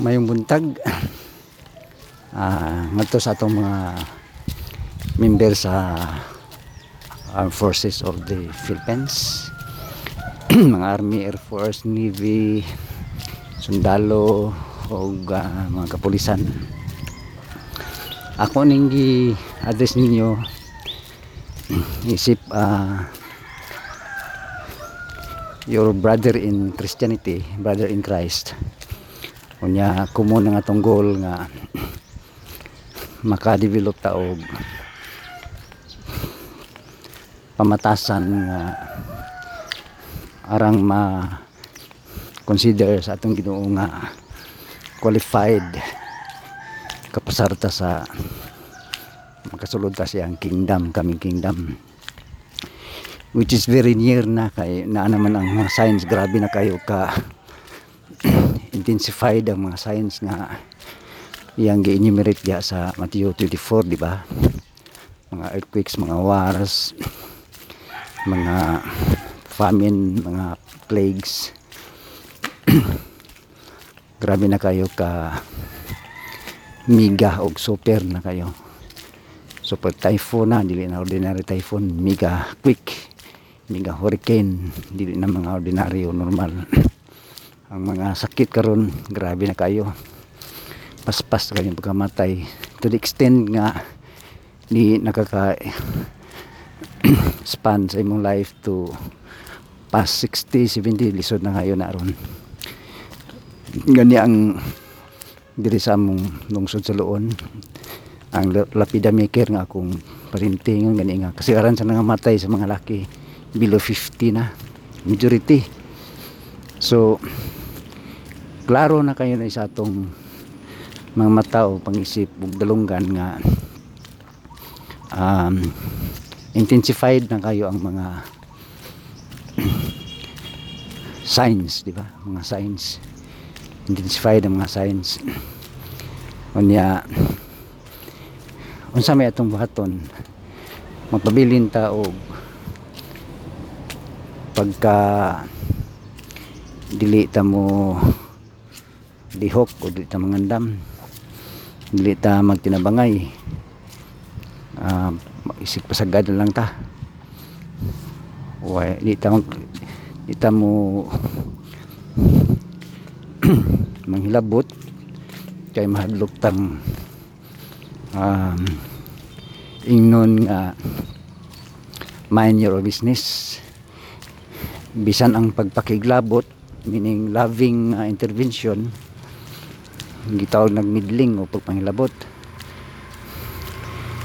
mayong buntag ah ngadto sa atong mga member sa Armed Forces of the Philippines. Mga Army, Air Force, Navy sundalo o mga kapulisan. Ako ning gi-address ninyo isip ah your brother in Christianity brother in Christ unya kumo nga tong goal nga makadevelop ta og pamatasan nga arang ma consider sa atong Ginoo nga qualified kapasarta sa makasulod ta siyang kingdom kaming kingdom. Which is very near na kay na naman ang science grabe na kayo ka intensified ang mga science nga yang gi-enumerate diya sa Matthew 24 di ba? Mga earthquakes mga wars mga famine mga plagues. Grabe na kayo ka miga og super na kayo. Super typhoon na dili na ordinary typhoon. Mega quick mega hurricane dili na mga ordinary o normal ang mga sakit karon grabe na kayo. Paspas kayong pagkamatay. To the extent nga di nakaka span sa imong life to past 60, 70 lisod na kayo na ron. Gani ang diri sa among lungsod sa Luon. Ang la- lapida maker nga akong parinting gani nga. Kasi aran sa nga matay sa mga laki below 50 na majority. So klaro na kayo na sa atong mga mata o pangisip ug dalunggan nga um, intensified na kayo ang mga signs di ba? Mga signs. Intensified ang mga signs. Unya unsa may atong buhaton? Magpabilin ta og pagka dili ta mo dihok o dili ta mangandam. Dili ta magtinabangay. Uh, isip pasagad lang ta. Uy, di ta mag mo manghilabot. Kay mahadlok tang um, ingnon nga mind your business. Bisan ang pagpakiglabot meaning loving uh, intervention gitawag nagmidling o pagpangilabot.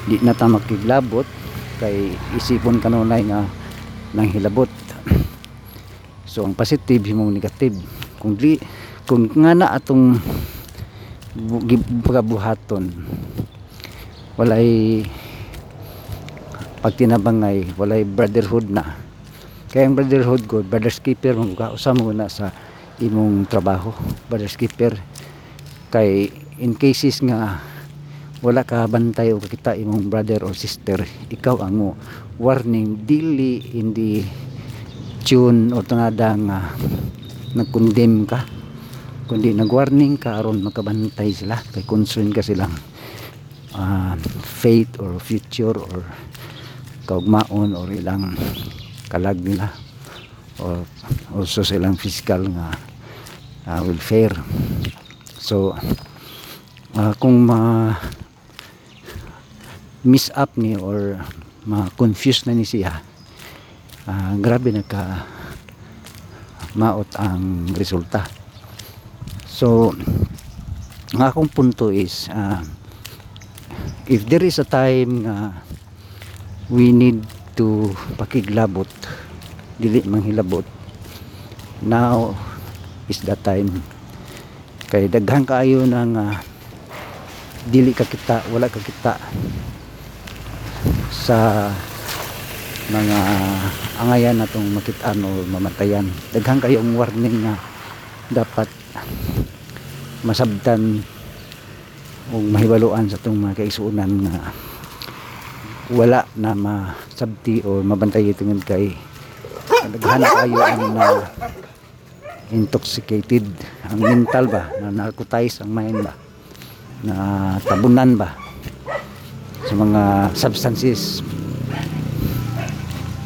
Di na ta makiglabot kay isipon kanunay nga nang hilabot so ang positive himong negative. Kung di kung nga na atong pagabuhaton walay pagtinabangay walay brotherhood na. Kaya ang brotherhood ko brother's keeper mga usama mo na sa imong trabaho brother's keeper kay in cases nga wala ka bantay o kita imong brother or sister ikaw ang warning. Dili hindi tune o tungada nga nag-condemn ka kundi nag-warning ka aron makabantay sila. Kay concern ka silang uh, fate or future or kaugmaon or ilang kalag nila or also silang physical nga uh, welfare so uh, kung ma miss up ni or ma-confuse na ni siya ah, grabe na ka maot ang resulta. So ang akong punto is ah, if there is a time nga we need to pakiglabot dili manghilabot now is the time kay daghan kaayo na nga dili ka kita wala ka kita. Sa mga angayan natong makitaan o mamatayan. Daghan kayong warning nga dapat masabtan o mahibaluan sa itong mga kaisuunan nga wala na masabti o mabantay tungod kay daghan kayo ang na intoxicated. Ang mental ba? Na narcotize ang mind ba? Na tabunan ba? Sa mga substances.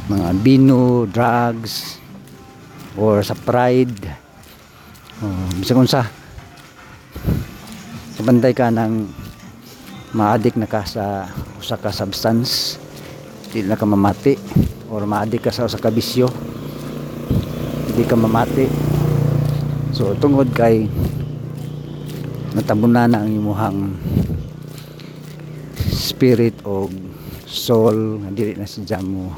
Mga bino, drugs or sa pride. Oh, bisag unsa kabanday ka ng ma-addict na ka sa usa ka substance di na ka mamati. Or ma-addict ka sa usa ka bisyo hindi ka mamati so tungod kay natabunan na ang imuhang spirit o soul dili na si mo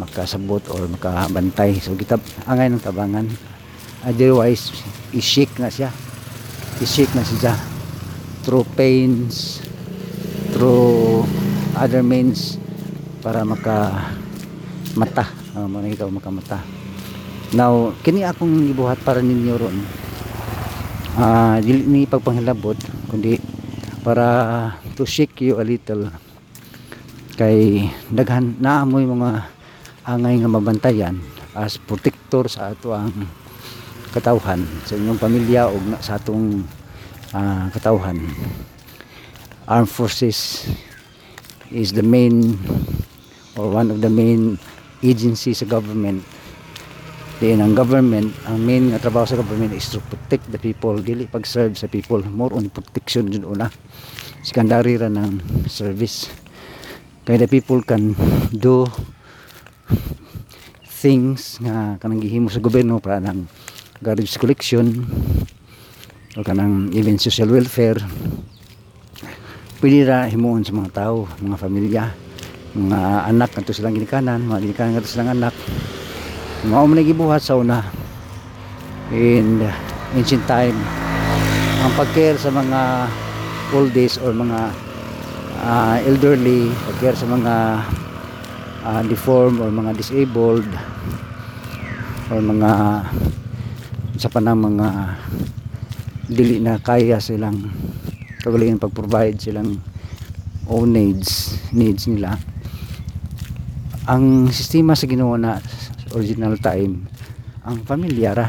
makasabot or makabantay. So kita angay ng tabangan. Otherwise i-shake na siya. I-shake na siya. Through pains through other means para maka mata uh, mga ikaw makamata now kini akong ibuhat para ninyo ron. Ah dili ni pagpanghilabot kundi para to shake you a little. Kay daghan naamoy mga angay nga mabantayan as protector sa ato ang katawhan sa inyong pamilya o sa atong ah, katawhan. Armed forces is the main or one of the main agencies sa government Then ang government, ang main nga trabaho sa government is to protect the people, dili pag-serve sa people, more on protection jud una. Secondary ra ng service. Kaya the people can do things nga kanang gihimo sa gobyerno para ng garbage collection o kanang even social welfare pwede ra himuon sa mga tao, mga pamilya, mga anak kanto silang ginikanan, mga ginikanan kanto silang anak mao man gibuhat sa una. In ancient time. Ang pagcare sa mga old days or mga ah, elderly pagcare sa mga ah, deformed or mga disabled or mga sa panang mga dili na kaya silang kagalingan pag-provide silang own needs needs nila. Ang sistema sa ginawa na original time. Ang pamilya ra.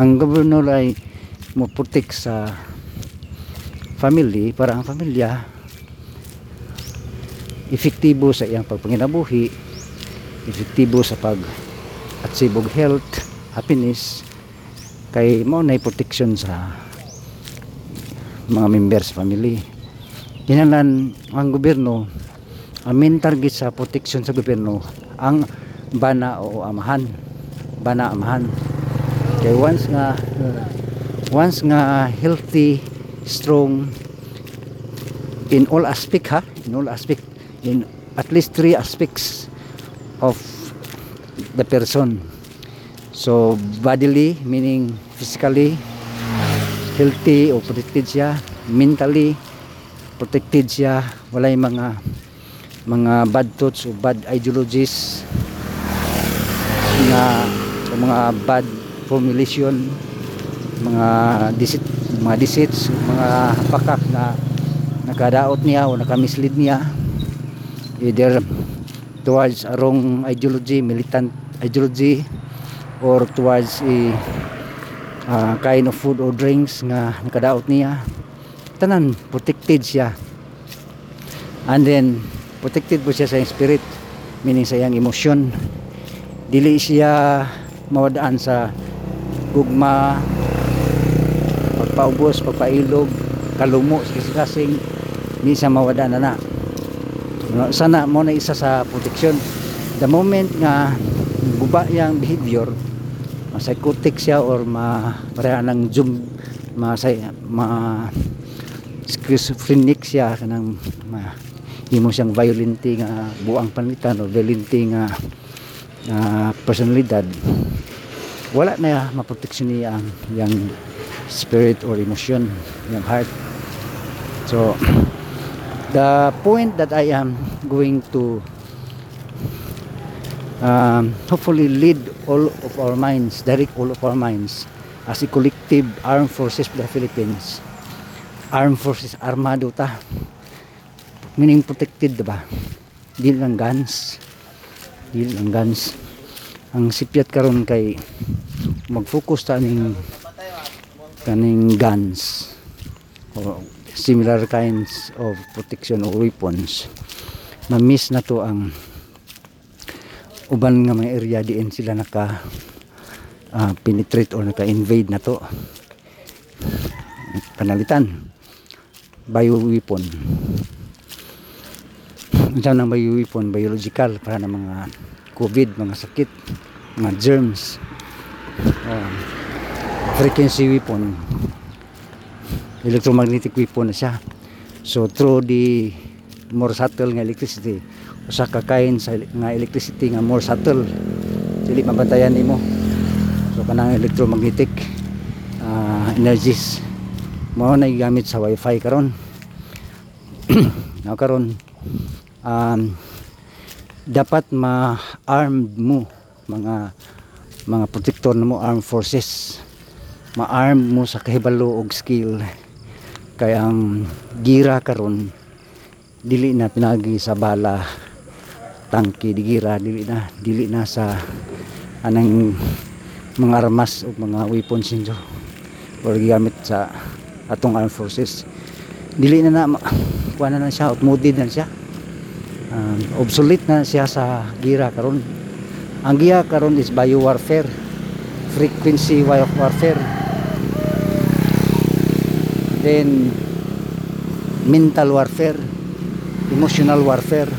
Ang gobernador ay protect sa family para ang pamilya efektibo sa iyang pagpanginabuhi efektibo sa pag at sibog health happiness kay mo na protection sa mga members family. Kinalan ang gobyerno ang main target sa protection sa gobyerno ang bana o amahan. Bana amahan. Kay once nga once nga healthy strong in all aspect ha? In all aspect in at least three aspects of the person. So bodily meaning physically healthy o protected siya. Mentally protected siya. Walay mga mga bad thoughts o bad ideologies na o mga bad formulation mga deceit mga deceits mga pakak na nakadaot niya o nakamislead niya either towards a wrong ideology militant ideology or towards a uh, kind of food or drinks nga nakadaot niya. Tanan protected siya. And then protected po siya sa spirit meaning sa iyang emosyon. Dili siya mawadaan sa gugma pagpaubos pagpailog kalumo kasing ni siya mawadaan na na. Sana mo na isa sa protection the moment nga guba yang behavior psychotic siya or ma pareha ng zoom ma ma schizophrenic siya kanang ma himo siyang violente nga buang panlitan o violente nga nga personalidad wala na maproteksyon niya ang yang spirit or emotion yung heart so the point that I am going to um, hopefully lead all of our minds, direct all of our minds as a collective armed forces of the Philippines. Armed forces, armado ta. Meaning protected, diba? Di lang guns. Di lang guns. ang sipyat karon kay mag-focus ta ning kaning guns or similar kinds of protection or weapons ma-miss na to ang uban nga mga area diin sila naka ah, penetrate or naka-invade na to panalitan bioweapon Unsa nang bioweapon biological para na mga covid mga sakit mga germs. Uh, frequency weapon. Electromagnetic weapon na siya. So through the more subtle nga electricity usa ka kain sa nga electricity nga more subtle dili mabantayan nimo. So kanang electromagnetic uh, energies. Mao na gamit sa wifi karon. Now karon um, dapat ma-armed mo mga mga protector mo armed forces. Ma-arm mo sa kahibalo og skill. Kaya ang gira karon dili na pinagi sa bala. Tangke di gira dili na dili na sa anang mga armas o mga weapons ninyo. Or gigamit sa atong armed forces. Dili na na kuha na na siya outmoded na siya um, obsolete na siya sa gira karon. Ang gira karon is bio warfare frequency wa- warfare. Then mental warfare emotional warfare.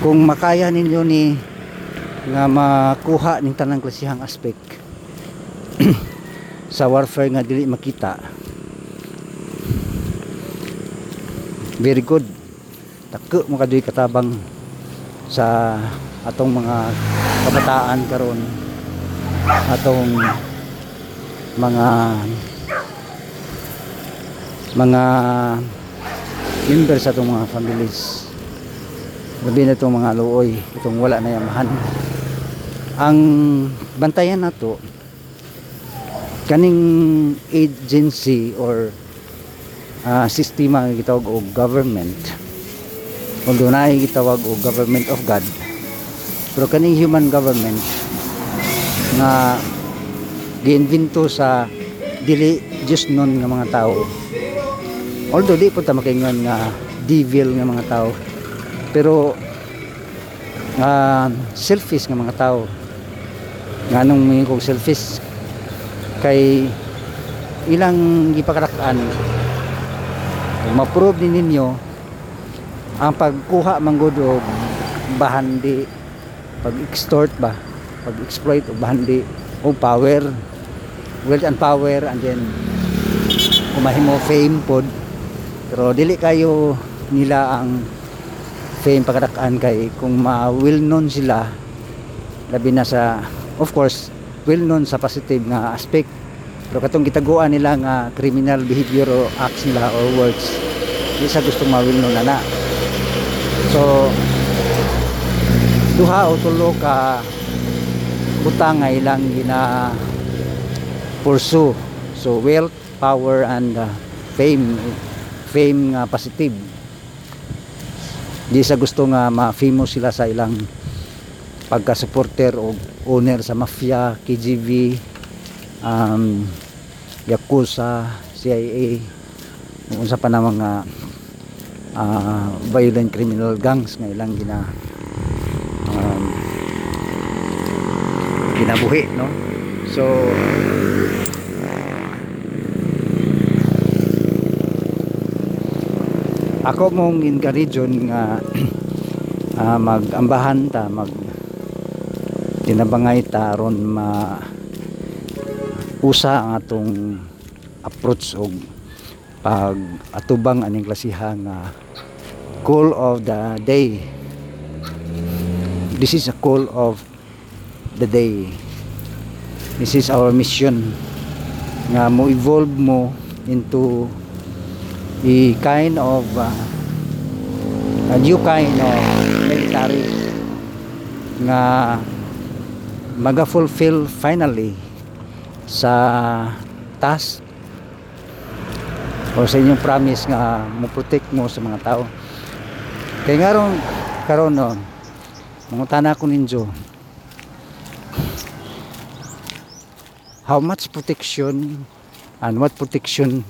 Kung makaya ninyo ni nga makuha ning tanang klasihang aspect sa warfare nga dili makita very good tako mo kadoy katabang sa atong mga kabataan karon. Atong mga mga members sa itong mga families. Gabi na itong mga luoy itong wala na yamahan. Ang bantayan na to kaning agency or uh, sistema nga gitawag og government although na gitawag og government of God pero kaning human government nga giinvento sa dili just nun nga mga tao. Although di po ta makaingon nga devil nga mga tao pero nga selfish nga mga tao. Nga nung may kong selfish? Kay ilang gipakarakan ma-prove din ninyo ang pagkuha manggod og bahandi pag-extort ba? Pag-exploit og bahandi o power. Wealth and power and then kumahimo fame pod. Pero dili kayo nila ang fame pagkadakaan kay kung ma-well known sila labi na sa of course well known sa positive nga aspect. Pero katong gitaguan nila nga criminal behavior o acts nila or words di sa gustong ma-well known na na so duha o tulo ka butang nga ilang gina pursue. So wealth power and uh, fame. Fame nga positive. Di sa gusto nga ma-famous sila sa ilang pagka-supporter o owner sa mafia, KGB um, Yakuza CIA kung sa pa na mga uh, violent criminal gangs nga ilang gina um, ginabuhi no? So ako mong yun nga ah, mag-ambahan ta mag tinabangay ta ron ma usa ang atong approach og pag atubang aning klasiha nga call of the day. This is a call of the day. This is our mission nga mo evolve mo into a kind of uh, a new kind of military nga maga-fulfill finally sa task o sa inyong promise nga mo protect mo sa mga tao. Kay nga ron karon no mangutana ko ninyo. How much protection and what protection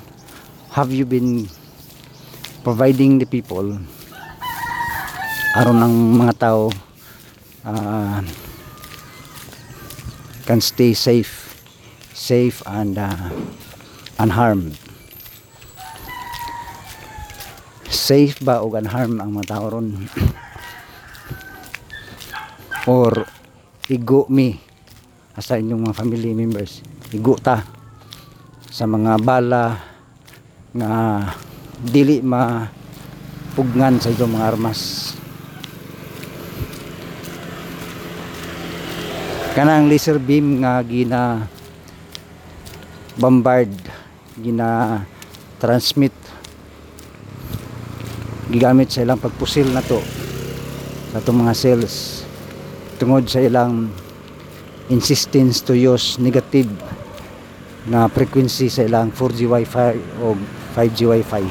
have you been providing the people aron ng mga tao uh, can stay safe safe and uh, unharmed safe ba o unharmed ang mga tao or igo me sa inyong mga family members? Igo ta sa mga bala nga dili mapugnan sa inyong mga armas. Kanang laser beam nga gina bombard gina transmit gigamit sa ilang pagpusil na to sa itong mga cells tungod sa ilang insistence to use negative na frequency sa ilang 4G Wi-Fi o 5G Wi-Fi.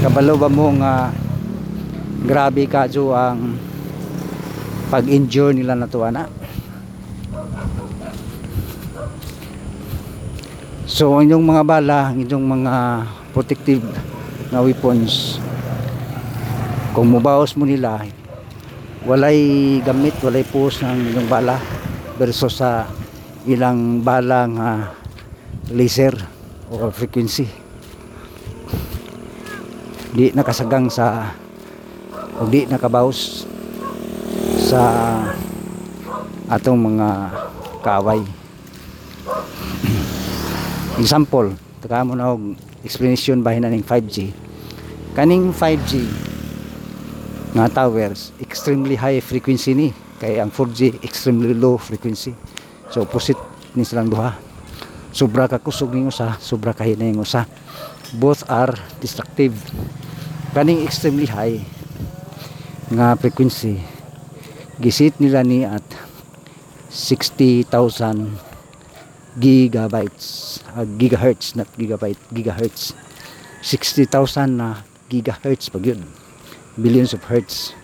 Kabalo ba mo nga grabe ka ang pag-endure nila na to ana? So inyong mga bala inyong mga protective na weapons. Kung mubawas mo nila walay gamit walay puhos ng inyong bala versus sa ilang bala nga laser o frequency. Di nakasagang sa o di nakabawas sa atong mga kaaway. Example taka mo na explanation bahin na ning 5G kaning 5G nga towers extremely high frequency ni. Kay ang 4G extremely low frequency. So opposite ni silang duha. Sobra ka kusog ning usa sobra ka hinay ning usa. Both are destructive. Kaning extremely high nga frequency gisit nila ni at 60,000 gigabytes uh, gigahertz not gigabyte gigahertz. 60,000 na gigahertz pag yun. Billions of hertz.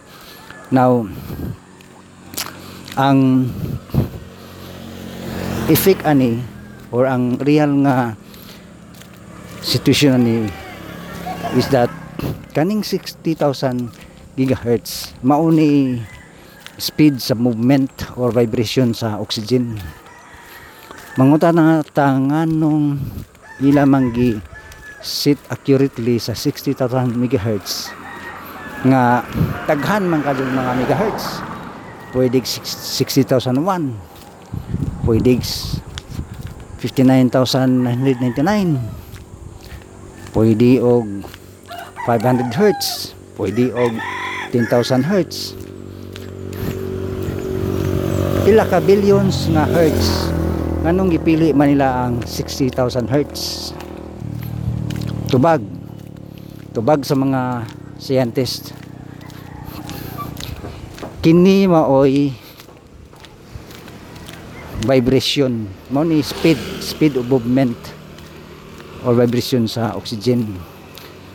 Now ang effect ani or ang real nga situation ani is that kaning 60,000 gigahertz mauni speed sa movement or vibration sa oxygen manguta na tangan nung ila manggi sit accurately sa 60,000 megahertz. Nga taghan man kadong mga megahertz. Pwede 60,001 pwede 59,999 pwede og 500 hertz. Pwede og 10,000 hertz. Pila ka billions nga hertz nganong gipili man nila ang 60,000 hertz? Tubag. Tubag sa mga scientist. Kini maoy vibration. Mao ni speed speed of movement or vibration sa oxygen.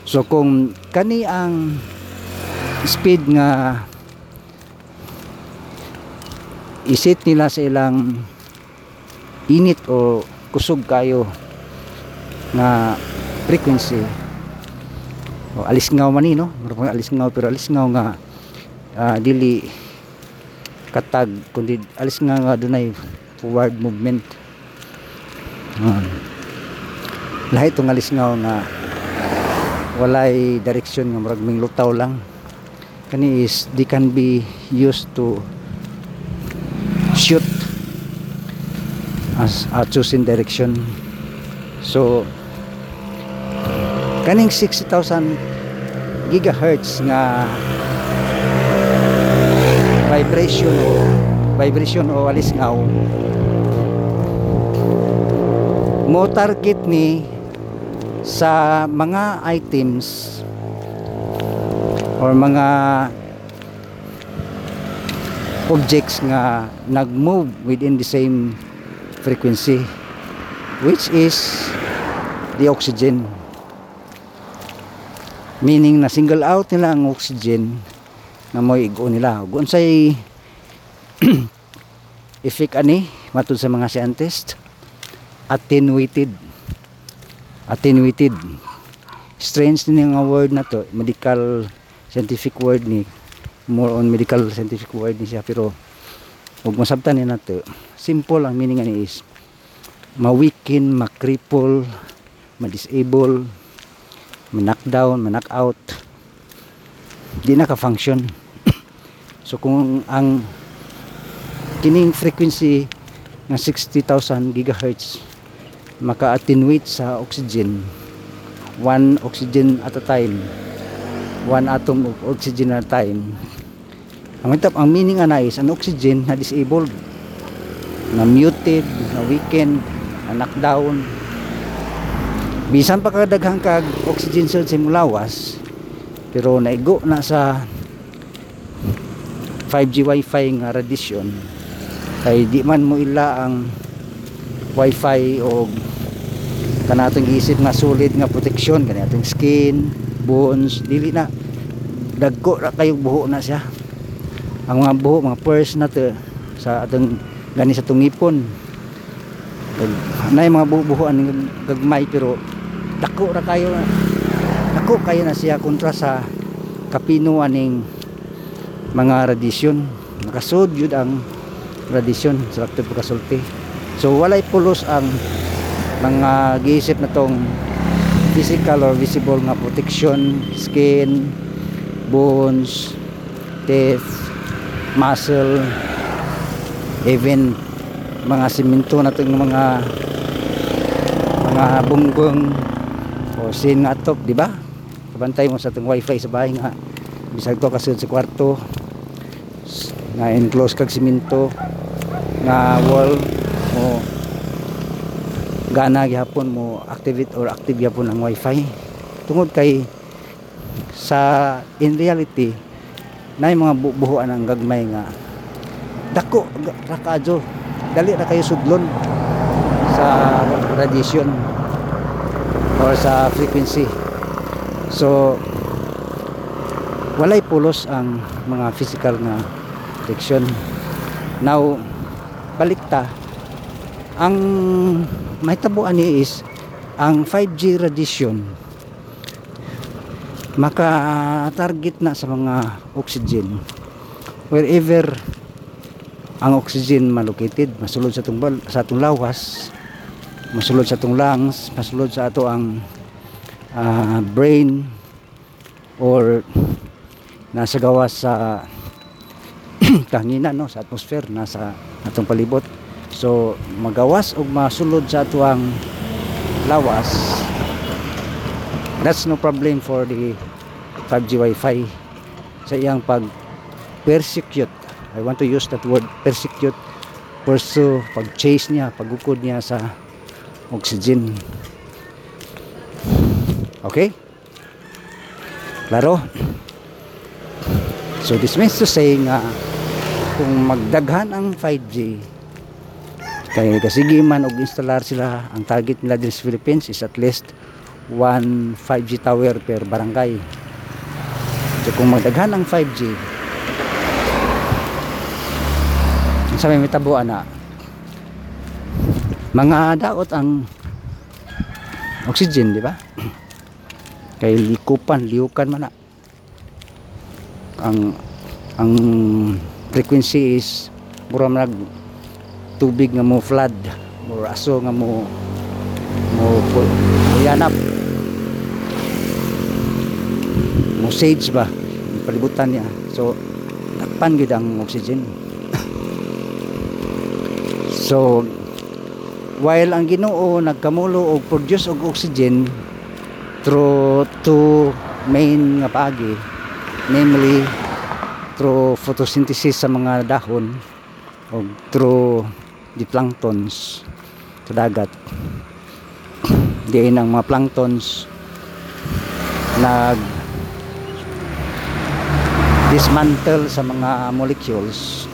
So kung kani ang speed nga isit nila sa ilang init o kusog kayo nga frequency. O alisngaw man ni no? Murag alisngaw pero alisngaw nga ah, dili katag kundi alisngaw nga dunay forward movement. Um, lahi itong alisngaw nga walay direction nga murag ming lutaw lang. Kani is they can be used to shoot as a choosing direction. So kaning 60,000 gigahertz nga vibration o vibration o alisngaw mo target ni sa mga items or mga objects nga nag-move within the same frequency which is the oxygen. Meaning na single out nila ang oxygen na mo igo nila. Ug unsay effect ani matod sa mga scientist attenuated. Attenuated. Strange din nga word na to. Medical scientific word ni more on medical scientific word ni siya pero ug masabtan ni nato simple ang meaning ni is ma-weaken, ma-cripple, ma-disable, ma-knockdown, ma-knock out di na ka-function. So kung ang kining frequency nga 60,000 gigahertz maka-attenuate sa oxygen one oxygen at a time one atom of oxygen at a time ang ang meaning ana is ang oxygen na disabled na muted na weakened na knockdown bisan pa kadaghang kag oxygen sa imong lawas pero naigo na sa 5G wifi nga radiation. Kay di man mo ila ang wifi o kanatong isip nga solid nga protection kanatong skin bones dili na. Dagko ra kayong buho na siya. Ang mga buho mga pores na to sa atong gani sa tungipon. Na mga buho-buhoan ng gagmay pero dako ra kayo dako kayo na siya kontra sa kapinuan ning mga radisyon nakasud yun ang radisyon sa lakto pagkasulti so walay pulos ang mga giisip na tong physical or visible nga protection skin bones teeth muscle even mga simento na itong mga mga bunggong o sin nga top di ba? Kabantay mo sa itong wifi sa bahay nga. Bisag to kasud sa kwarto. Nga enclose kag simento. Nga wall. Mo gana gihapon mo activate or active gihapon ang wifi. Tungod kay sa in reality na mga bu- buhuan ang gagmay nga dako ra kadyo dali ra kayo sudlon sa radiation or sa frequency. So walay pulos ang mga physical nga protection now balikta. Ang mahitabuan ni is ang 5G radiation. Maka-target na sa mga oxygen. Wherever ang oxygen malocated masulod sa atong bal- sa atong lawas masulod sa atong lungs masulod sa ato ang ah, brain or nasa gawas sa kahanginan no sa atmosphere nasa atong palibot. So magawas og masulod sa ato ang lawas that's no problem for the 5G Wi-Fi sa iyang pag persecute I want to use that word persecute pursue pag chase niya pagukod niya sa oxygen. Okay? Klaro? So this means to say nga kung magdaghan ang 5G kaya kasigi man og instalar sila ang target nila din sa Philippines is at least one 5G tower per barangay. So kung magdaghan ang 5G sa may mitabuan na mga daot ang oxygen di ba? Kay likupan liukan man na. Ang ang frequency is mura nag tubig nga mo flood or aso nga mo mo mo yanap mo sage ba? Palibutan niya. So takpan gid ang oxygen so while ang Ginoo nagkamulo og produce og oxygen through two main nga paagi namely through photosynthesis sa mga dahon o through the planktons sa dagat. Diin ang mga planktons nag dismantle sa mga molecules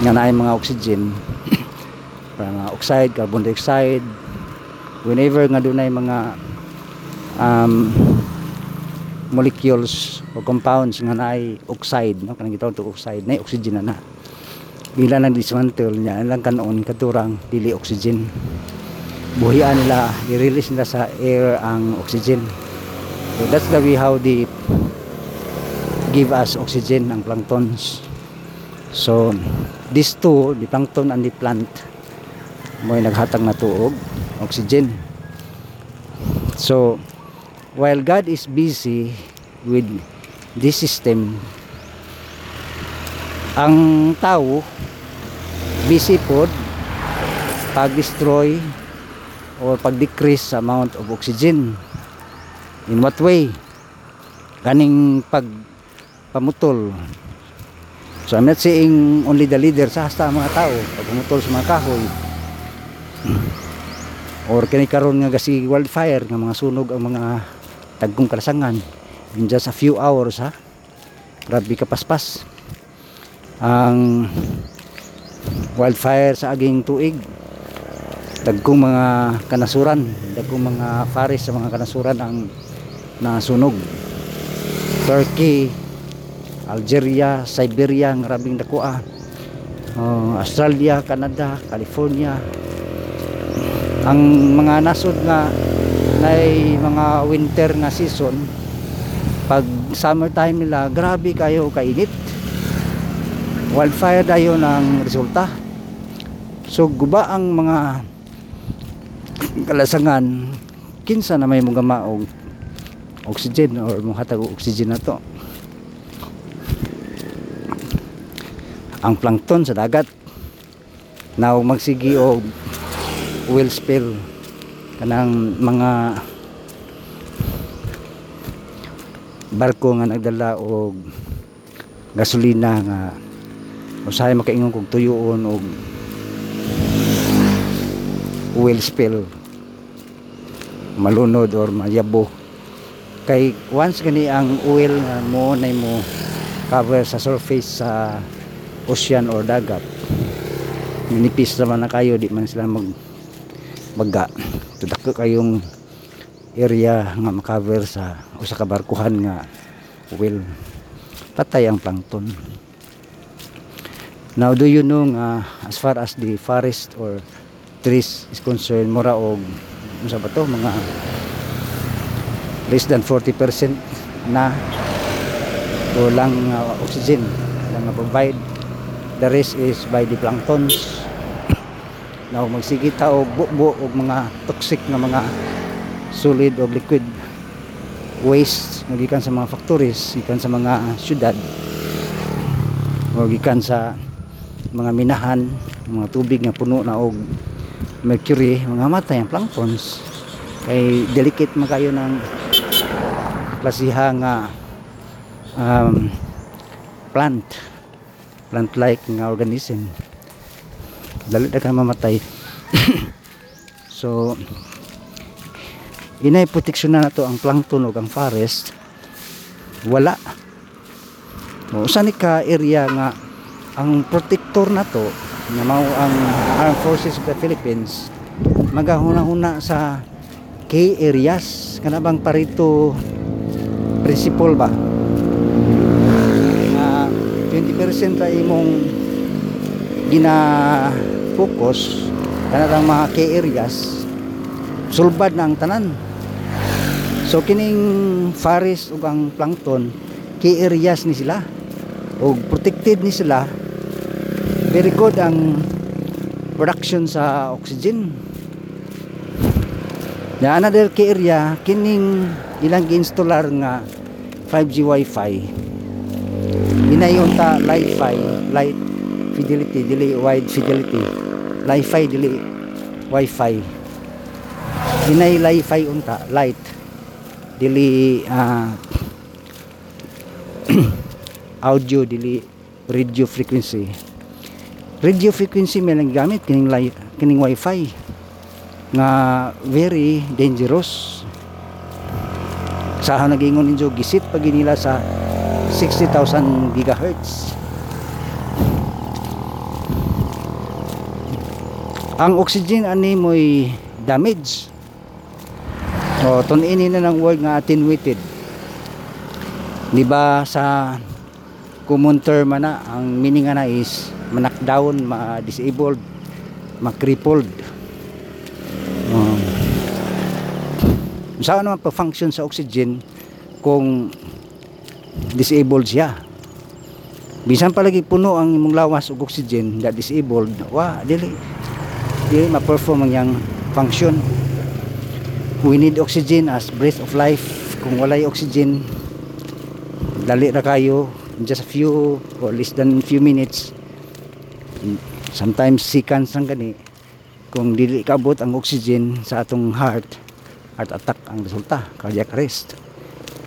nga naay mga oxygen para oxide, carbon dioxide. Whenever nga dunay mga um, molecules o compounds nga naay oxide no? Kanang gitawag to oxide naay oxygen na na. Bila nang dismantle niya lang kanon katurang dili oxygen. Buhian nila i-release nila sa air ang oxygen. So that's the way how they give us oxygen ang planktons so these two the plankton and the plant mo naghatag na tuog oxygen. So while God is busy with this system ang tao busy pod pag-destroy or pag-decrease sa amount of oxygen. In what way? Kaning pag pamutol so I'm not saying only the leader sa hasta ang mga tao pag pamutol sa mga kahoy or kini karon nga gasi wildfire nga mga sunog ang mga tagkong kalasangan. In just a few hours ha? Grabe kapaspas ang wildfire sa aging tuig. Dagkong mga kanasuran dagkong mga faris sa mga kanasuran ang nasunog. Turkey Algeria, Siberia ang rabing dakuha. Uh, Australia, Canada, California ang mga nasod nga nay mga winter nga season pag summertime nila grabe kayo kainit. Wildfire dayon ang resulta. So guba ang mga kalasangan. Kinsa na may mga maog oxygen or mga hatag og oxygen na to? Ang plankton sa dagat. Na magsigi og oil spill kanang mga barko nga nagdala og gasolina nga usahay makaingon kog tuyoon og oil spill malunod or mayabo. Kay once gani ang oil nga mo na mo cover sa surface sa ocean or dagat ninipis naman na kayo di man sila mag baga tudako kayong area nga makover sa usa ka barkuhan nga oil patay ang plankton. Now do you know nga as far as the forest or trees is concerned mura og unsa ba to mga less than 40% na o uh, oxygen lang provide. The rest is by the planktons now magsigita og bubo og mga toxic na mga solid o liquid waste nga gikan sa mga factories gikan sa mga syudad. O gikan sa mga minahan mga tubig nga puno na og mercury mga matay ang planktons. Kay delicate man kayo ng klasiha nga um, plant. Plant like nga organism dali na ka mamatay. So inay proteksyon na nato ang plankton ug ang forest. Wala. O usa ni ka area nga ang protector nato nga mao ang Armed Forces of the Philippines magahuna-huna sa key areas. Kana bang parito principle ba? Nga 20% ra imong gina focus kana lang mga key areas sulbad na ang tanan. So kining forest ug ang plankton key areas ni sila. Ug protected ni sila. Very good ang production sa oxygen. Na another key area kining ilang gi-installar nga 5G wifi. Inayunta light fi light fidelity dili wide fidelity Li-Fi dili. Wi-Fi. Inay Li-Fi unta light. Dili ah, audio dili radio frequency. Radio frequency may lang gamit kining li- kining Wi-Fi nga very dangerous. Sa nagingon ninyo gisit pag nila sa 60,000 gigahertz ang oxygen ani mo'y damage o tunini na ng word nga attenuated di ba sa common term na ang meaning na is ma-knockdown, ma-disabled, ma-crippled. Um, saan naman pa-function sa oxygen kung disabled siya? Bisan palagi puno ang imong lawas og oxygen da disabled, wa dili dili ma-perform ang yang function. We need oxygen as breath of life. Kung walay oxygen, dali ra kayo in just a few or less than few minutes sometimes seconds lang gani kung dili kaabot ang oxygen sa atong heart heart attack ang resulta cardiac arrest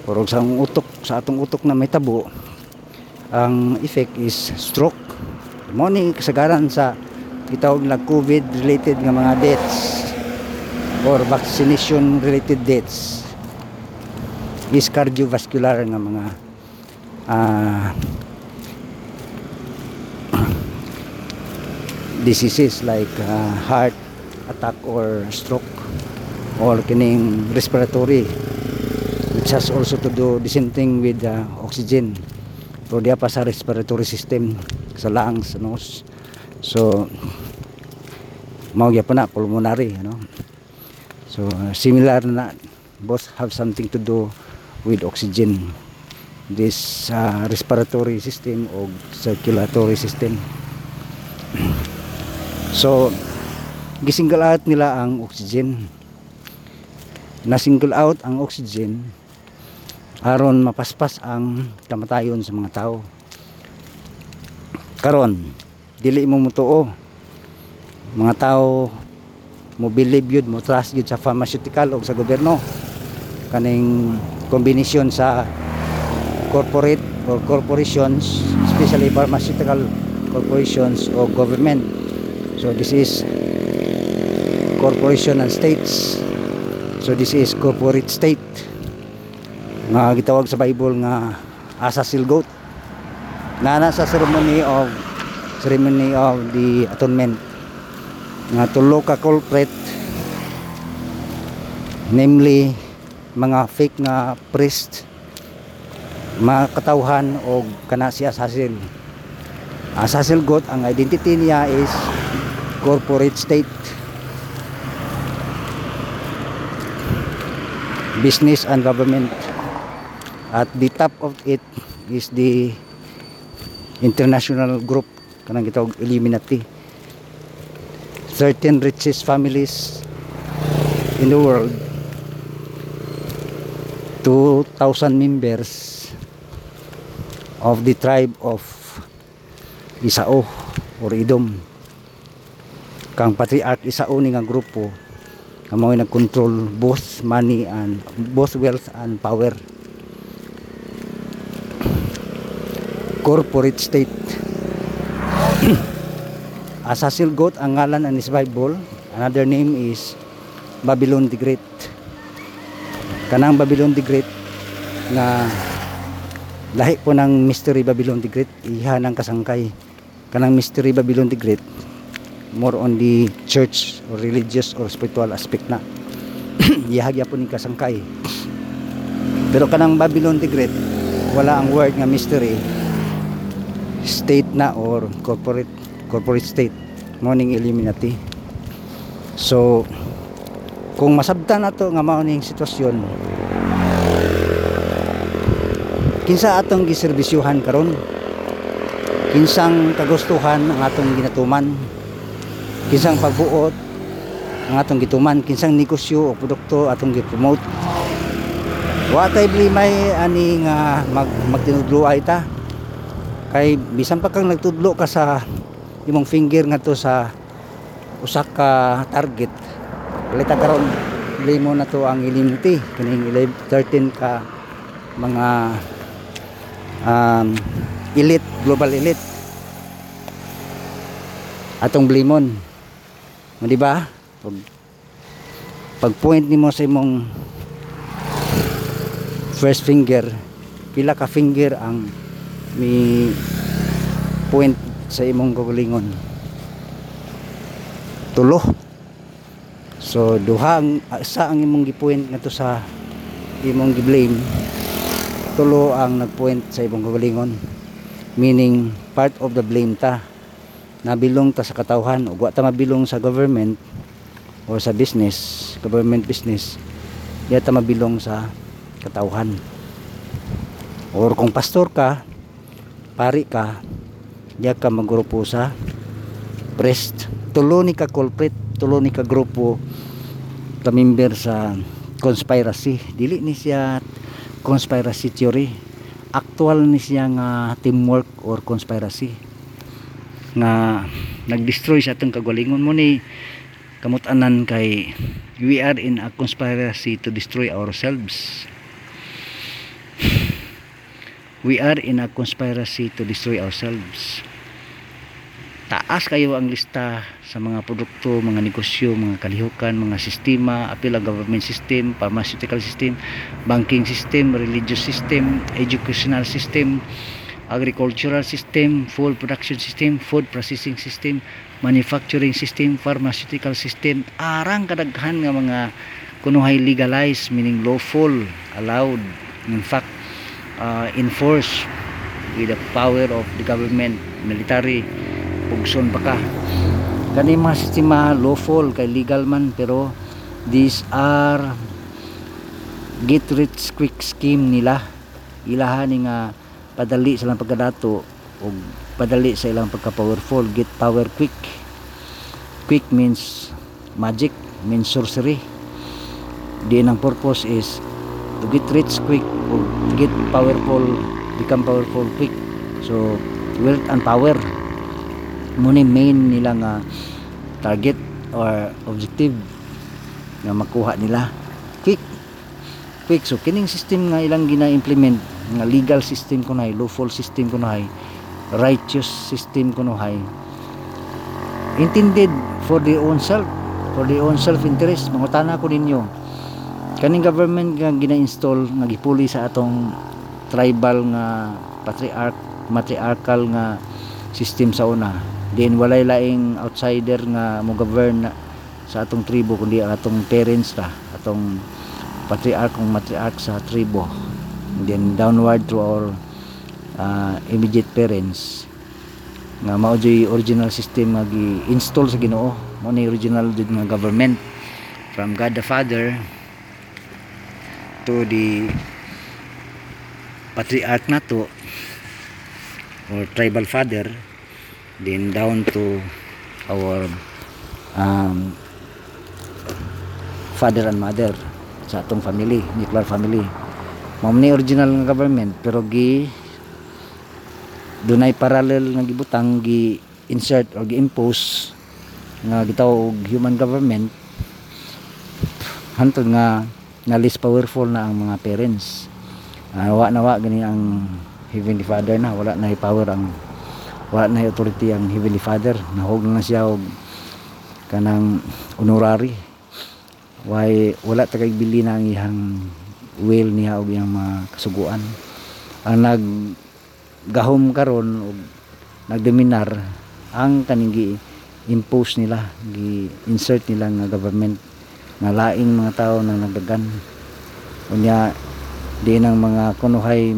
or sa ang utok sa atong utok na may tabo ang effect is stroke mo ni kasagaran sa gitawag na covid related nga mga deaths or vaccination related deaths. Is cardiovascular nga mga ah, diseases like uh, heart attack or stroke or kining respiratory which has also to do the same thing with uh, oxygen. So diya pa sa respiratory system sa lungs sa nose so mao pa na pulmonary ano so uh, similar na both have something to do with oxygen. This uh, respiratory system o circulatory system. So gisingle out nila ang oxygen. Na single out ang oxygen aron mapaspas ang kamatayon sa mga tao. Karon dili mo mutuo. Mga tao mo believe yun mo trust yun sa pharmaceutical o sa gobyerno. Kaning kombinasyon sa corporate or corporations especially pharmaceutical corporations o government. So this is corporation and states. So this is corporate state. Nga gitawag sa Bible nga asasil goat? Na nasa ceremony of ceremony of the atonement. Nga tulo ka culprit namely mga fake nga priest mga katawhan o kana si asasil asasil goat ang identity niya is corporate state. Business and government. At the top of it is the international group kanang gitawag Illuminati. 13 richest families in the world. 2,000 members of the tribe of Isao or Idom. Kang patriarch Isao ni nga grupo nga mao nag-control both money and both wealth and power. Corporate state Asasil Goat ang ngalan ani sa Bible another name is Babylon the Great. Kanang Babylon the Great na lahi po ng mystery Babylon the Great iha ng kasangkay. Kanang mystery Babylon the Great more on the church or religious or spiritual aspect na. Ihagya po ni kasangkay. Pero kanang Babylon the Great wala ang word nga mystery state na or corporate corporate state morning Illuminati. So kung masabtan na to nga mao ning sitwasyon kinsa atong giserbisyuhan karon? Kinsang kagustuhan ang atong ginatuman? Kinsang pagbuot ang atong gituman? Kinsang negosyo o produkto atong gipromote? Wa tay blimay ani nga mag magtinudluay ta. Kay bisan pa kang nagtudlo ka sa imong finger nga to sa usa ka target. Balita karon mo na to ang illimity kining 11 13 ka mga um, elite global elite. Atong blimon. Mo di ba? Pag pag point nimo sa imong first finger pila ka finger ang mi point sa imong gugulingon. Tulo. So duha ang sa ang imong gipoint ngadto sa imong giblame tulo ang nagpoint sa imong gugulingon. Meaning part of the blame ta nabilong ta sa katawhan ug wa ta mabilong sa government or sa business government business di ta mabilong sa katawhan. Or kung pastor ka pari ka di ka magrupo sa priest tulo ni ka culprit tulo ni ka grupo ka member sa conspiracy. Dili ni siya conspiracy theory. Actual ni siya nga teamwork or conspiracy. Nga nag-destroy sa atong kagalingon mo ni kamutanan kay we are in a conspiracy to destroy ourselves we are in a conspiracy to destroy ourselves. Taas kayo ang lista sa mga produkto, mga negosyo, mga kalihukan, mga sistema, apil ang government system, pharmaceutical system, banking system, religious system, educational system, agricultural system, food production system, food processing system, manufacturing system, pharmaceutical system, arang kadaghan nga mga kunuhay legalized, meaning lawful, allowed, in fact, uh, enforced with the power of the government, military, pugson pa ka kani mga sistema lawful kay legal man pero these are get rich quick scheme nila. Ilahan ni nga padali sa ilang pagkadato o padali sa ilang pagka powerful get power quick. Quick means magic means sorcery. Di ang purpose is to get rich quick o to get powerful become powerful quick. So wealth and power muna main nila nga target or objective nga makuha nila quick. Quick so kining system nga ilang gina-implement nga legal system kuno lawful system kuno righteous system kuno intended for their own self for their own self interest mangutana ko ninyo kaning government nga gina-install nga gipuli sa atong tribal nga patriarch matriarchal nga system sa una. Then walay laing outsider nga mo govern sa atong tribo kundi atong parents ra atong patriarch kung matriarch sa tribo. Then downward to our uh, immediate parents. Nga mao jud original system nga gi-install sa Ginoo. Mao ni original jud nga government from God the Father to the patriarch nato or tribal father then down to our um, father and mother sa atong family nuclear family. Mao ni original nga government pero gi dunay parallel nga gibutang gi insert or gi impose nga gitawag og human government. Hantod nga na least powerful na ang mga parents. Uh, wa na wa gani ang heavenly father na wala na power ang wala na authority ang heavenly father. Nahog na siya og kanang honorary. Why wala ta kay bili na ang iyang will niya og iyang mga kasuguan. Ang nag gahom karon og nagdominar ang kaning gi impose nila gi insert nila nga government nga laing mga tao na nagdagan. Unya di ng mga kunuhay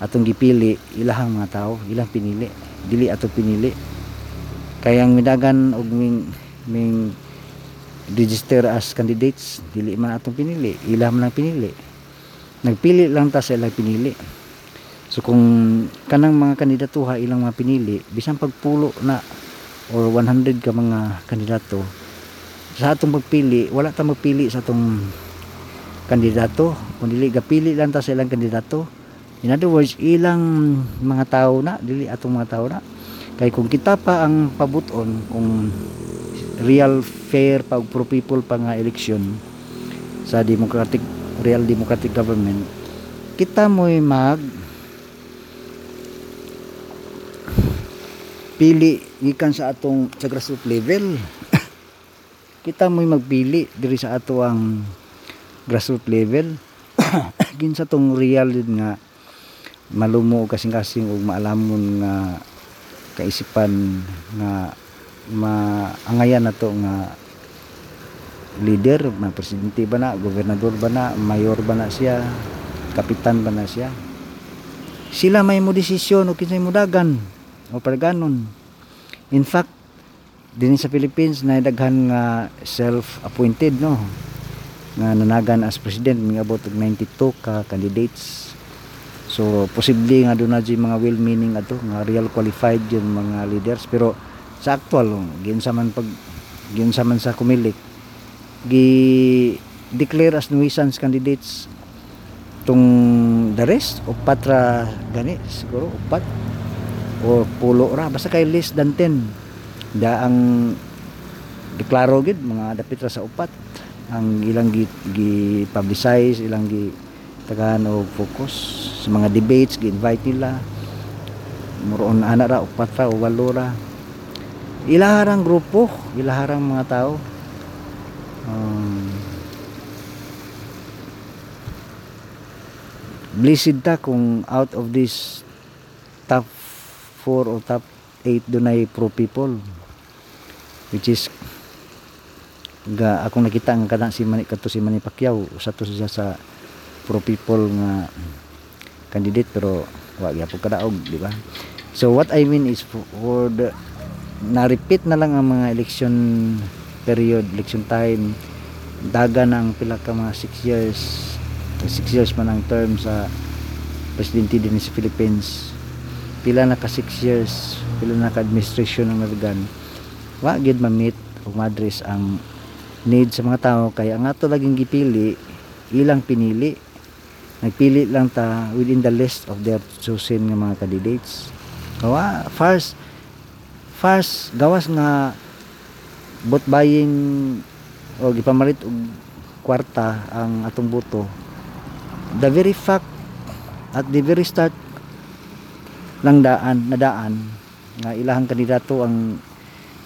atong gipili ilahang mga tao ilang pinili dili ato pinili. Kaya ang midagan og ming ming register as candidates dili man atong pinili ilang man lang pinili. Nagpili lang ta sa ilang pinili. So kung kanang mga kandidatuha ilang mga pinili bisan pagpulo na or 100 ka mga kandidato sa atong pagpili wala ta magpili sa atong kandidato. Kung dili gapili lang ta sa ilang kandidato. In other words, ilang mga tao na, dili atong mga tao na. Kay kung kita pa ang pabuton, kung real fair pag pro people pa nga eleksyon sa democratic real democratic government kita mo'y mag pili gikan sa atong sa grassroots level kita mo'y magpili diri sa ato ang grassroots level gin sa tong real nga malumo kasing-kasing ug maalamon nga kaisipan nga maangayan nato nga leader, mga presidente ba na, gobernador ba na, mayor ba na siya, kapitan ba na siya. Sila may mo desisyon o kinsay mo dagan o parganon. In fact, din sa Philippines na daghan nga self-appointed no? Nga nanagan as president mga abot og 92 ka candidates. So posible nga doon na mga well meaning ato nga real qualified yun mga leaders. Pero sa actual giunsa man pag giunsa man sa kumilik gi declare as nuisance candidates tung the rest o patra gani siguro upat o pulo ra. Basta kay less than 10 da ang deklaro gid mga dapit sa upat. Ang ilang gi, gi publicize ilang gi tagahan o focus sa mga debates gi invite nila muron ana ra upat ra o walo ra. Ilaharang grupo ilaharang mga tao. Um, blessed ta kung out of this top 4 or top 8 dunay pro people which is ga akong nakita ang kana si Manny kadto si Manny Pacquiao usa to siya sa pro people nga candidate pero wa gyapon kadaog di ba? So what I mean is for, the na-repeat na lang ang mga election period election time. Daga na ang pila ka mga 6 years 6 years man ang term sa presidente din sa Philippines. Pila na ka 6 years pila na ka administration ng Narigan wa gid ma-meet o madres ang need sa mga tao. Kaya ang ato laging gipili ilang pinili. Nagpili lang ta within the list of their chosen nga mga candidates. Wa first first gawas nga vote buying o gipamalit og kwarta ang atong boto the very fact at the very start lang daan nadaan nga ilahang kandidato ang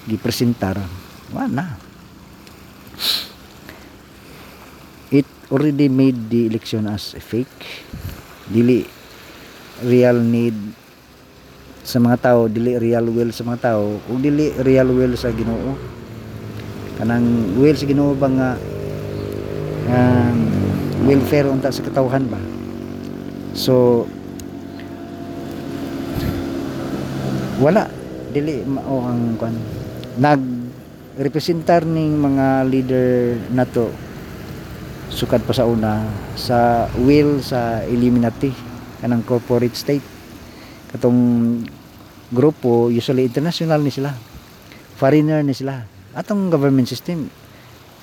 gipresentar. Wa na it already made the election as a fake. Dili real need sa mga tao dili real will sa mga tao ug dili real will sa Ginoo. Kanang will sa Ginoo ba nga um, welfare unta sa katawhan ba? So wala. Dili mao ang kwan nag representar ning mga leader nato sukad pa sa una sa will sa Illuminati kanang corporate state. Katong grupo usually international ni sila foreigner ni sila. Atong government system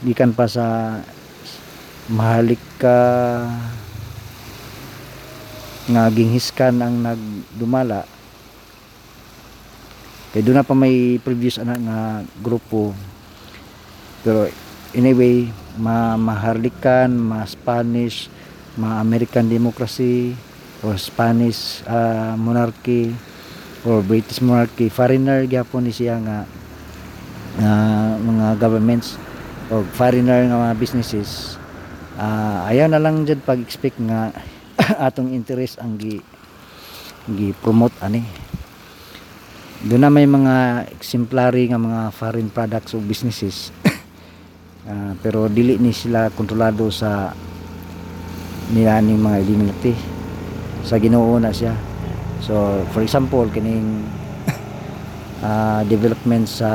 gikan pa sa mahalik ka nga ginghiskan ang nagdumala kay doon na pa may previous ana nga grupo. Pero anyway ma maharlikan ma Spanish ma American democracy or Spanish uh, monarchy or British monarchy. Foreigner gyapon ni siya nga uh, mga governments o foreigner nga mga businesses. Uh, ayaw na lang dyan pag-expect nga atong interest ang gi gi promote ani doon na may mga exemplary nga mga foreign products o businesses. Uh, pero dili ni sila kontrolado sa nila ni mga Illuminati. Sa Ginoo na siya. So for example kining uh, development sa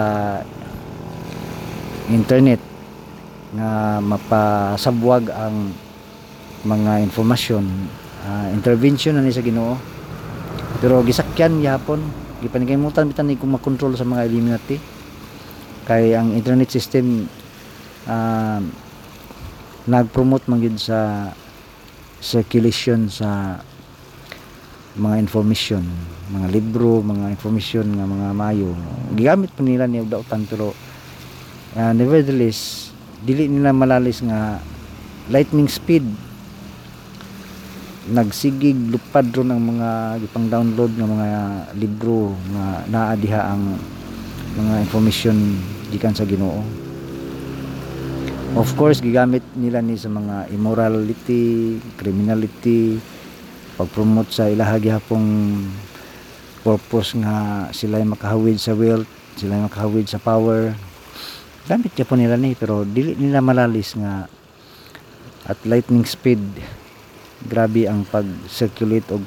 internet nga mapasabwag ang mga informasyon. Uh, intervention na ni sa Ginoo. Pero gisakyan yapon gipanigaymutan bitan ni makontrol sa mga Illuminati. Kay ang internet system uh, nag-promote man gyud sa circulation sa mga information mga libro mga information nga mga mayo. Gigamit pa nila ni dautan pero uh, nevertheless dili nila malalis nga lightning speed nagsigig lupad ron ang mga gipang download ng mga libro nga naa diha ang mga information gikan sa Ginoo. Of course gigamit nila ni sa mga immorality criminality pag-promote sa ilaha gihapong purpose nga sila makahawid sa wealth sila makahawid sa power. Gamit niya po nila ni pero dili nila malalis nga at lightning speed grabe ang pag-circulate o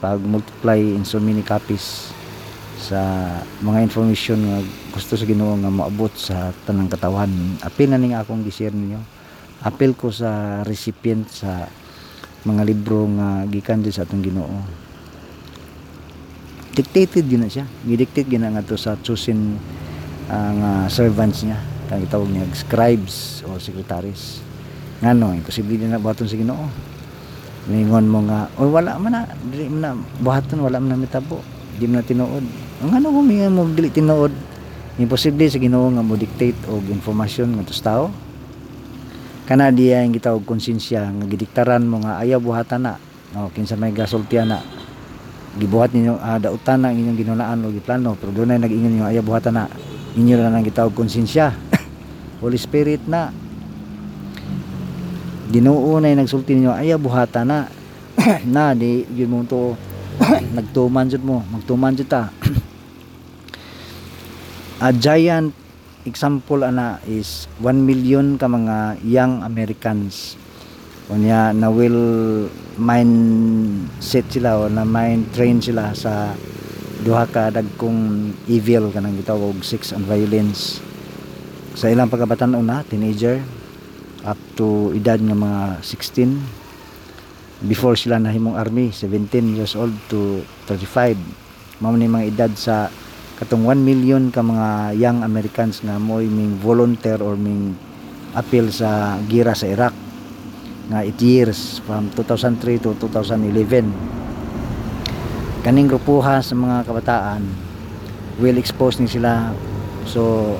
pag-multiply in so many copies sa mga information nga gusto sa Ginoo nga maabot sa tanang katawan. Apil na ning akong gi-share ninyo. Apil ko sa recipient sa mga libro nga gikan din sa atong Ginoo. Dictated yun na siya. Gidictate gina nga to sa chosen ah, nga servants niya. Kang itawag niya scribes o secretaries. Ngano imposible din na buhaton sa Ginoo Ningon mo nga, o wala man na, dili man na, buhaton, wala man na mitabo. Di man na tinuod. Ang ano may mo dili tinuod. Imposible sa ginoo nga mo dictate og informasyon nga tos tao. Kana diya yung gitawag konsensya nga gidiktaran mo nga ayaw buhatan na. O, kinsa may gasultian na. Gibuhat ninyo, ah, dautan na ang inyong ginunaan o giplano. Pero doon na nag-ingon ninyo, ayaw buhatan na. Inyo na nang gitawag konsensya. Holy Spirit na. Ginoo na yung nagsulti ninyo ayaw buhata na. Na di yun mo to. Nagtuman jud mo magtuman jud ta. A giant example ana is 1 million ka mga young Americans. Unya na will mind set sila o na mind train sila sa duha ka dagkong evil kanang gitawag sex and violence. Sa ilang pagkabatan una teenager up to edad nga mga 16 before sila nahimong army 17 years old to 35 mao ni mga edad sa katong 1 million ka mga young Americans nga mo'y ming volunteer or ming appeal sa gira sa Iraq nga 8 years from 2003 to 2011 kaning grupuha sa mga kabataan will expose ni sila. So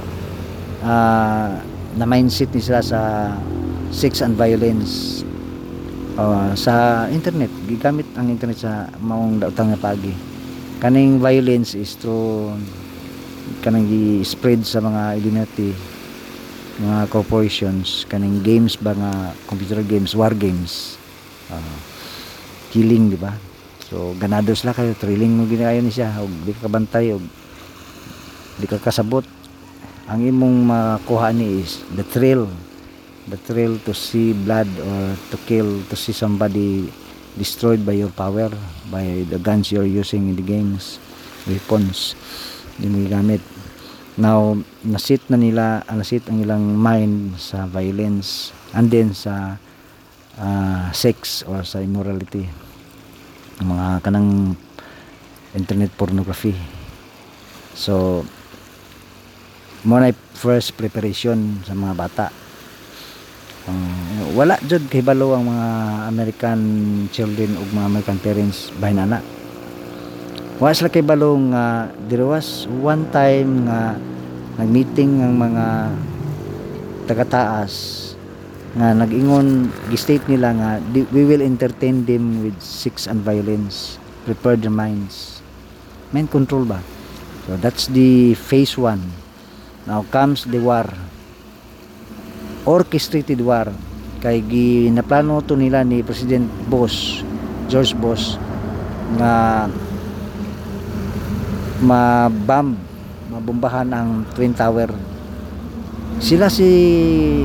ah na mindset ni sila sa sex and violence uh, sa internet. Gigamit ang internet sa maong daotang nga pagi. Kaning violence is through kanang gi-spread sa mga Illuminati mga corporations. Kaning games ba nga computer games war games. Uh, killing di ba? So ganado sila kayo. Thrilling mo ginayo ni siya. Og di ka kabantay og di ka kasabot ang imong makuha ni is the thrill the thrill to see blood or to kill to see somebody destroyed by your power by the guns you're using in the games weapons mo gamit now nasit na nila nasit ang ilang mind sa violence and then sa ah, sex or sa immorality. Mga kanang internet pornography. So mo na first preparation sa mga bata. Um, wala jud kay balo ang mga American children ug mga American parents bahin ana. Wa sila kay balo nga there was one time nga nagmeeting ang mga taga-taas nga nag-ingon gi-state nila nga "Di- we will entertain them with sex and violence. Prepare their minds. Mind control ba? So that's the phase one now comes the war. Orchestrated war. Kay ginaplano to nila ni President Bush George Bush nga mabomb mabombahan ang Twin Tower. Sila si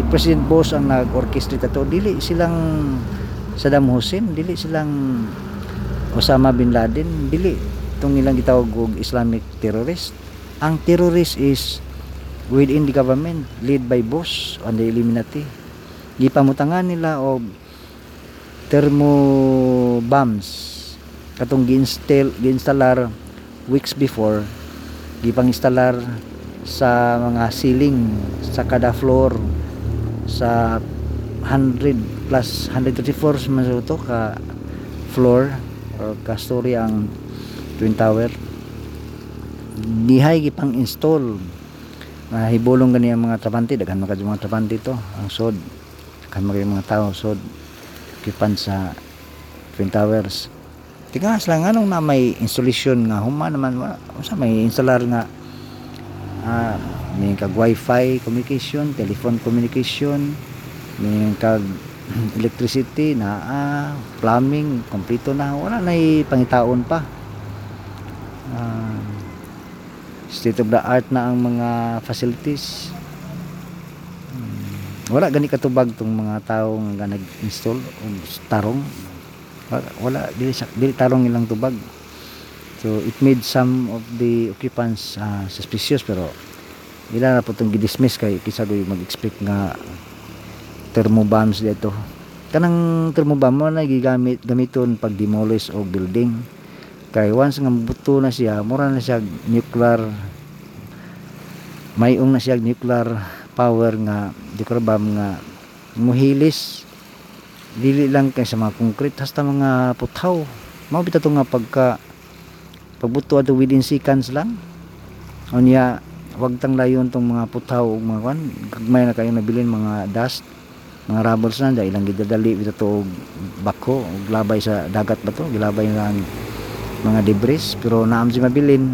President Bush ang nag-orchestrate to dili silang Saddam Hussein dili silang Osama bin Laden dili itong nilang gitawag og Islamic terrorist. Ang terrorist is within the government led by Bush on the Illuminati. Gipamutangan nila og thermo bombs katong gi-install gi-installar weeks before gipang-installar sa mga ceiling sa kada floor sa 100 plus 134 man sa to ka floor or ka story ang Twin Tower. Dihay gipang install mahibulong gani ang mga trabante daghan mga mga trabante to ang sod. Daghan mga mga tao sod. Kipan sa Twin Towers. Tigas lang anong na may installation nga? Huma naman wa- sa may installer nga? Ah, may kag wifi communication telephone communication may kag electricity na ah, plumbing kompleto na. Wala na pangitaon pa. Ah, state of the art na ang mga facilities Hmm, wala gani katubag tong mga tao nga nag-install og tarong wala, dili, dili tarong ilang tubag So it made some of the occupants ah, suspicious pero ila na po itong gidismiss kay kisa doy mag-expect nga thermobombs dito. Kanang thermobomb mo na gigamit gamiton pag demolish og building. Kay once nga buto na siya, mura na siya nuclear mayong na siya nuclear power nga di ko bomb nga muhilis. Dili lang kay sa mga concrete hasta mga puthaw mao bitaw nga pagka pagbuto ato within seconds lang. Unya wag tang layon tong mga puthaw ug mga kwan. Gagmay na kayo nabilin mga dust mga rubbles na dahil ilang gidadali bitaw to bako og labay sa dagat ba to? Gilabay ang mga debris pero naam si mabilin.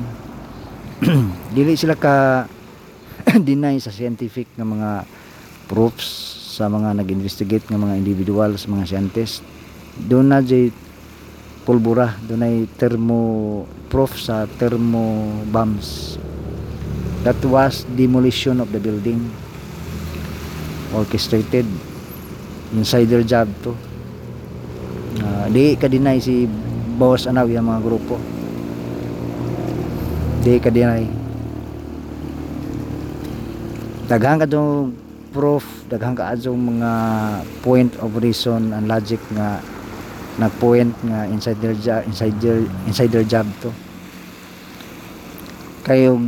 Dili sila ka deny sa scientific nga mga proofs sa mga nag-investigate nga mga individual sa mga scientist. Doon na jay pulbura doon ay thermo proof sa thermo bombs. That was demolition of the building. Orchestrated. Insider job to. Ah, di ka deny si boss anaw yung mga grupo. Di ka deny daghang ka dong proof daghang ka adtong mga point of reason and logic nga nag-point nga insider job insider insider job to. Kayo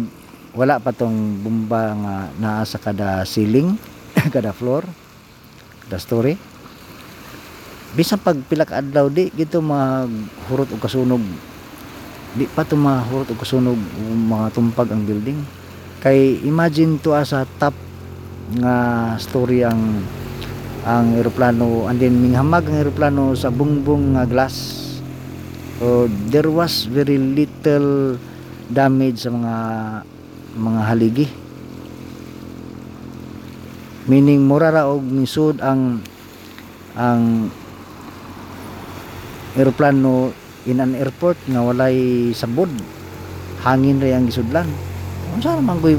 wala pa tong bomba nga naa sa kada ceiling kada floor kada story bisan pag pila ka adlaw di gito maghurot og kasunog. Di pa to mahurot og kasunog mga tumpag ang building. Kay imagine to as a top nga story ang ang eroplano. And then minghamag ang eroplano sa bungbong nga glass. So there was very little damage sa mga mga haligi. Meaning mura ra og misud ang ang eroplano in an airport nga walay sabod. Hangin ra ang gisudlan. Unsa man koy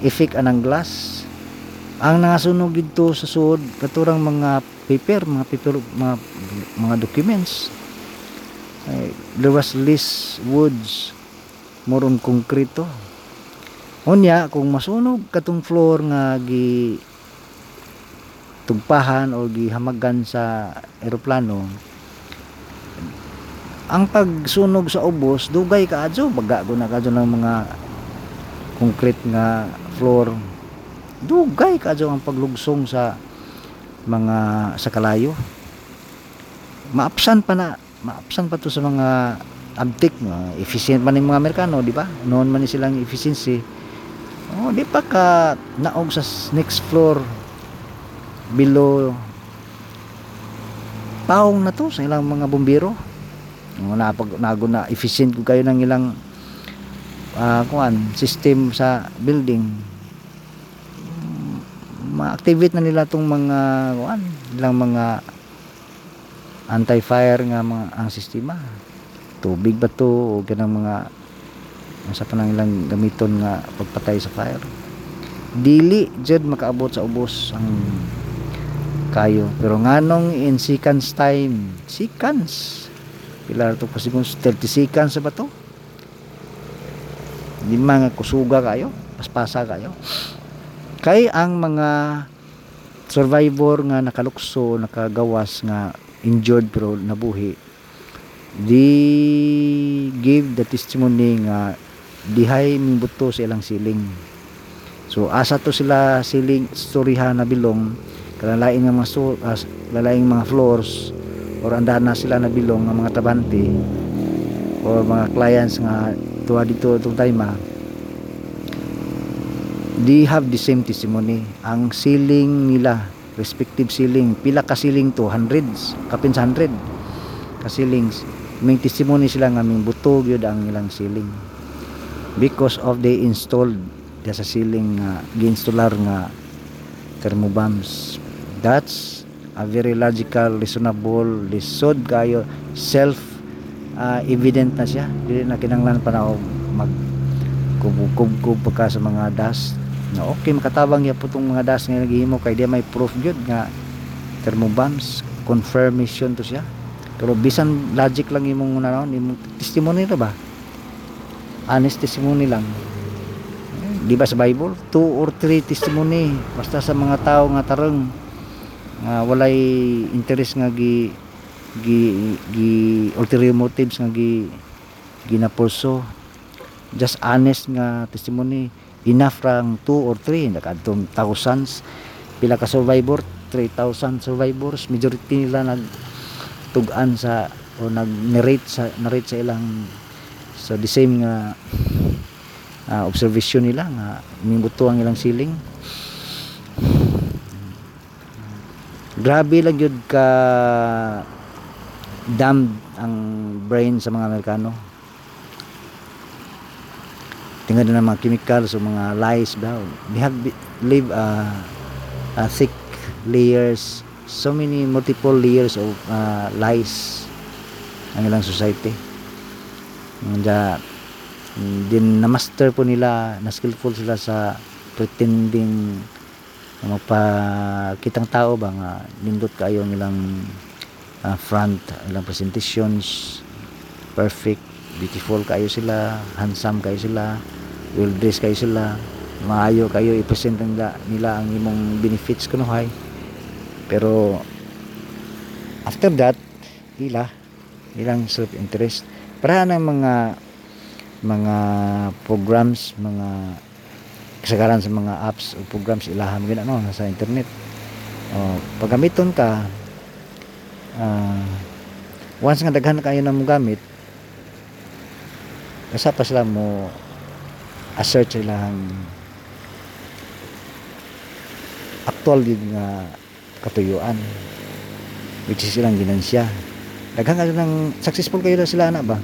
effect anang glass? Ang nangasunog dito sa suod katurang mga paper mga paper mga mga documents. Ay, there was less woods more on konkreto unya kung masunog katong floor nga gi tugpahan o gihamagan sa eroplano ang pagsunog sa ubos dugay kaadyo baga na kadyo ng mga concrete nga floor. Dugay kadyo ang paglugsong sa mga sa kalayo. Maapsan pa na maapsan pa to sa mga abtik mga efficient man yung mga Amerikano di ba? Noon man silang efficiency. Oh di pa ka naog sa next floor below. Paong na to sa ilang mga bumbiro Oh, na pag nago na efficient ko kayo ng ilang ah, kuan system sa building. Ma-activate na nila tong mga kuan ilang mga anti-fire nga mga ang sistema. Tubig ba to o ganang mga sa panang ilang gamiton nga pagpatay sa fire. Dili jud makaabot sa ubos ang kayo. Pero nganong in seconds time? Seconds pila to kasi kung 30 seconds sa ba to di mga kusuga kayo paspasa kayo. Kay ang mga survivor nga nakalukso nakagawas nga injured pero nabuhi di give the testimony nga dihay mingbuto sa ilang siling. So asa to sila siling storyahan na bilong kalalain nga mga so, as, lalaing mga floors or andahan na sila na bilong nga mga tabante. Or mga clients nga tuwa dito itong time ah, they have the same testimony. Ang ceiling nila respective ceiling pila ka ceiling to hundreds kapin sa hundred ka ceilings. May testimony sila nga may butog yun ang ilang ceiling. Because of they installed sa ceiling nga giinstaller nga thermobombs that's a very logical reasonable lisod kayo self ah, evident na siya. Dili na kinanglan pa na og mag kubog-kubog pa ka sa mga dust na okay makatabang ya po tong mga dust nga naghihimo kay di may proof gyud nga thermobombs confirmation to siya. Pero bisan logic lang imong ano imong testimony ra ba? Honest testimony lang. Di ba sa Bible? Two or three testimony basta sa mga tao nga tarong nga walay interest nga gi gi gi ulterior motives nga gi ginapulso just honest nga testimony enough rang two or three nakadtong thousands. Pila ka survivor 3,000 survivors. Majority nila nag tugan sa o nag-narrate sa narrate sa ilang so the same nga ah, observation nila nga mimuto ang ilang siling grabe lang yun ka damned ang brain sa mga Amerikano. Tingnan na ng mga chemicals o mga lies daw they have live uh, uh, thick layers so many multiple layers of uh, lies ang ilang society. Kaya, din na master po nila na skillful sila sa pretending na magpakitang tao ba nga nindot kayo ang ilang ah, front ilang presentations perfect beautiful kayo sila handsome kayo sila well dressed kayo sila maayo kayo i-present nila, nila ang imong benefits kunuhay pero after that ila ilang self interest para ng mga mga programs mga kasagaran sa mga apps o programs ilaham gina no sa internet. O paggamiton ka ah, once nga daghan kayo na mo gamit kasa pa sila mo assert sa ilang actual yun nga katuyuan which is ilang ginansya. Daghan kayo ng successful kayo na sila na ba?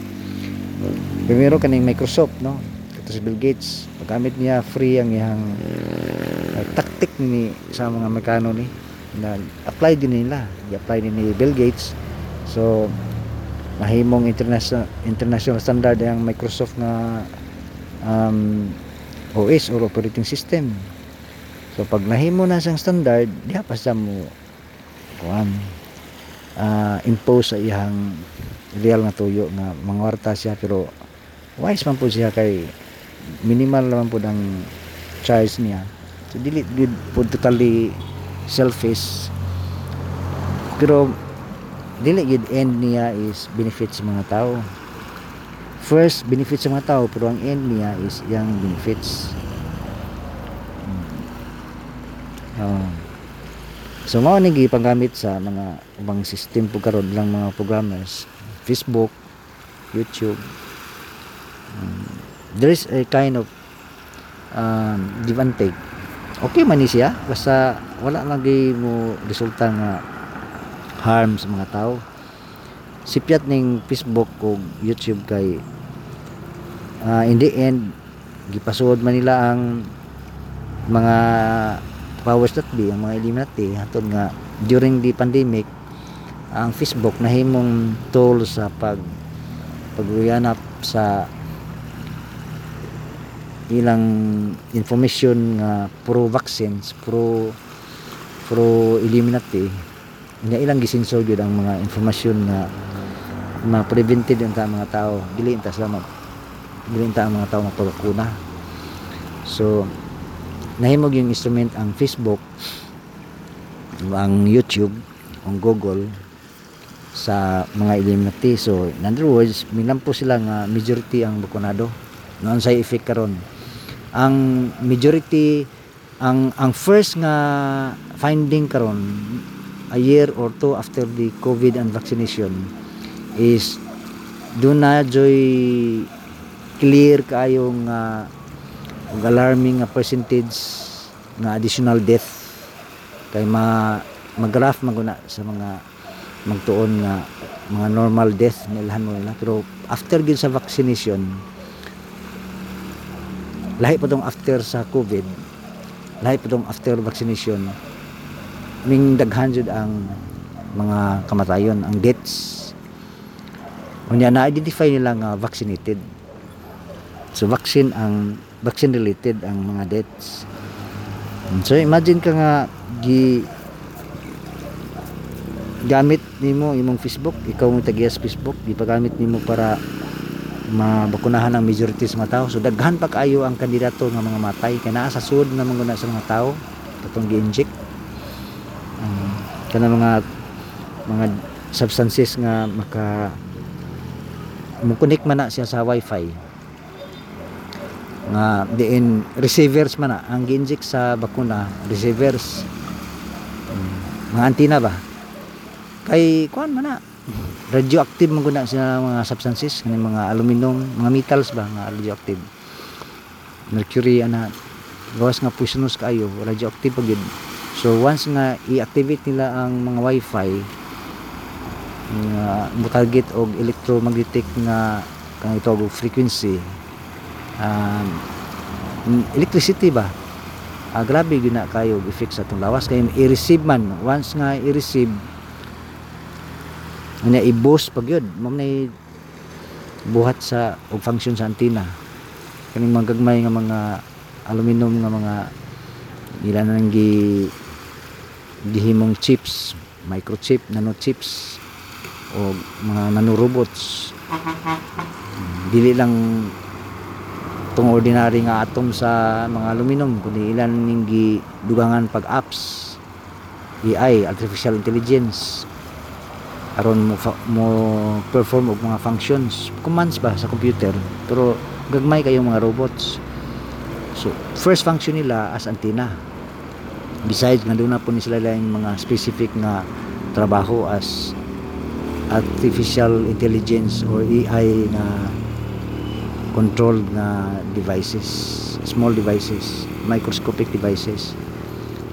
Primero kaning Microsoft no? Ito si Bill Gates paggamit niya free ang iyang uh, tactic ni sa mga mekano ni na apply din nila. I-apply din ni Bill Gates. So mahimong international international standard ang Microsoft na um, OS or operating system. So pag nahimo na siyang standard diha pa sa mo kuan ah, impose sa iyang real nga tuyo nga mangwarta siya. Pero wise man po siya kay minimal naman po ang charge niya. So dili good po totally selfish. Pero dili gid end niya is benefit sa mga tao. First benefit sa mga tao pero ang end niya is yung benefits. Oh. so mao ni panggamit sa mga ubang system po karon lang mga programmers. Facebook YouTube. Um, there is a kind of um, give and take. Okay man ni siya basta wala lagi mo resulta nga harm sa mga tao. Sipyat ning Facebook o YouTube kay ah, in the end gipasuod man nila ang mga powers that be ang mga Illuminati. Hatod nga during the pandemic ang Facebook nahimong tool sa pag pagruyanap sa ilang information nga pro vaccines pro pro Illuminati nga ilang gisinsor gyud ang mga informasyon nga ma prevented ta mga tao. Dili ta sila dili ang mga tao magpabakuna so nahimog yung instrument ang Facebook ang YouTube ang Google sa mga Illuminati. So in other words minampo sila nga majority ang bakunado. Noon sa effect karon ang majority ang ang first nga finding karon a year or two after the COVID and vaccination is do na joy clear kayo nga ug alarming nga percentage nga additional death. Kay ma mag-graph maguna sa mga magtuon nga mga normal death nilahan mo nila pero after gid sa vaccination lahi pa tong after sa COVID lahi pa tong after vaccination ming daghan jud ang mga kamatayon ang deaths. Unya na-identify nila nga vaccinated. So vaccine ang vaccine related ang mga deaths. So imagine ka nga gi gamit nimo imong Facebook ikaw mo tagiya sa Facebook di pa gamit nimo para mabakunahan ang majority sa mga tao. So daghan pa kaayo ang kandidato nga mga matay. Kay naa sa sud na mga sa mga tao. Katong gi-inject. Um, kana mga mga substances nga maka mukunik man na siya sa wifi. Nga diin receivers man na ang gi-inject sa bakuna. Receivers. Um, mga antenna ba? Kay kuan man na radioactive man guna sila mga substances kani mga aluminum mga metals ba nga radioactive. Mercury ana gawas nga poisonous kaayo radioactive pag so once nga i-activate nila ang mga wifi nga mutarget og electromagnetic nga kang ito og frequency um, electricity ba ah, grabe gyud na kayo effect sa atong lawas. Kay i-receive man once nga i-receive nga i-boost pag yun. Mo na buhat sa og function sa antenna kaning mga gagmay nga mga aluminum nga mga ilan nang gi gihimong chips microchip nanochips o mga nanorobots. Dili lang tong ordinary nga atom sa mga aluminum kundi ilan ning gidugangan pag apps AI artificial intelligence aron mo, mo perform og mga functions commands ba sa computer pero gagmay kayong mga robots. So first function nila as antenna. Besides nga na po ni sila lang mga specific nga trabaho as artificial intelligence or AI na controlled na devices small devices microscopic devices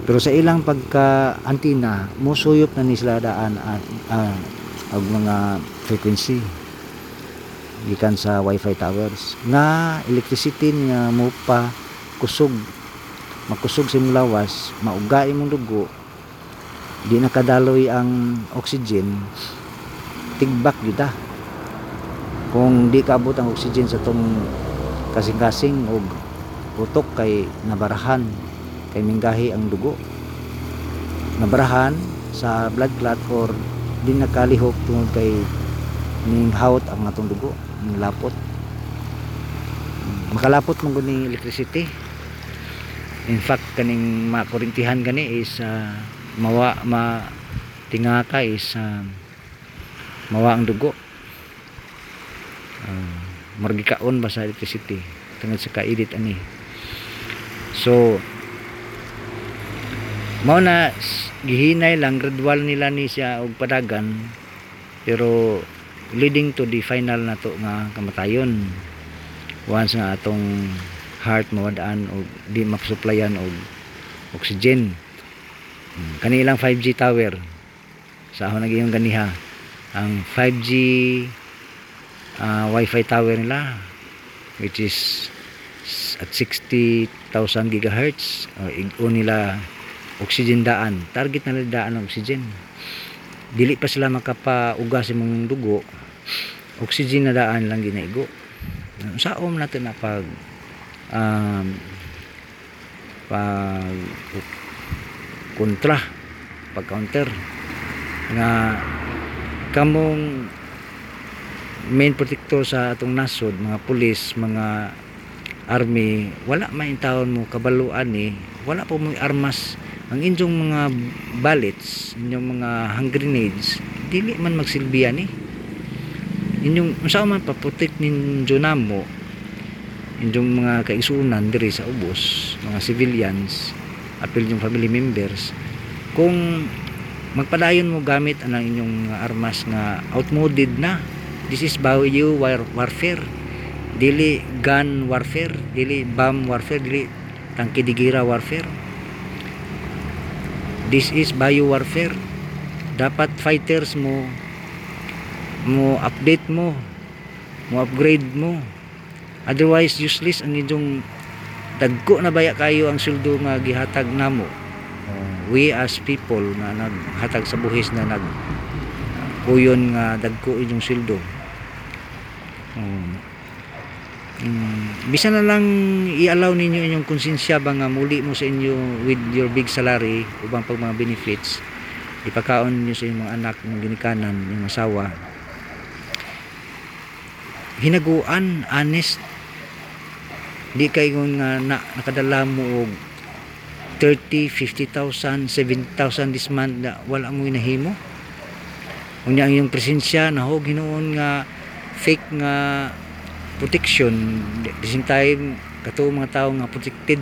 pero sa ilang pagka antenna musuyop na ni sila daan at ah, ang mga frequency gikan sa wifi towers. Nga electricity nga mo pa kusog makusog sa lawas mauga imong dugo di nakadaloy ang oxygen tigbak yuta kung di kaabot ang oxygen sa tong kasing-kasing o utok kay nabarahan kay minggahi ang dugo. Nabarahan sa blood clot or di nakalihok tungod kay ning hawt ang atong dugo ning lapot. Makalapot man ning electricity. In fact kaning makurintihan gani is ah, mawa ma tingaka is ah, mawa ang dugo. Uh, margikaon ba sa electricity? Tungod sa kaidit ani. So mao na gihinay lang gradual nila ni siya og padagan pero leading to the final na to nga kamatayon. Once nga atong heart mawadaan og di mapsuplayan og oxygen. Hmm, kani ilang 5G tower. Sa ako naging ganiha. Ang 5G ah, wifi tower nila which is at 60,000 gigahertz. Uh, igo nila oxygen daan. Target na daan ng oxygen. Dili pa sila makapauga sa mong dugo. Oxygen na daan lang ginaigo saom natin na pag um, pag kontra pag counter nga kamong main protector sa atong nasod mga pulis mga army wala man taon mo kabaluan ni wala po mo armas ang inyong mga bullets inyong mga hand grenades dili man magsilbihan ni. Inyong unsa man paprotect ninyo namo inyong mga kaisunan diri sa ubos mga civilians apil yung family members kung magpadayon mo gamit ang inyong armas nga outmoded na this is bio war warfare. Dili gun warfare dili bomb warfare dili tangke digira warfare this is bio warfare. Dapat fighters mo mo update mo mo upgrade mo. Otherwise useless ang inyong dagko na baya kayo ang sweldo nga gihatag namo. We as people na naghatag sa buhis na nag kuyon nga dagko inyong sweldo um, mm, bisa na lang i-allow ninyo inyong konsensya ba nga muli mo sa inyo with your big salary ubang pag mga benefits ipakaon niyo sa inyong mga anak ng ginikanan yung asawa? Hinaguan honest. Di kay nga na, nakadala mo og 30, 50,000, 70,000 this month na wala mo inahimo. Unya ang iyong presensya na ho ginoon nga fake nga protection. The same time kato mga tao nga protected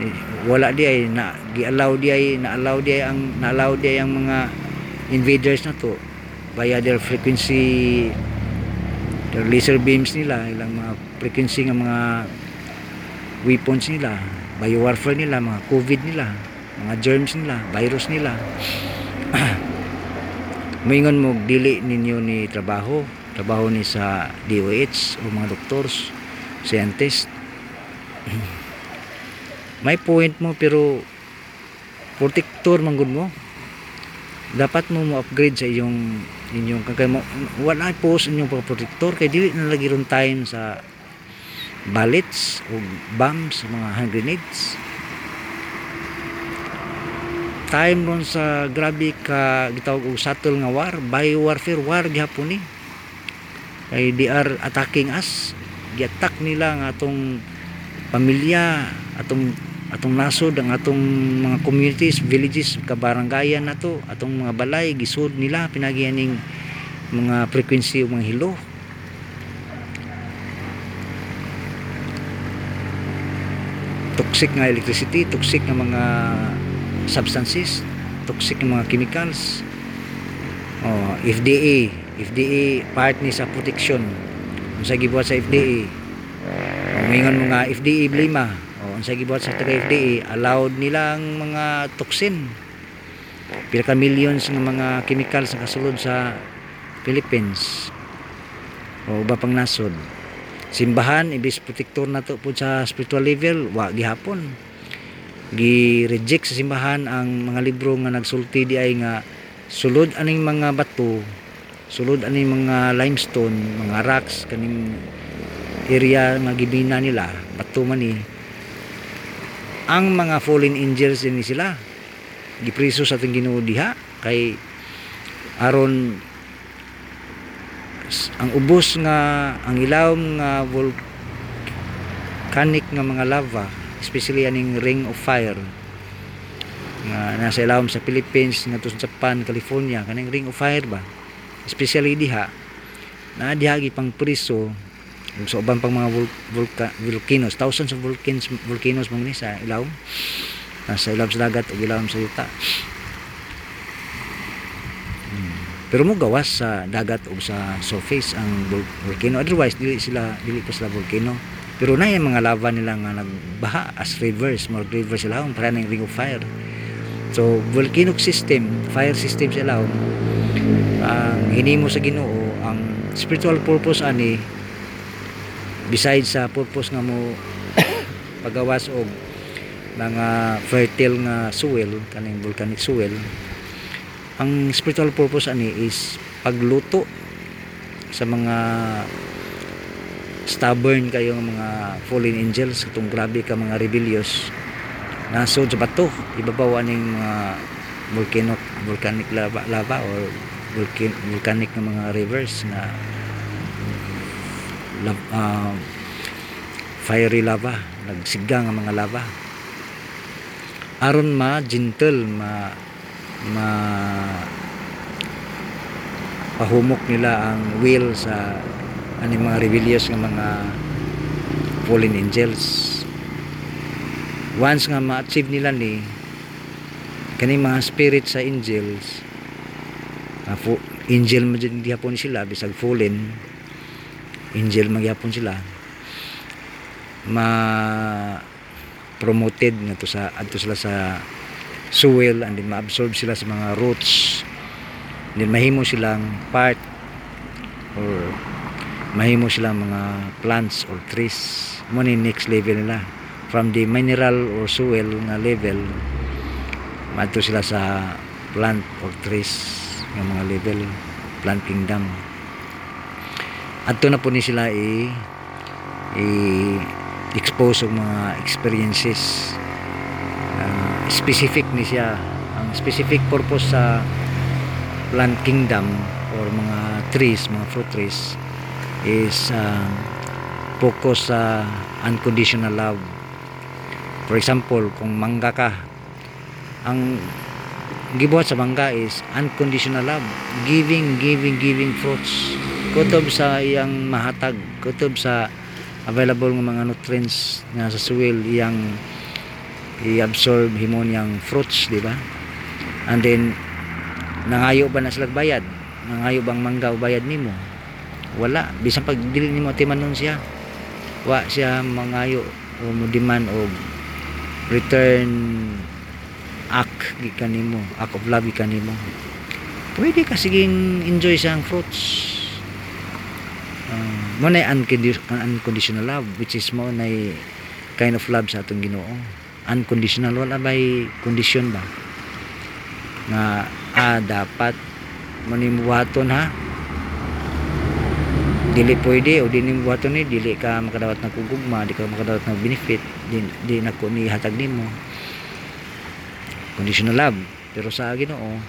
Eh, wala di ay na gi-allow di ay na-allow di ay ang na-allow di ay ang mga invaders na to. Via their frequency their laser beams nila ilang mga frequency nga mga weapons nila biowarfare nila mga covid nila mga germs nila virus nila. Moingon mo dili ninyo ni trabaho trabaho ni sa DOH o mga doctors scientist. May point mo pero protector man gud mo. Dapat mo mo upgrade sa iyong inyong kay mo wala po sa inyong pagprotector kay dili na lagi ron time sa bullets o bombs mga hand grenades. Time ron sa grabe ka gitawag og subtle nga war biowarfare war gihapon ni kay they are attacking us. Gi-attack nila nga atong pamilya atong atong nasod ang atong mga communities villages kabaranggayan nato atong mga balay gisud nila pinagianing mga frequency o mga hilo. Toxic nga electricity toxic nga mga substances toxic nga mga chemicals. Oh, FDA FDA part ni sa protection unsa gibuhat sa FDA mo nga FDA blima o unsa gibuhat sa taga FDA allowed nila ang mga toxin pila ka millions ng mga chemicals na kasulod sa Philippines. O uba pang nasod. Simbahan ibis protector na to po sa spiritual level wa gihapon. Gi-reject sa simbahan ang mga libro nga nagsulti di ay nga sulod aning mga bato sulod aning mga limestone mga rocks kaning area nga gibina nila bato man ang mga fallen angels din sila. Gipriso sa ating Ginoo diha kay aron ang ubos nga ang ilawom nga volcanic nga mga lava especially aning ring of fire nga nasa ilawom sa Philippines nga sa Japan, California kaning ring of fire ba especially diha na diha gipang priso sa uban pang mga vul- vulka, volcanoes thousands of volcanoes volcanoes mo ni sa ilawom nasa ilawom sa dagat ug ilawom sa yuta. Hmm. pero mo gawas sa dagat ug sa surface ang vol- volcano otherwise dili sila dili pa sila volcano pero na yung mga lava nila nga nagbaha as rivers more rivers sila para ng ring of fire. So volcanic system fire system sila ang hinimo sa Ginoo ang spiritual purpose ani besides sa purpose nga mo pagawas og mga fertile nga soil kaning volcanic soil ang spiritual purpose ani is pagluto sa mga stubborn kayo nga mga fallen angels itong grabe ka mga rebellious. Nasod sa bato ibabaw aning mga volcano volcanic lava, lava or volcanic nga mga rivers na ah, fiery lava nagsiga nga mga lava. Aron ma gentle ma ma pahumok nila ang will sa ani mga rebellious nga mga fallen angels. Once nga ma-achieve nila ni kani mga spirit sa angels fo- angel man dyan gihapon sila bisag fallen. Angel man sila. Ma promoted nga to sa adto sila sa soil and then ma-absorb sila sa mga roots. And then mahimo silang part or mahimo silang mga plants or trees. Mo ni next level nila. From the mineral or soil nga level madto sila sa plant or trees nga mga level plant kingdom. Adto na po ni sila i i expose og mga experiences. Ah, specific ni siya. Ang specific purpose sa plant kingdom or mga trees mga fruit trees is um, focus sa unconditional love. For example, kung mangga ka, ang gibuhat sa mangga is unconditional love. Giving, giving, giving fruits. Kutob sa iyang mahatag. Kutob sa available ng mga nutrients nga sa soil iyang i-absorb himo niyang fruits, di ba? And then nangayo ba na sila bayad? Nangayo bang mangga o bayad nimo? Wala. Bisan pag dili nimo timanon siya. Wa siya mangayo o mudiman o return act gikan nimo, act of love gikan nimo. Pwede ka siging enjoy siyang fruits. Uh, mo na uncondi- unconditional love which is mo na kind of love sa atong Ginoo. Unconditional wala bay condition ba? Nga ah dapat mo ni ha. Dili pwede o dili buhaton ni dili ka makadawat ng kugugma, di ka makadawat ng benefit, di, di nako ni hatag nimo. Conditional love. Pero sa Ginoo,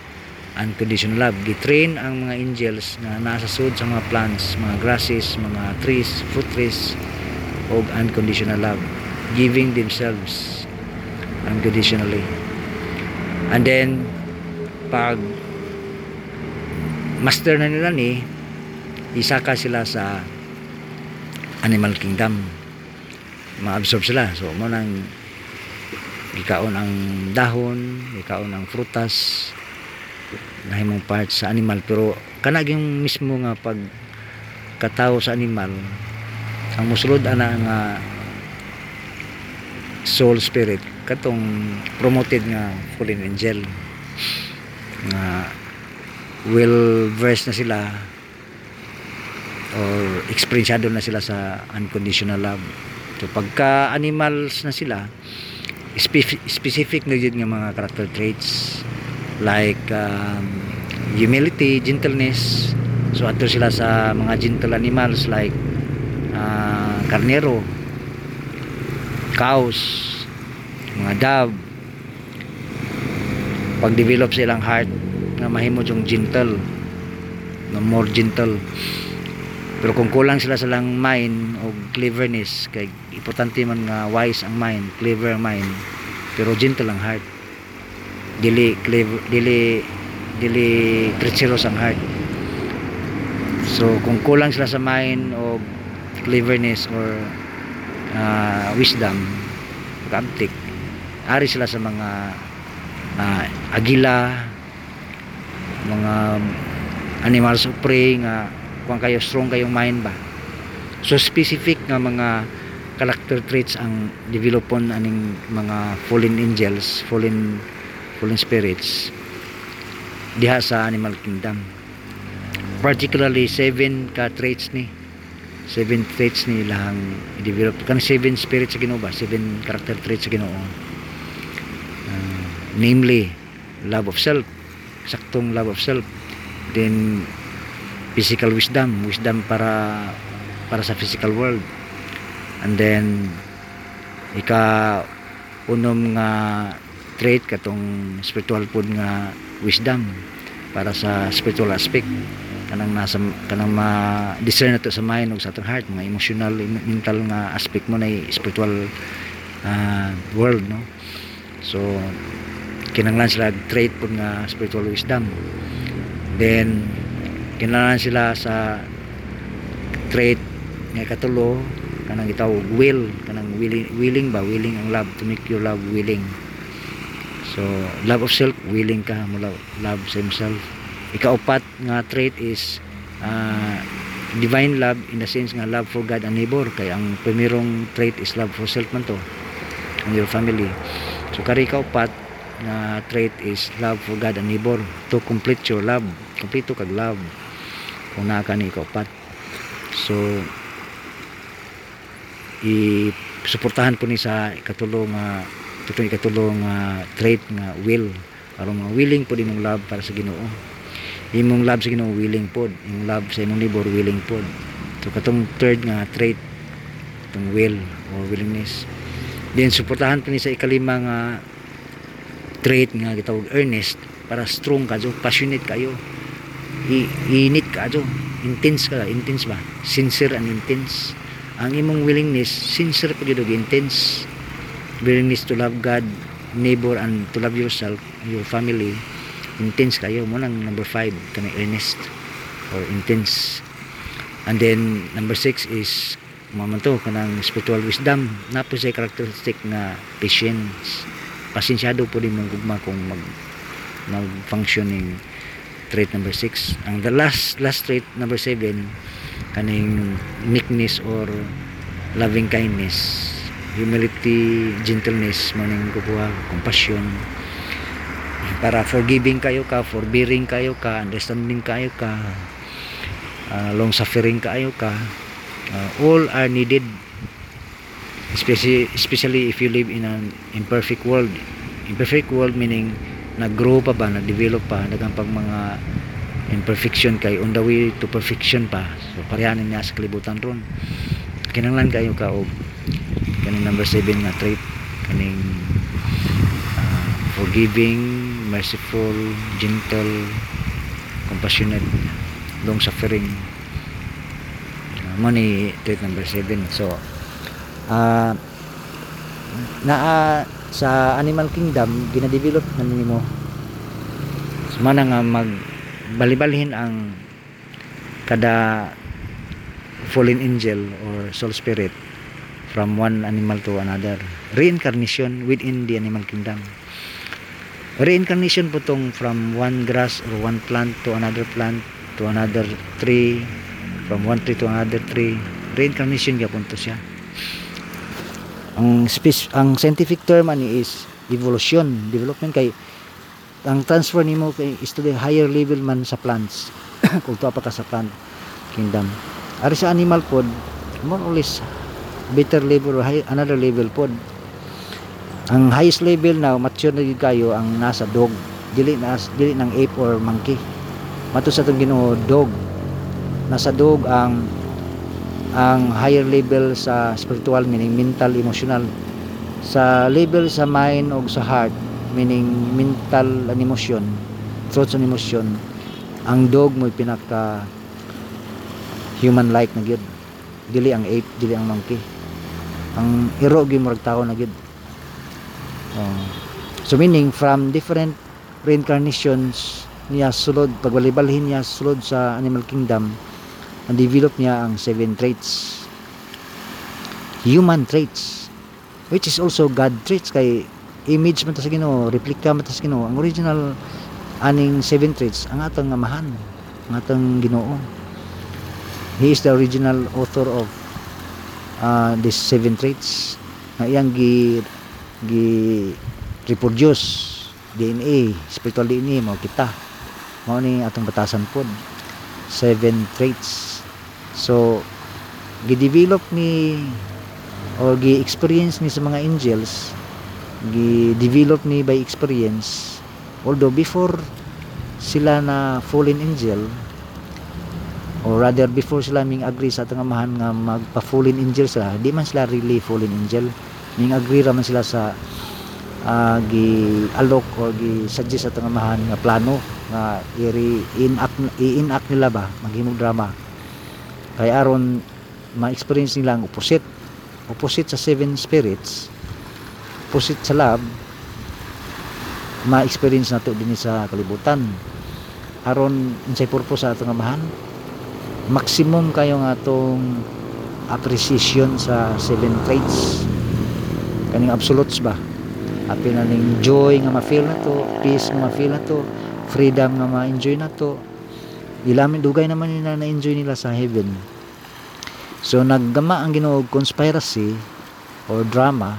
unconditional love. Gitrain ang mga angels na nasa sud sa mga plants, mga grasses, mga trees, fruit trees, og unconditional love. Giving themselves unconditionally. And then, pag master na nila ni, isaka sila sa animal kingdom. Ma-absorb sila. So, mo nang ikaon ang dahon, ikaon ang frutas, nahimong part sa animal pero kanag mismo nga pag katao sa animal ang musulod ana nga soul spirit katong promoted nga fallen angel. Nga well versed na sila or experiencado na sila sa unconditional love. So pagka animals na sila specific, specific na yun nga mga character traits like um, humility, gentleness. So ato sila sa mga gentle animals like uh, karnero, cows, mga dove. Pag-develop sa ilang heart na mahimo yung gentle, na more gentle. Pero kung kulang sila sa lang mind o cleverness, kay importante man nga wise ang mind, clever ang mind, pero gentle ang heart. Dili clever dili dili treacherous ang heart. So kung kulang sila sa mind o cleverness or uh, wisdom kabtik ari sila sa mga uh, agila mga animals of prey nga kung kayo strong kayong mind ba. So specific nga mga character traits ang developon aning mga fallen angels fallen fallen spirits diha sa animal kingdom. Particularly seven ka traits ni seven traits ni ilang i-develop. Kan seven spirits sa Ginoo ba? Seven character traits sa Ginoo. Uh, namely love of self saktong love of self. Then physical wisdom wisdom para para sa physical world. And then ika unom nga trait katong spiritual food nga wisdom para sa spiritual aspect. Kanang nasa kanang ma discern nato sa mind ug sa atong heart mga emotional mental nga aspect mo na spiritual uh, world no? So kinanglan sila trait pud nga spiritual wisdom. Then kinanglan sila sa trait nga katulo kanang gitawag will kanang willing, willing ba willing ang love to make your love willing So, love of self, willing ka mo love, sa himself. Ikaapat nga trait is uh, divine love in the sense nga love for God and neighbor. Kaya ang primerong trait is love for self man to and your family. So, kari ikaapat nga trait is love for God and neighbor to complete your love. Kompleto kag love kung naa ka ni ikaapat. So, i-suportahan po ni sa ikatulong uh, itong ikatulong uh, trait nga will. Aron mga willing po imong love para sa Ginoo. Imong love sa Ginoo willing pod imong love sa imong neighbor willing pod so katong third nga trait itong will or willingness. Then suportahan po ni sa ikalima nga trait nga gitawag earnest para strong ka so passionate kayo i init ka adyo. Intense ka intense ba? Sincere and intense. Ang imong willingness sincere pa ug intense. Willingness to love God neighbor and to love yourself your family. Intense kayo. Mo nang number 5 kani earnest or intense. And then number 6 is maman to kanang spiritual wisdom. Na po siya characteristic na patience. Pasensyado po din mong gugma kung mag mag functioning trait number 6 ang the last last trait number 7 kaning meekness or loving kindness humility gentleness maning kukuha compassion. Para forgiving kayo ka forbearing kayo ka understanding kayo ka uh, long suffering kayo ka uh, all are needed. Especially especially if you live in an imperfect world. Imperfect world meaning nag-grow pa ba nag-develop pa dagang pag mga imperfection kay on the way to perfection pa. So parehanin niya sa kalibutan ron. Kinanglan kayo ka og kaning number 7 nga trait kaning uh, forgiving merciful gentle compassionate long suffering. Uh, mo ni trait number 7 so uh, naa sa animal kingdom gina-develop na nimo mana nga mag balibalhin ang kada fallen angel or soul spirit from one animal to another. Reincarnation within the animal kingdom. Reincarnation po tong from one grass or one plant to another plant to another tree from one tree to another tree. Reincarnation gyapon to siya ang spec- ang scientific term ani is evolution development. Kay ang transfer nimo kay is to the higher level man sa plants. Kung tuwa pa ka sa plant kingdom. Ari sa animal pod more or less better level or high, another level pod. Ang highest level now mature na kayo ang nasa dog. Dili na dili ng ape or monkey. Mato sa tong Ginoo dog. Nasa dog ang ang higher level sa spiritual meaning mental emotional. Sa level sa mind o sa heart meaning mental and emotion thoughts and emotion ang dog mo pinaka human like na gyud. Dili ang ape dili ang monkey. Ang iro gyud murag tao na gyud. Oh. so meaning from different reincarnations niya sulod pagbalibalhin niya sulod sa animal kingdom ang develop niya ang seven traits. Human traits which is also God traits kay image man ta sa Ginoo replika man ta sa Ginoo. Ang original aning seven traits ang atong amahan ang atong Ginoo. He is the original author of uh, these seven traits. Na iyang gi gi reproduce DNA spiritual DNA mao kita. Mao ni atong batasan pod. Seven traits so gi-develop ni or gi-experience ni sa mga angels gi-develop ni by experience. Although before sila na fallen angel or rather before sila ming agree sa atong amahan nga magpa fallen angel sila di man sila really fallen angel. Ming agree raman sila sa uh, gi alok or gi suggest sa atong amahan nga plano nga iri in-act i-enact nila ba maghimog drama kay aron ma-experience nila ang opposite. Opposite sa seven spirits opposite sa love ma-experience nato din sa kalibutan. Aron unsay purpose sa atong amahan? Maximum kayo nga atong appreciation sa seven traits. Kaning absolutes ba? Apil na joy nga ma-feel na to peace nga ma-feel na to freedom nga ma-enjoy na to ilamin dugay naman nila na-enjoy nila sa heaven. So naggama ang Ginoo og conspiracy or drama.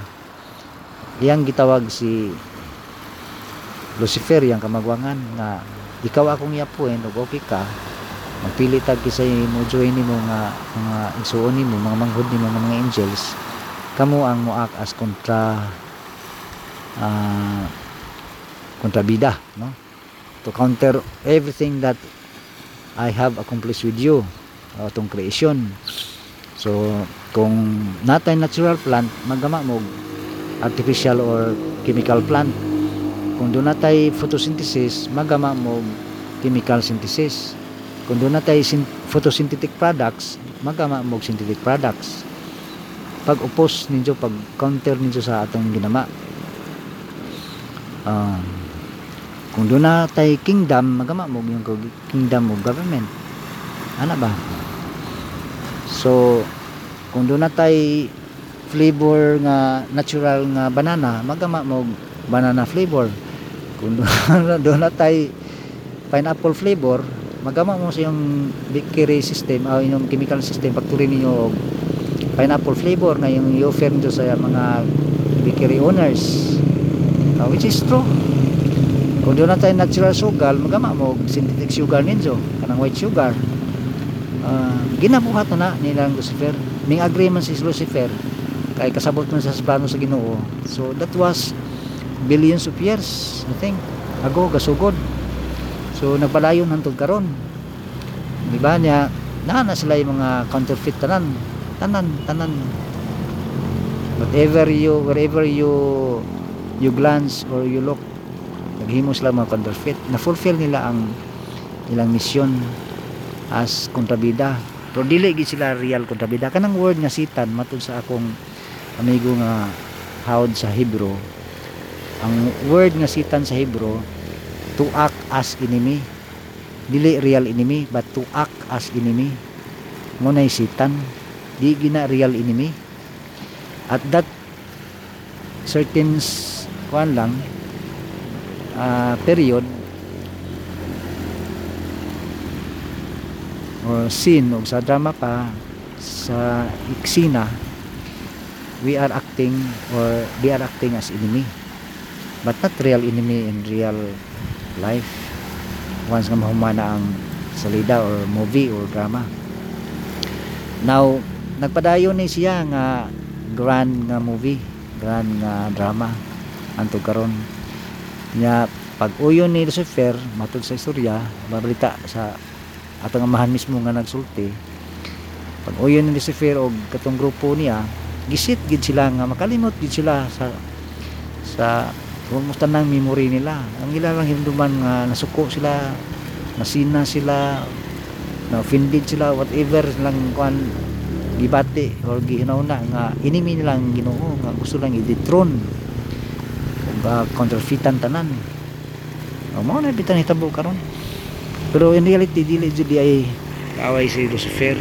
Iyang gitawag si Lucifer yang kamagwangan nga ikaw akong iapuin ug okay ka. Magpili tag kisay mo join nimo nga mga isuon nimo mga manghod nimo nga mga angels. Kamo ang moak as kontra uh, kontrabida no? To counter everything that I have accomplished with you uh, itong creation. So kung natay natural plant magama mo artificial or chemical plant. Kung doon natay photosynthesis magama mo chemical synthesis. Kung doon na tayo syn- photosynthetic products magama mo synthetic products. Pag upos ninyo pag counter ninyo sa atong ginama. Um, kung doon na tayo kingdom magama mo yung kingdom of government. Ana ba? So kung doon na tayo flavor nga natural nga banana magama mo banana flavor. Kung doon na- tayo pineapple flavor magama mo sa yung bakery system o yung chemical system pagtuloy ninyo pineapple flavor na yung i-offer nyo sa mga bakery owners. Uh, which is true kung doon na tayo natural sugar magama mo synthetic sugar ninyo kanang white sugar. Uh, ginabuhat na nilang Lucifer ning agreement si Lucifer kay kasabot man sa plano sa Ginoo. So that was billions of years I think ago gasugod. So nagpalayon hantod karon. Di ba niya na sila yung mga counterfeit tanan. Tanan tanan. Whatever you wherever you you glance or you look naghimo sila mga counterfeit na fulfill nila ang ilang misyon as kontrabida. Pero dili gid sila real kontrabida. Kanang word nga sitan matud sa akong amigo nga hawd sa Hebrew ang word nga sitan sa Hebrew to act as enemy. Dili real enemy but to act as enemy. Mo na sitan di gina real enemy. At that certain kuan lang ah, period or scene o sa drama pa sa eksena we are acting or they are acting as enemy. But not real enemy in real life. Once nga mahumana ang salida or movie or drama. Now nagpadayon ni siya nga grand nga movie grand nga drama antog karon nya pag uyon ni Lucifer matod sa istorya babalita sa atong amahan mismo nga nagsulti. Pag uyon ni Lucifer og katong grupo niya gisit gid sila nga makalimot gid sila sa sa almost tanang memory nila. Ang ila lang hinduman nga nasuko sila nasina sila na offended sila whatever lang kuan gibati or gihinawna nga enemy nilang Ginoo nga gusto lang i-dethrone uh, counterfeitan tanan. O mao na bitan hitabo karon. Pero in reality dili jud di ay kaaway si Lucifer.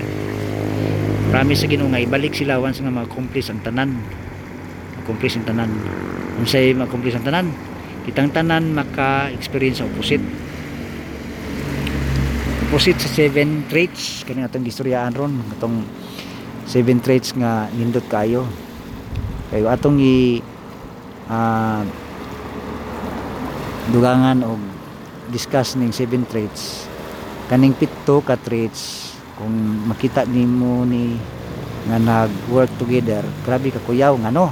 Promise sa Ginoo nga ibalik sila once nga ma-accomplish ang tanan. Accomplish ang tanan. Unsay ma-accomplish ang tanan? Kitang tanan maka-experience sa opposite. Opposite sa seven traits. Kani atong gistoryaan ron. Atong seven traits nga nindot kayo kayo atong i ah, dugangan og discuss ning seven traits. Kaning pito ka traits kung makita nimo ni nga nag work together grabe ka kuyaw nga no?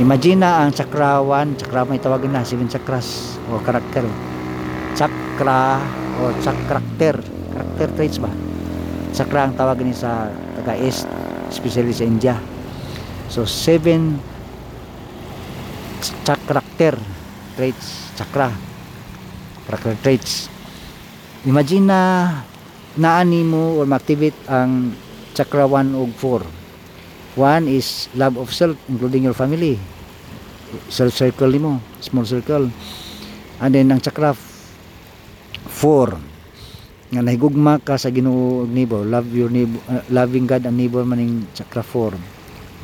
Imagine na ang chakrawan chakra may tawagin na seven chakras o karakter chakra o chakrakter karakter traits ba? Chakra ang tawag ni sa taga east especially sa India. So seven ch- chakrakter traits chakra karakter traits. Imagine na naani mo or ma-activate ang chakra 1 ug 4 one is love of self including your family. Self circle nimo small circle. And then ang chakra 4 nga nahigugma ka sa Ginoo ug neighbor love your neighbor uh, loving God and neighbor maning chakra 4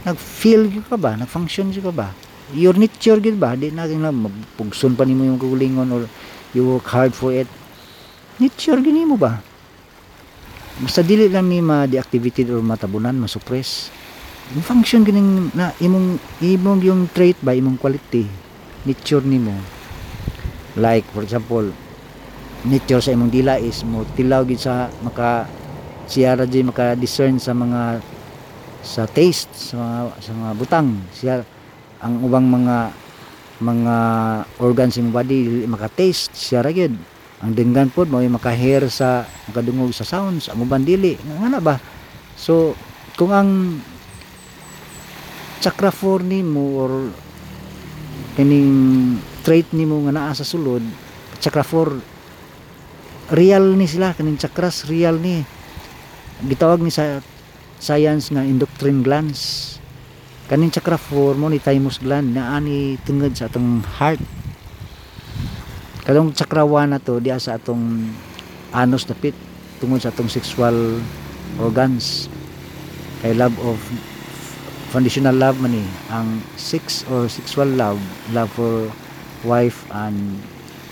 nag-feel ka ba? Nag-function ka ba your nature gyud ba? Di na na mapugson pa nimo yung kagulingon or you work hard for it. Nature gyud nimo ba? Basta dili lang ni ma-deactivated or matabunan ma-suppress. Yung function gining na imong imong yung trait ba imong quality nature nimo. Like for example nature sa imong dila is mo tilaw gid sa maka siya ra maka discern sa mga sa taste sa mga, sa mga butang. Siya ang ubang mga mga organs sa body dili maka taste siya ra gyud. Ang dinggan pod mao maka-hear sa makadungog sa sounds ang uban dili. Nga na ba? So kung ang chakra 4 nimo or kining trait nimo nga naa sa sulod chakra 4 real ni sila kaning chakras real ni. Gitawag ni sa science nga endocrine glands kaning chakra 4 mo ni thymus gland na ani tungod sa atong heart. Kadong chakra 1 na to diya sa atong anus dapit tungod sa atong sexual organs. Kay love of foundational love man ni ang sex or sexual love love for wife and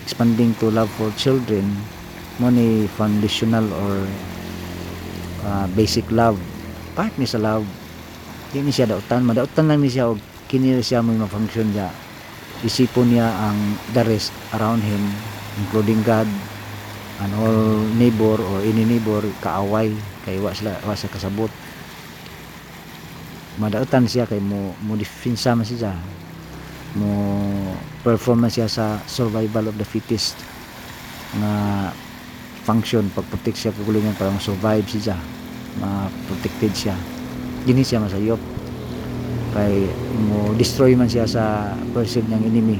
expanding to love for children mo ni foundational or uh, basic love. Part ni sa love di ni siya dautan madautan lang ni siya og kini siya mo ma-function niya. Isipon niya ang the rest around him including God and all neighbor or any neighbor kaaway kay wa sila wa sa kasabot. Madautan siya kay mo mo defensa man siya. Mo performance siya sa survival of the fittest nga function. Pag-protect siya kagulingan para ma-survive siya. Ma-protected siya dini siya masayop kay mo destroy man siya sa person niyang enemy.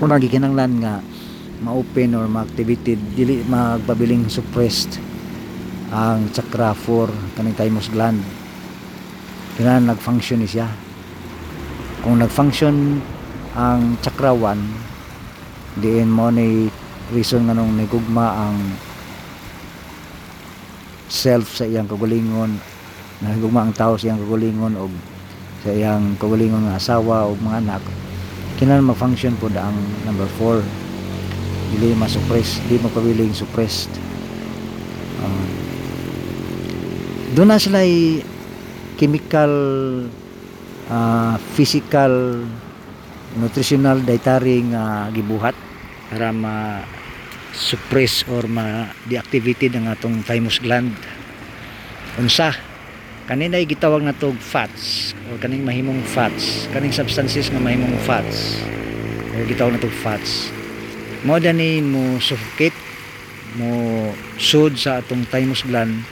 Kung nagikinanglan nga ma-open or ma-activated dili magpabiling suppressed ang chakra 4 kaning thymus gland. Kailangan nag-function ni siya. Kung nag-function ang chakra 1 diin mo ni reason nga nung nagugma ang self sa iyang kagalingon nagugma ang tao sa iyang kagalingon o sa iyang kagalingon nga asawa o mga anak. Kailangan mag-function po ang number 4 dili ma-suppress di mapabiling suppressed. Uh, doon na sila chemical uh, physical nutritional dietary nga gibuhat para ma suppress or ma deactivated ang atong thymus gland. Unsa kanina ay gitawag na tog fats. Or kaning mahimong fats. Kaning substances nga mahimong fats. Or gitawag na tog fats. Mo ni mo suffocate mo sud sa atong thymus gland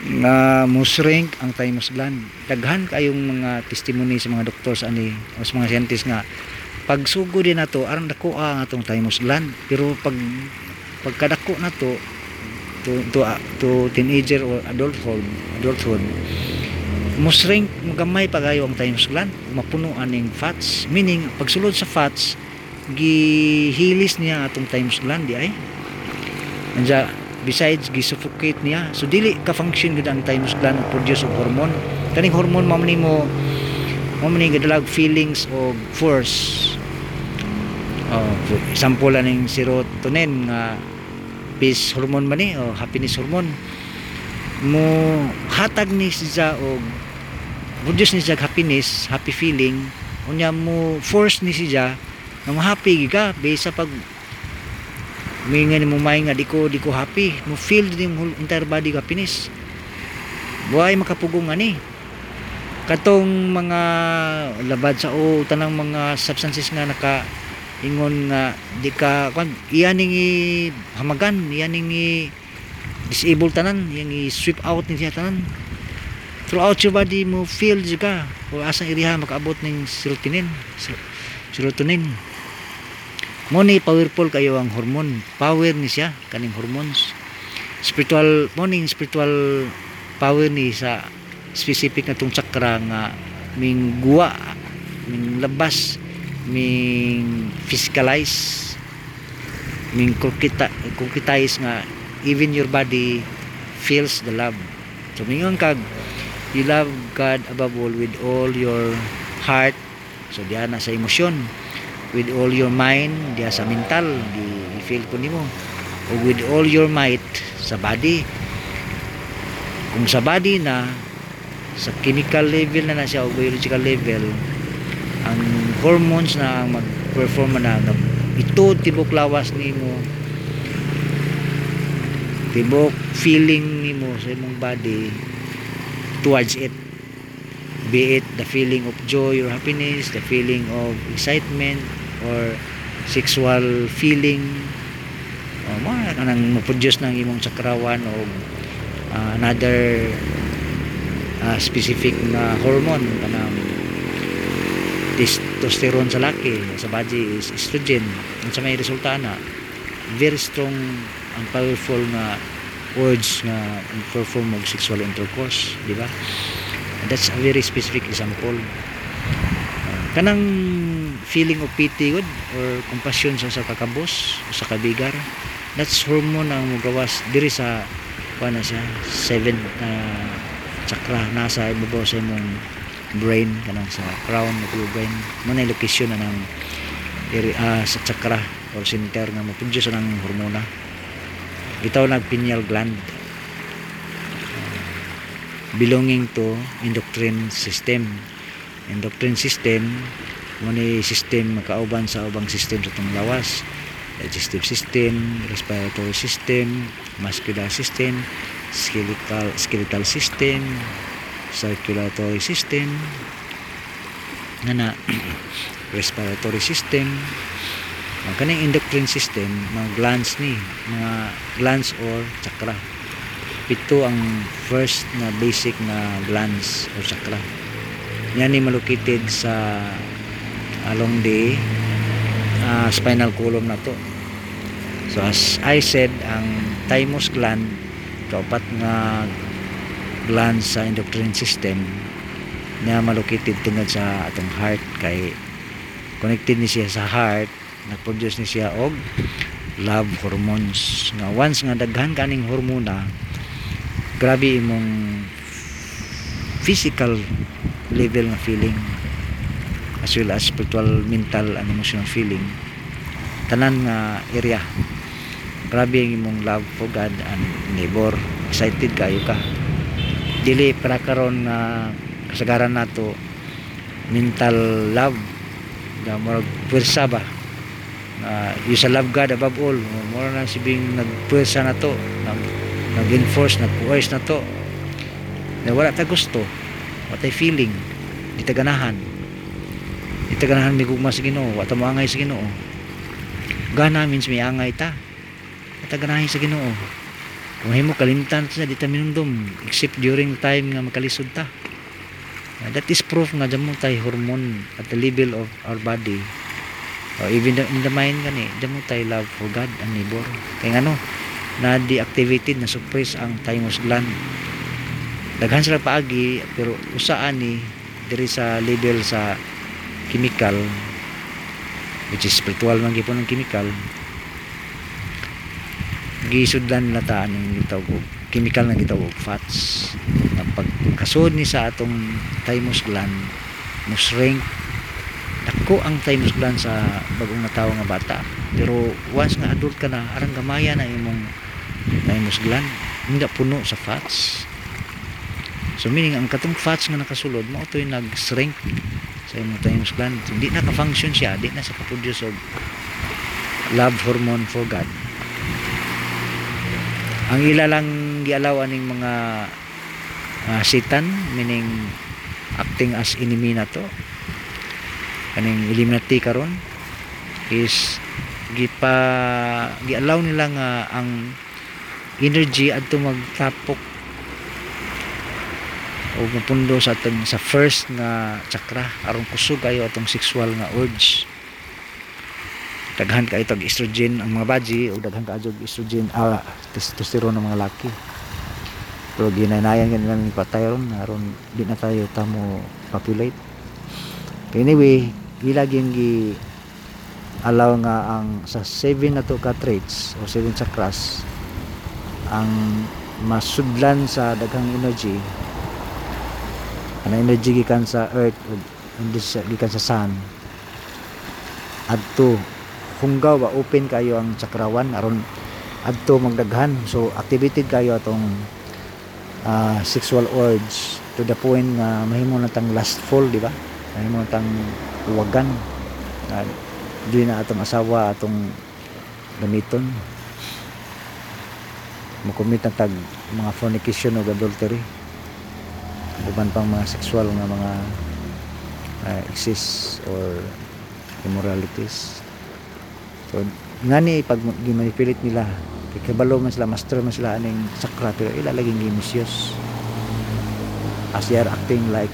nga mo shrink ang thymus gland. Daghan kayong mga testimony sa mga doktor sa ani o sa mga scientist nga pag sugo din nato aron dako ang atong thymus gland. Pero pag pagkadako nato to to to teenager or adulthood adulthood mo shrink mo ang thymus gland mapuno aning fats. Meaning pagsulod sa fats gihilis niya atong thymus gland di ay? Anja, besides gisuffocate niya. So dili ka function gud ang thymus gland produce og hormone. Kaning hormone mao man mo mao man gadalag feelings of force. Oh example aning serotonin nga peace hormone man ni? O happiness hormone. Mo hatag ni siya og produce ni siya happiness happy feeling. Unya mo force ni siya nga mo happy ka based sa pag mingan mo may nga di ko di ko happy. Mo feel din whole entire body happiness. Buhay makapugong ani. Katong mga labad sa o tanang mga substances nga naka ingon nga di ka kwan iyaning hamagan iyaning disable tanan yang sweep out ni siya tanan. Throughout your body mo feel juga o asang iriha makaabot ning serotonin serotonin. Mo ni powerful kayo ang hormone power ni siya kaning hormones. Spiritual morning spiritual power ni sa specific na tong chakra nga ming guwa ming labas ming physicalize ming konkreta konkretize nga even your body feels the love. So mingon kag you love God above all with all your heart. So diya na sa emosyon. With all your mind diya sa mental di, feel ko nimo. O with all your might sa body. Kung sa body na sa chemical level na na siya o biological level hormones na ang mag-perform na, ito tibok lawas nimo. Tibok feeling nimo sa imong body towards it. Be it the feeling of joy or happiness the feeling of excitement or sexual feeling. O mo kanang mo-produce ng imong sakrawan o uh, another uh, specific na hormone kanang testosterone sa laki sa body is estrogen. Ang sa may resulta na very strong ang powerful nga urge nga perform og sexual intercourse di ba? That's a very specific example. Uh, kanang feeling of pity good or compassion sa sa kakabos sa kabigar that's hormone ang mugawas diri sa kuha na siya seven uh, chakra nasa ibabaw sa imong brain kanang sa crown your brain. Mo na location na ng ah, sa chakra or center nga mo-produce ng hormona. Gitawag pineal gland. Belonging to endocrine system. Endocrine system mo ni system makauban sa ubang system sa itong lawas. Digestive system respiratory system muscular system skeletal skeletal system circulatory system nga na respiratory system ang kaning endocrine system mga glands ni mga glands or chakra. Pito ang first na basic na glands or chakra. Yan ni located sa along the uh, spinal column na to. So as I said ang thymus gland kaupat nga gland sa endocrine system na malocated tungod sa atong heart kay connected ni siya sa heart nagproduce ni siya og love hormones. Nga once nga daghan kaning hormona grabe imong physical level nga feeling as well as spiritual mental and emotional feeling. Tanan nga area. Grabe imong love for God and neighbor. Excited kayo ka dili para karon nga kasagaran nato mental love. Nga murag pwersa ba? Uh, you shall love God above all. Mura na sibing nagpwersa na to nag, nag-enforce nag-coerce na to na wala ta gusto what I feeling di ta ganahan. Di ta ganahan may gugma sa Ginoo wa ta mo angay sa Ginoo. Gana means may angay ta. Wa ta ganahin sa Ginoo kung himo kalimtan sa di minundom except during time nga makalisod ta. Uh, that is proof nga damo tay hormone at the level of our body. Or even in the mind gani damo tay love for God and neighbor. Kay ano na deactivated na suppress ang thymus gland. Daghan sila paagi pero usaan ni diri sa level sa chemical which is spiritual man gipon ng chemical gisudlan nila taan yung gitawag og chemical na gitawag og fats. Na pagkasud ni sa atong thymus gland mo shrink dako ang thymus gland sa bagong natawo nga bata. Pero once nga adult ka na arang gamaya na imong thymus gland. Hindi puno sa fats. So meaning ang katong fats nga nakasulod mo ito nag-shrink sa imong thymus gland. Hindi na ka-function siya di na sa ka-produce of love hormone for God ang ila lang gialaw aning mga uh, satan meaning acting as enemy na to. Kaning Illuminati karon is gipa gialaw nila nga ang energy adto magtapok o mapundo sa atong sa first nga chakra. Aron kusog kayo atong sexual nga urge daghan kayo tag estrogen ang mga baji o daghan kayo estrogen ah, testosterone ng mga laki. Pero ginanayan yan namin patay ron aron di na tayo tamo populate. Anyway gilaging gi allow nga ang sa 7 na to ka traits o 7 chakras ang masudlan sa daghang energy. Ang energy gikan sa earth sa gikan sa sun. Adto hunggaw open kayo ang chakrawan aron adto magdaghan. So activated kayo atong uh, sexual urge to the point nga mahimo na tang lustful di ba? Mahimo na tang uwagan uh, di na atong asawa atong gamiton. Mukumit na tag mga fornication o adultery. Uban pang mga sexual nga mga uh, excess or immoralities so ngani pag gimanipilit nila kay kabalo man sila master man sila aning sakra pero ilalaging gimisyos as they are acting like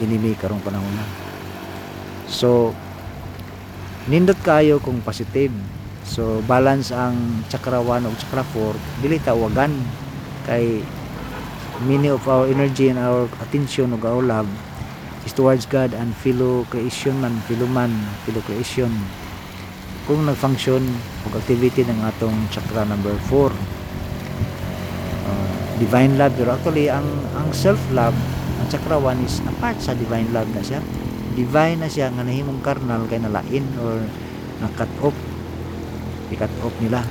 enemy karong panahon na. So nindot kayo kung positive. So balance ang chakra 1 ug chakra 4 dili tawagan. Kay many of our energy and our attention ug our love is towards God and fellow creation man, fellow man, fellow creation. Kung nag-function ug activity ng atong chakra number 4 uh, divine love. Pero actually ang ang self love ang chakra 1 is a part sa divine love na siya. Divine na siya nga nahimong carnal kay nalain or na cut off i-cut off nila.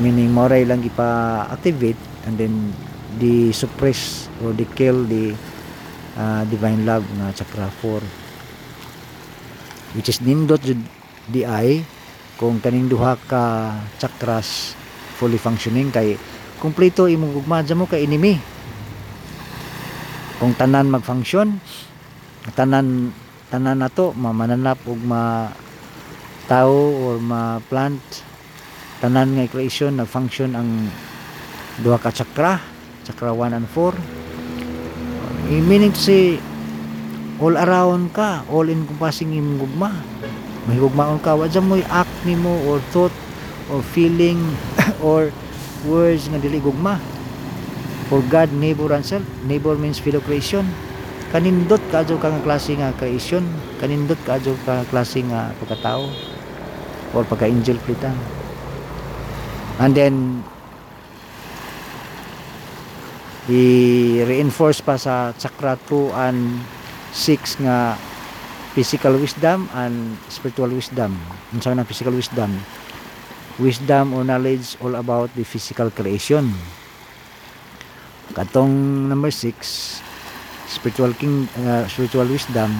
Meaning moray lang ipa-activate and then di suppress or di kill the uh, divine love nga chakra 4 which is nindot di ay kung kaning duha ka chakras fully functioning kay kumpleto imong gugma mo kay enemy kung tanan mag-function tanan tanan nato mamananap og ma tao or ma plant. Tanan nga creation nag-function ang duha ka chakra chakra 1 and 4 I meaning to say all around ka all encompassing imong gugma mahigugmaon ka wa dyan mo'y act nimo or thought or feeling or words nga dili gugma. For God neighbor and self neighbor means fellow creation. Kanindot kadyo ka nga klase nga creation. Kanindot kadyo ka klase nga pagkatao or pagka-angel kita. And then i-reinforce pa sa chakra 2 and 6 nga physical wisdom and spiritual wisdom. Unsa na physical wisdom wisdom or knowledge all about the physical creation. Katong number 6 spiritual king uh, spiritual wisdom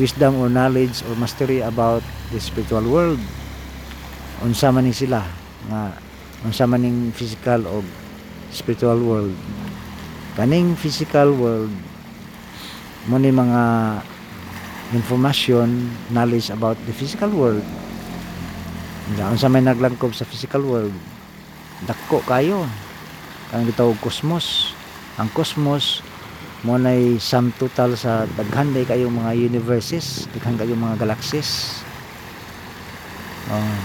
wisdom or knowledge or mastery about the spiritual world. Unsa man ni sila nga unsa man ning physical o spiritual world. Kaning physical world mo ni mga information knowledge about the physical world. Nga unsa may naglangkob sa physical world dako kayo. Kang gitawag cosmos ang cosmos mo nay sum total sa daghan day kayong mga universes daghan kayong mga galaxies. Oh.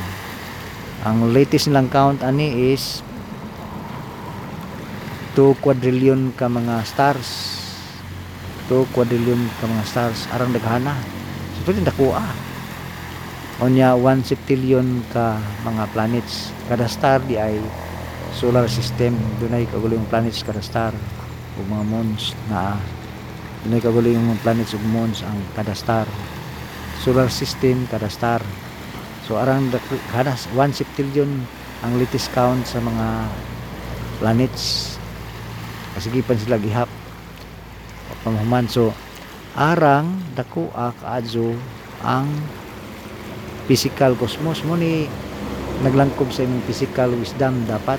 ang latest nilang count ani is 2 quadrillion ka mga stars 2 quadrillion ka mga stars. Arang daghana. So pwede dakuha. Onya 1 septillion ka mga planets. Kada star di ay solar system. Dunay kagulong planets kada star. O mga moons na dunay kagulong mga planets ug moons ang kada star. Solar system kada star. So arang kada 1 septillion ang latest count sa mga planets. Kasigipan sila gihap pamahuman so arang dako kaadyo ang physical cosmos. Mo ni naglangkob sa imong physical wisdom dapat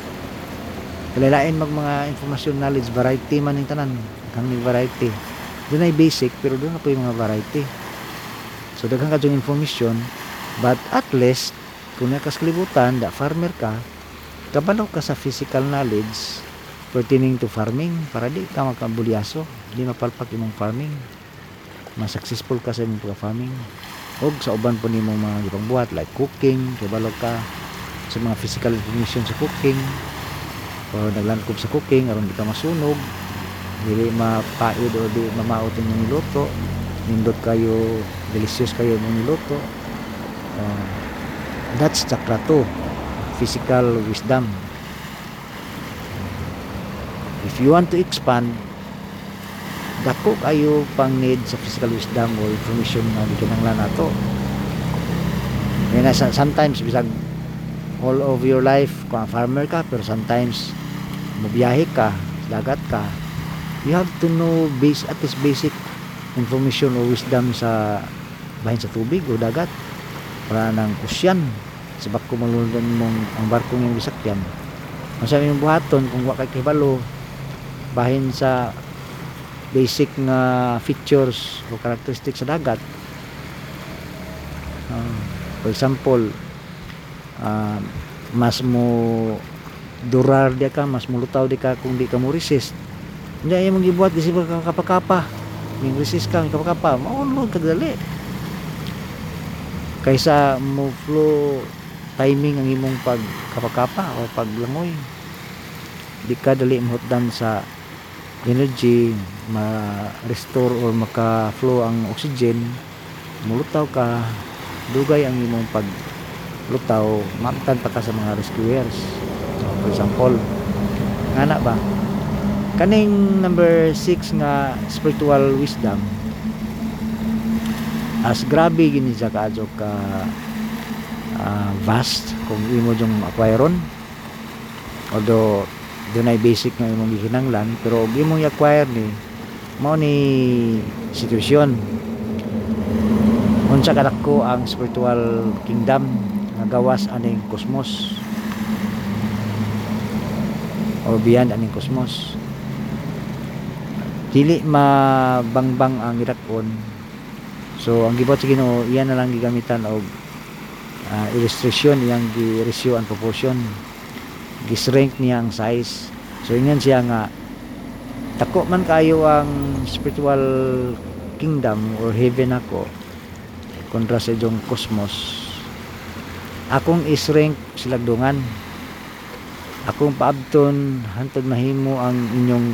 kalilain mag mga information knowledge variety man ning tanan. Kang ni variety. Doon ay basic pero doon na po yung mga variety. So daghang kadyong information but at least kung nakas kalibutan da farmer ka kabalo ka sa physical knowledge pertaining to farming para di ka makabulyaso di mapalpak imong farming. Mas successful ka sa imong pagka-farming. Og sa uban po nimong mga gipang buhat like cooking kabalo ka sa mga physical information sa cooking. O naglangkob sa cooking aron di ka masunog dili mapaid o di mamaot yung niluto nindot kayo delicious kayo mong niluto. Uh, that's chakra 2 physical wisdom if you want to expand dako kayo pang need sa physical wisdom or information na di kinanglan nato sa- sometimes bisag all of your life kung farmer ka pero sometimes mabiyahe ka dagat ka you have to know base at least basic information or wisdom sa bahin sa tubig o dagat. Para ng ocean sa bako malundan mong ang barko yung bisakyan. Masabi yung buhaton kung wa kay kibalo bahin sa basic nga features o characteristics sa dagat. Ah, for example ah, mas mo durar di ka mas mulutaw di ka kung di ka mo resist. Hindi ay mong gibuhat kasi ka kapakapa. Yung resist ka kapakapa maunlod kagdali kaysa mo flow timing ang imong pagkapakapa o paglangoy. Di ka dali mahutdan sa energy ma-restore or maka-flow ang oxygen mulutaw ka dugay ang imong paglutaw maamtan pa ka sa mga rescuers. For example ngana ba? Kaning number 6 nga spiritual wisdom as grabe gini siya kaadyo ka ah, vast kung imo yung acquireon. Although doon ay basic nga imong gihinanglan pero og imong i-acquire ni mao ni sitwasyon. Unsa kadako ang spiritual kingdom nga gawas aning kosmos or beyond aning kosmos dili mabangbang ang irakon so ang gibot sa Ginoo iyan na lang gigamitan og uh, illustration iyang gi ratio and proportion gisrank niya ang size. So ingon siya nga dako man kayo ang spiritual kingdom or heaven ako kontra sa iyong cosmos akong isrank silagdungan akong paabton hantod mahimo ang inyong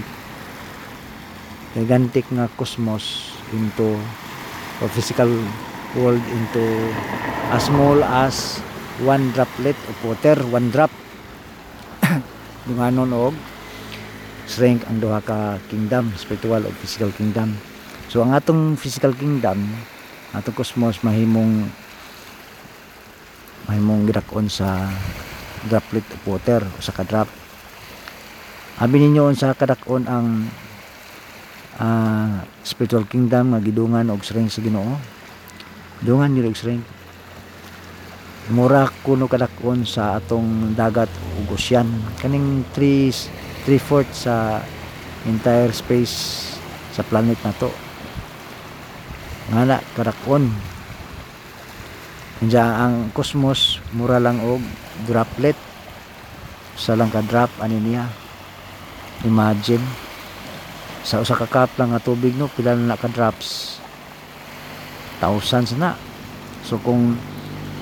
gigantic nga cosmos into or physical world into as small as one droplet of water one drop dunganon og strength ang duha ka kingdom spiritual o physical kingdom. So ang atong physical kingdom atong cosmos mahimong mahimong gidak-on sa droplet of water o sa ka-drop abi ninyo sa kadak-on ang ah, spiritual kingdom nga gidungan og strength sa Ginoo? Dungan nila og strength mura kuno kadakon sa atong dagat ug ocean kaning 3 3 fourth sa entire space sa planet na to. Ngana kadakon. Kanya ang cosmos mura lang og droplet. Sa lang ka drop ani niya? Imagine. Sa usa ka cup lang nga tubig no? Pila na ka drops thousands na. So kung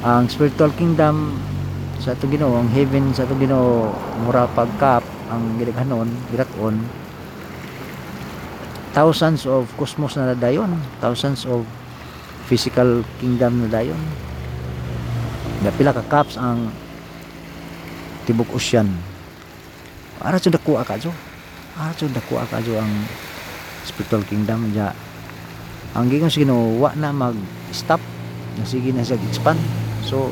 ang spiritual kingdom sa atong Ginoo ang heaven sa atong Ginoo mura pag cup ang gidaghanon gidak-on thousands of cosmos na dayon thousands of physical kingdom na dayon. Nga pila ka cups ang tibok ocean. Ara jud dako ka jo. Ara jud dako ka jo ang spiritual kingdom. Ja ang gigon sa wa na mag stop na sige na siya expand so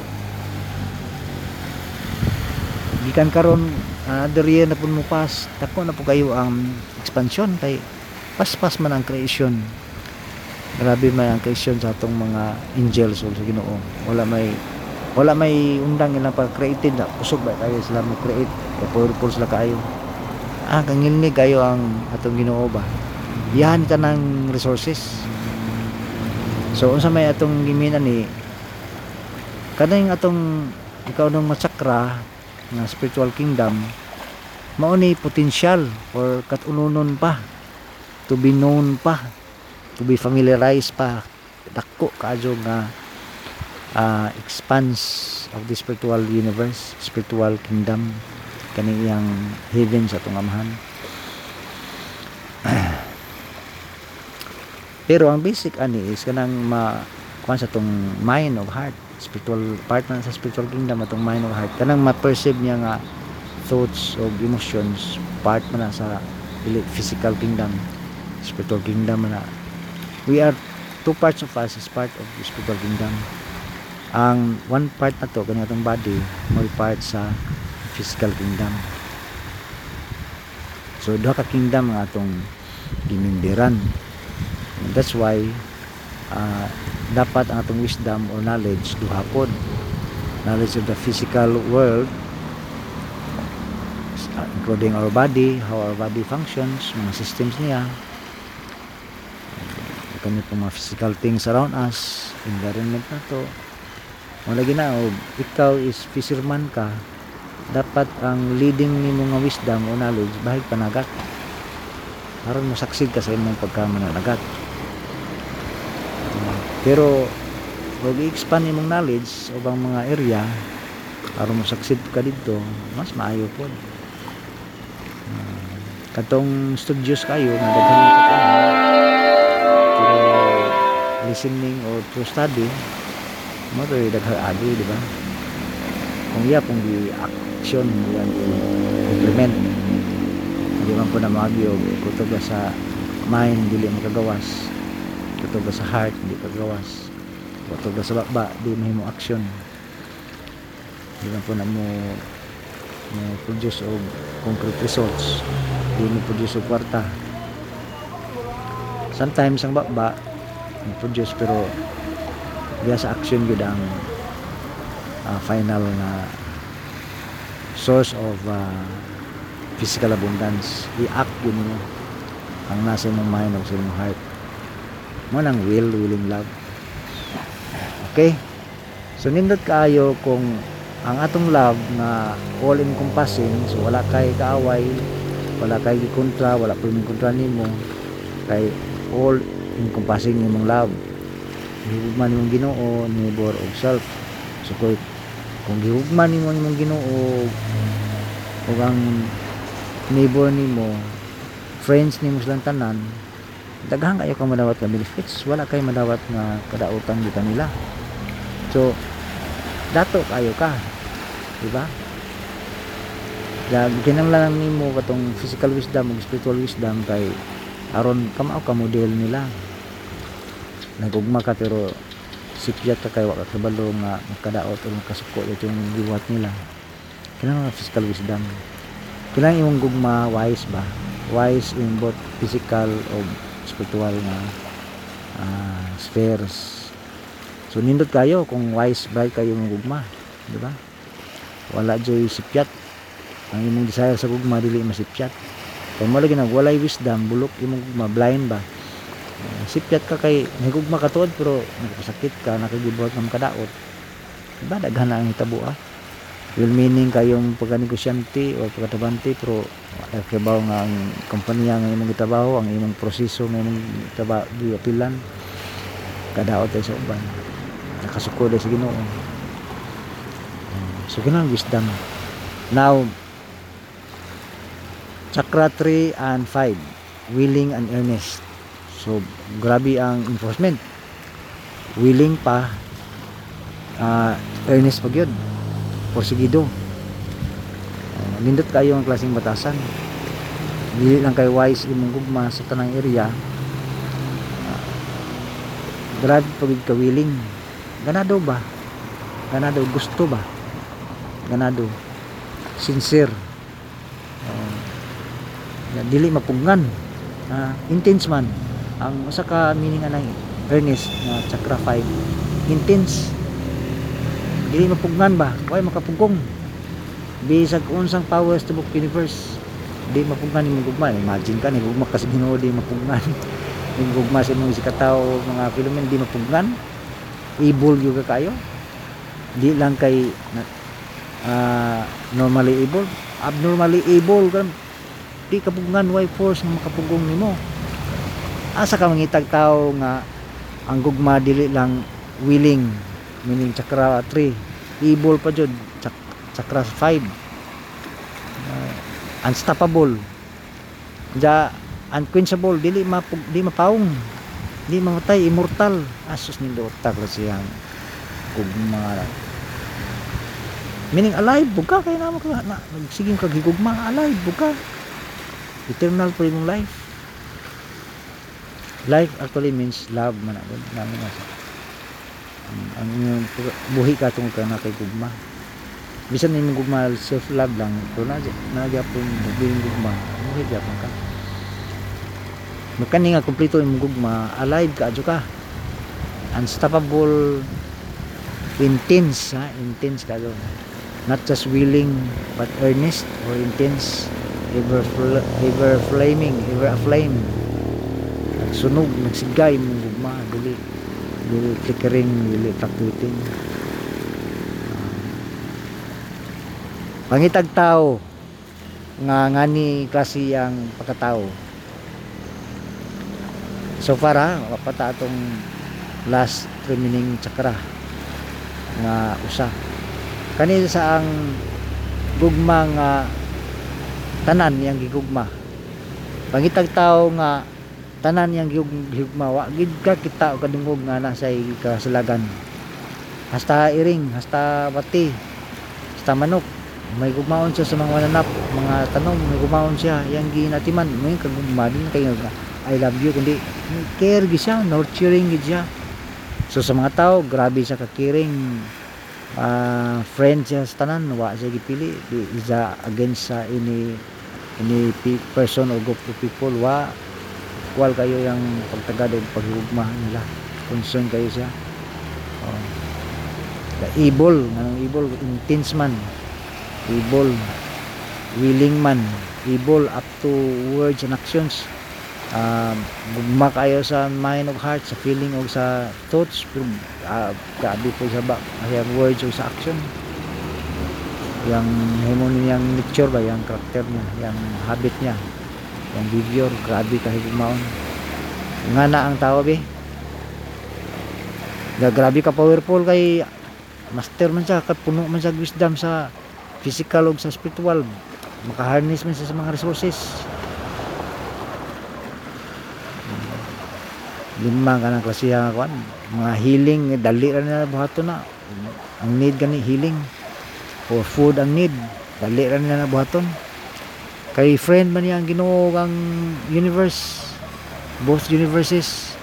gikan karon another year na pud mo pas dako na po kayo ang expansion kay pas-pas man ang creation. Grabe man ang creation sa atong mga angels o sa Ginoo. Wala may wala may undang ilang pag created na kusog ba kayo sila mo create kay powerful sila kayo ah kangilni kayo ang atong Ginoo ba? Yan ka ng resources. So unsa may atong gimina ni kaning atong ikaw nung matsakra nga spiritual kingdom mao ni potential or katununon pa to be known pa to be familiarized pa dako kaadyo nga uh, expanse of the spiritual universe spiritual kingdom kani iyang heaven sa atong amahan. Pero ang basic ani is kanang ma kuan sa tong mind of heart spiritual part man sa spiritual kingdom atong mind of heart kanang ma-perceive niya nga thoughts o emotions part man na sa physical kingdom spiritual kingdom na. We are two parts of us is part of the spiritual kingdom. Ang one part na to kani atong body mo part sa physical kingdom. So duha ka kingdom nga atong gimindiran. That's why uh, dapat ang atong wisdom or knowledge duha pod knowledge of the physical world including our body how our body functions mga systems niya. Kami po mga physical things around us environment na to. Wala gina og ikaw is fisherman ka dapat ang leading ni mga wisdom o knowledge bahig panagat aron mo succeed ka sa imong pagkamanagat pero ug i-expand imong knowledge ubang mga area aron mo succeed ka dito mas maayo pod Ah, katong studios kayo nga daghan ka pa. Pero listening or to study mo to daghan agi di ba? Kung iya kung di action mo yan implement hindi man po na maagi og kutob sa mind dili makagawas ba sa heart? Di kagawas kutob ba sa baba? Di mahimo action hindi man po na mo mo produce og concrete results. Di mo produce og kwarta. Sometimes ang baba mo produce pero diya sa action gud ang ah, final na source of ah, physical abundance. I-act yun mo ang nasa imong mind o sa imong heart mo nang will willing love. Okay? So nindot kaayo kung ang atong love na all encompassing so wala kay kaaway wala kay gikontra wala pa kontra nimo kay all encompassing imong love. Gihugman imong Ginoo neighbor og self. So kung kung gihugman nimo imong Ginoo ug ang neighbor nimo friends nimo silang tanan daghan kayo ka madawat nga benefits wala kay madawat nga kadautan di kanila. So dato kayo ka. Di ba Kaya kinahanglan nimo katong physical wisdom ug spiritual wisdom kay aron kamao ka model nila. Nagugma ka pero sipyat ka kay wa ka nga makadaot o makasuko ito yung giwat nila. Kinahanglan nga physical wisdom. Kailangan imong gugma wise ba? Wise in both physical o spiritual nga ah, spheres. So nindot kayo kung wise bright kayo mong gugma di ba? Wala joy sipyat. Ang imong desire sa gugma dili masipyat. Kung mo lagi nag walay wisdom bulok imong gugma blind ba? Ah, sipyat ka kay nagugma ka tuod pero nakasakit ka nakagibuhat ng kadaot diba daghan na ang hitabo ah will meaning kayong pagkanegosyante o pagkatabante pero kabaw nga ang kompanya nga imong gitabaho ang imong proseso nga imong trabaho giapilan kadaot sa uban. Nakasuko tayo sa Ginoo. Ah, so kinang wisdom. Now chakra 3 and 5 willing and earnest. So grabe ang enforcement. Willing pa ah, earnest pag yun porsigido. Uh, nindot kayo ang klaseng batasan. Dili lang kay wise imong gugma sa tanang area. Uh, grabe pagid ka ganado ba? Ganado gusto ba? Ganado. Sincere. Uh, dili mapugngan uh, intense man. Ang usa ka meaning anang earnest na chakra 5 intense dili mapugnan ba? Why makapugong? Bisag unsang powers to book universe. Di mapugnan yung gugma. Imagine ka ni gugma kasi Ginoo di mapugnan. Yung gugma sa mga sikataw mga phenomenon di mapugnan. Evil yung kayo di lang kay ah, normally able abnormally able kan di kapugnan why force nga makapugong nimo? Asa ka mangitag tao nga ang gugma dili lang willing meaning chakra 3 evil pa jud Chak chakra 5 uh, unstoppable. Ja unquenchable dili mapug di mapawong di mamatay immortal. Asus ni otak la siyang gugma meaning alive buka kay namo ka na nagsiging ka gigugma alive buka. Eternal pa imong life. Life actually means love man namin nasa ang, inyong buhi ka tungkol ka na kay gugma. Bisan na imong gugma self love lang. Pero na na gyapon buhi gugma. Buhi gyapon ka. Makani nga kompleto imong gugma alive ka adyo ka. Unstoppable intense ha? Intense ka doon not just willing but earnest or intense. Ever fl- ever flaming ever aflame. Nagsunog nagsigay imong gugma dili dili flickering dili fluctuating pangitag tao nga ngani klase ang pagkatao. So far ha wapata atong last remaining chakra nga usa. Kanila sa ang gugma nga tanan yang gigugma. Pangitag tao nga tanan yang gig- gigugma wa gid ka kita og kadungog nga nasa kasalagan. Hasta iring hasta bati hasta manok. May gugmaon siya sa mga mananap mga tanong may gugmaon siya. Yang ginatiman may kagugma din kayo nga I love you kundi care gid siya nurturing gid siya. So sa mga tao grabe siya ka-caring ah friend siya sa tanan. Wa siya gipili di isa against sa ini ini pe- person or group of people. Wa wal kayo yung pagtagad o paghugma nila. Concern kayo siya. Oh. the evil anong evil? Intense man. Evil. Willing man. Evil up to words and actions. Um, gugma kayo sa mind of heart sa feeling o sa thoughts. Pero uh, grabe po sa ba? Sa words o sa action. Yung himo niyang nature ba? Yung karakter niya yung habit niya yung behavior grabe kahit gumaon nga na ang be Nga grabe ka powerful kay master man siya kay puno man siya wisdom sa physical ug sa spiritual. Makaharness man siya sa mga resources. Lima ka ng klase nga kuan mga healing dali ra na buhato na. Ang need gani healing. Or food ang need dali ra na buhaton kay friend man niya ang Ginoo ang universe both universes.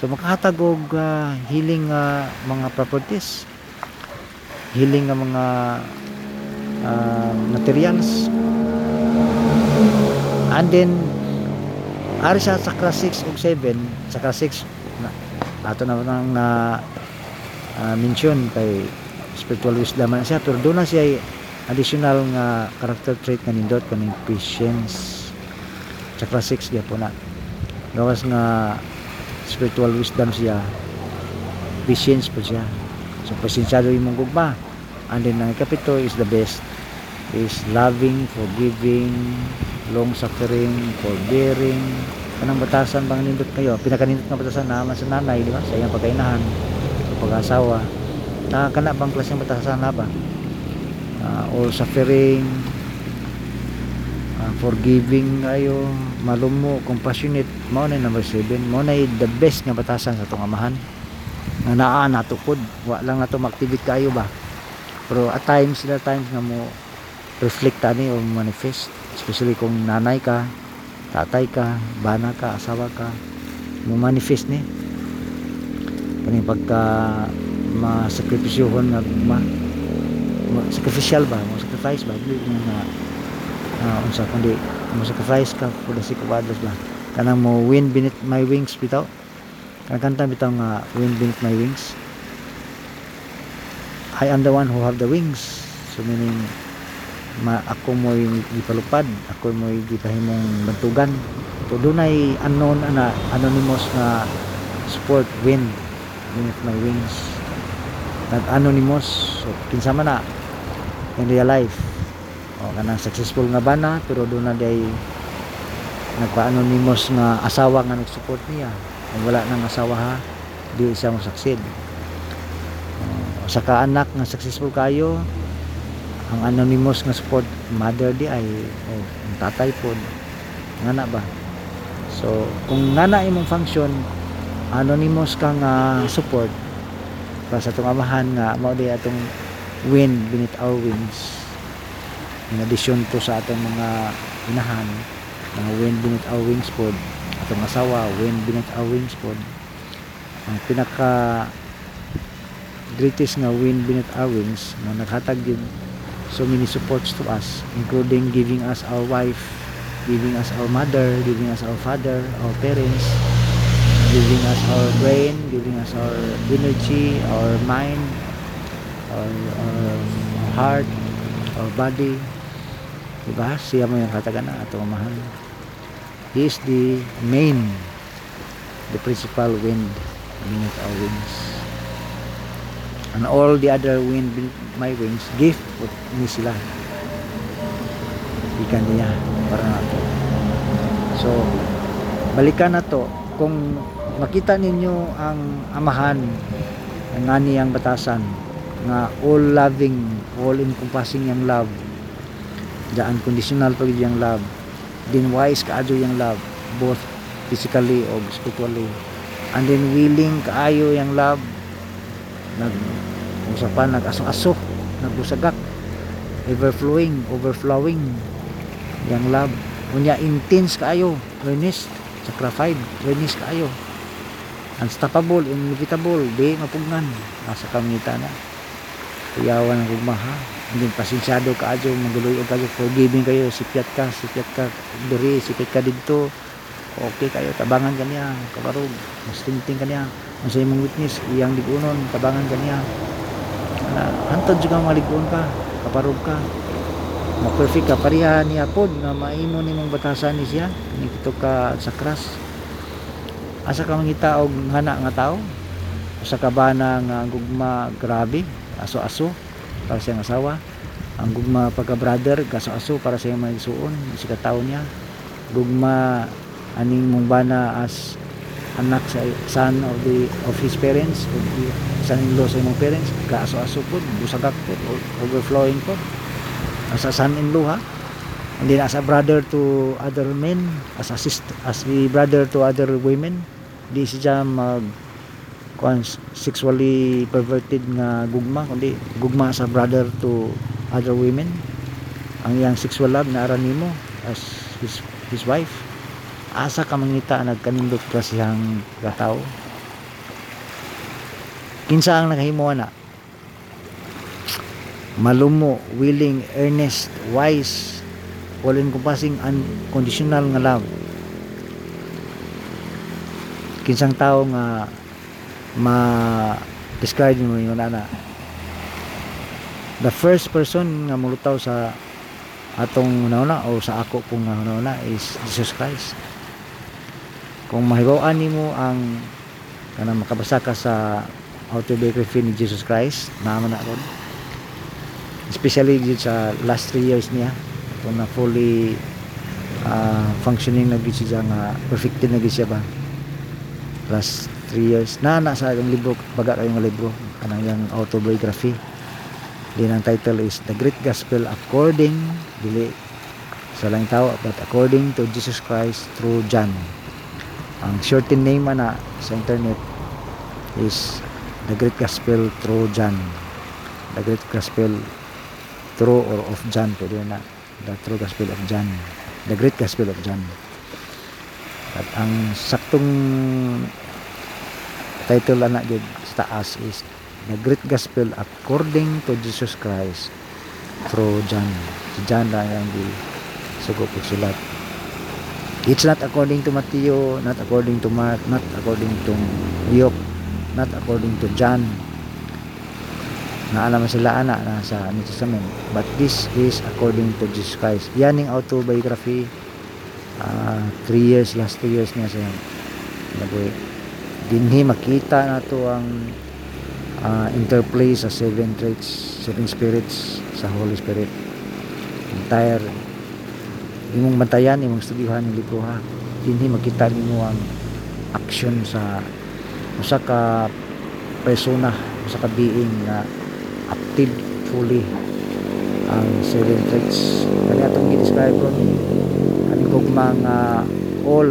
So makahatag og ah, healing nga mga properties. Healing nga mga ah, materials. And then ari sa sakra 6 ug 7 sakra 6 na ato na nang na ah, mention kay spiritual wisdom man siya. Pero doon na siya additional nga character trait nga nindot kaning patience. Chakra 6 diya po na. Gawas nga spiritual wisdom siya. Patience po siya. So pasensyado imong gugma. And then ang ikapito is the best. Is loving forgiving long suffering forbearing. Kanang batasan bang nindot kayo? Pinakanindot nga batasan naman sa nanay di ba? Sa iyang pagkainahan sa pag-asawa. Na kana bang klaseng batasan na ba Ah, all suffering ah, forgiving ayo malumo compassionate. Mao na number 7 mao na the best nga batasan sa tong amahan. Nga naa natukod. Wa lang nato ma-activate kayo ba? Pero at times sila times nga mo reflect ani o manifest. Especially kung nanay ka tatay ka bana ka asawa ka mo manifest ni. Kani pagka masakripisyohon nga ma mo- sacrificial ba mo sacrifice ba? Dili na ah, unsa kundi mo sacrifice ka for the sake of others ba? Kanang mo wind beneath my wings bitaw? Kanang kanta bitaw nga wind beneath my wings? I am the one who have the wings. So meaning ma ako mo gipalupad ako mo gipahimong bantugan. So dunay unknown ana anonymous na support wind beneath my wings. Nag anonymous so kinsa man na in real life. O kanang successful nga bana pero doon na day nagpa-anonymous nga asawa nga nag-support niya. Kung wala nang asawa ha? Di siya mo succeed o, sa kaanak nga successful kayo ang anonymous nga support mother di ay o ang tatay pod nga na ba? So kung nga na imong function anonymous ka nga support para sa itong amahan nga mao di atong wind beneath our wings in addition to sa atong mga inahan mga wind beneath our wings pod atong asawa wind beneath our wings pod ang pinaka greatest nga wind beneath our wings nga naghatag yun so many supports to us including giving us our wife giving us our mother giving us our father our parents giving us our brain, giving us our energy, our mind, our, our heart, our body. Diba? Siya mo yung katagana at mahal. He is the main, the principal wind beneath our wings. And all the other wind my wings, gift what ni sila. Ikan niya para nato. So, balikan na to kung makita ninyo ang amahan ang ngani ang batasan nga all loving all encompassing yang love. The unconditional pag yang love. Then wise kaadyo yang love both physically o spiritually. And then willing kaayo yang love. Nag usapan nag-aso-aso nagbusagak overflowing overflowing yang love. Unya intense kaayo earnest sacrifice earnest kaayo unstoppable inevitable di mapugnan. Nasa kamita na kuyawan ang gugmaha hindi pasensyado ka adyo. Maguloy og kayo. Forgiving kayo. Sipiat ka sipiat ka. Diri sipiat ka didto okay kayo. Tabangan kaniya kabarog. Mas tingting kaniya ang sa imong witness iyang ligunon. Tabangan kaniya hantod jud ka maliguon ka. Kaparog ka. Ma-perfect ka pareha niya pod nga maimo nimong batasan ni siya. Ni kito ka sa cross. Asa ka mangita og hana nga tao? Usa ka bana nga gugma? Grabe aso-aso para sa iyang asawa. Ang gugma pagka brother kaso-aso para sa iyang magsuon si tao niya. Gugma aning mong bana as anak sa son of the of his parents. Of the son-in-law sa imong parents kaaso-aso po busagak po overflowing po. As a son-in-law ha? And then as a brother to other men as a sister as the brother to other women di siya mag kuan sexually perverted nga gugma kundi gugma sa brother to other women. Ang iyang sexual love na ara nimo as his, his wife. Asa ka mangita nagkanindot ka siyang katao kinsa ang nakahimo na malumo willing earnest wise all encompassing unconditional nga love. Kinsang tao nga ma describe mo yun ana. The first person nga mulutaw sa atong nauna o sa ako pong nauna is Jesus Christ. Kung mahibawaan nimo ang kanang makabasa ka sa autobiography ni Jesus Christ naman na ron especially sa last 3 years niya kung na fully uh, functioning na siya nga perfected na siya ba? Last 3 years. Na na sa yung libro baga kayong libro kanang yung autobiography. Din ang title is The Great Gospel According dili sa lang tao but according to Jesus Christ through John. Ang shortened name ana sa internet is The Great Gospel through John. The Great Gospel through or of John pwede na. The True Gospel of John. The Great Gospel of John. At ang saktong title ana gid sa taas is The Great Gospel according to Jesus Christ through John. Si John lang ang di sugo po sulat. It's not according to Matthew, not according to Mark, not according to Luke, not according to John. Naalaman sila ana na sa New Testament. But this is according to Jesus Christ. Yan yung autobiography. Uh, three years, last three years niya sa nabuhi. Dinhi makita na to ang uh, interplay sa seven traits, seven spirits sa Holy Spirit. Entire imong bantayan, imong studyuhan ng libro ha. Dinhi makita nimo ang action sa usa ka persona, usa ka being na active fully ang seven traits. Kani atong gi-describe ron kani gugma nga all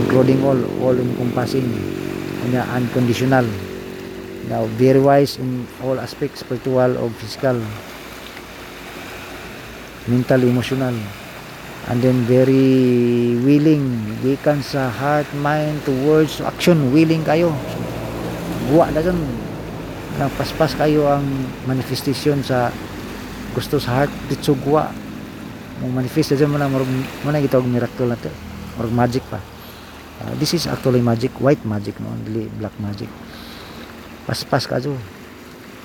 including all all encompassing kanya unconditional now very wise in all aspects spiritual or physical mental emotional and then very willing gikan sa heart mind to words action willing kayo guwa na dyan nagpaspas kayo ang manifestation sa gusto sa heart mong manifest dyan mo na mo na gitawag miracle na or magic pa Uh, this is actually magic, white magic, no? Dili black magic. Paspas ka jo.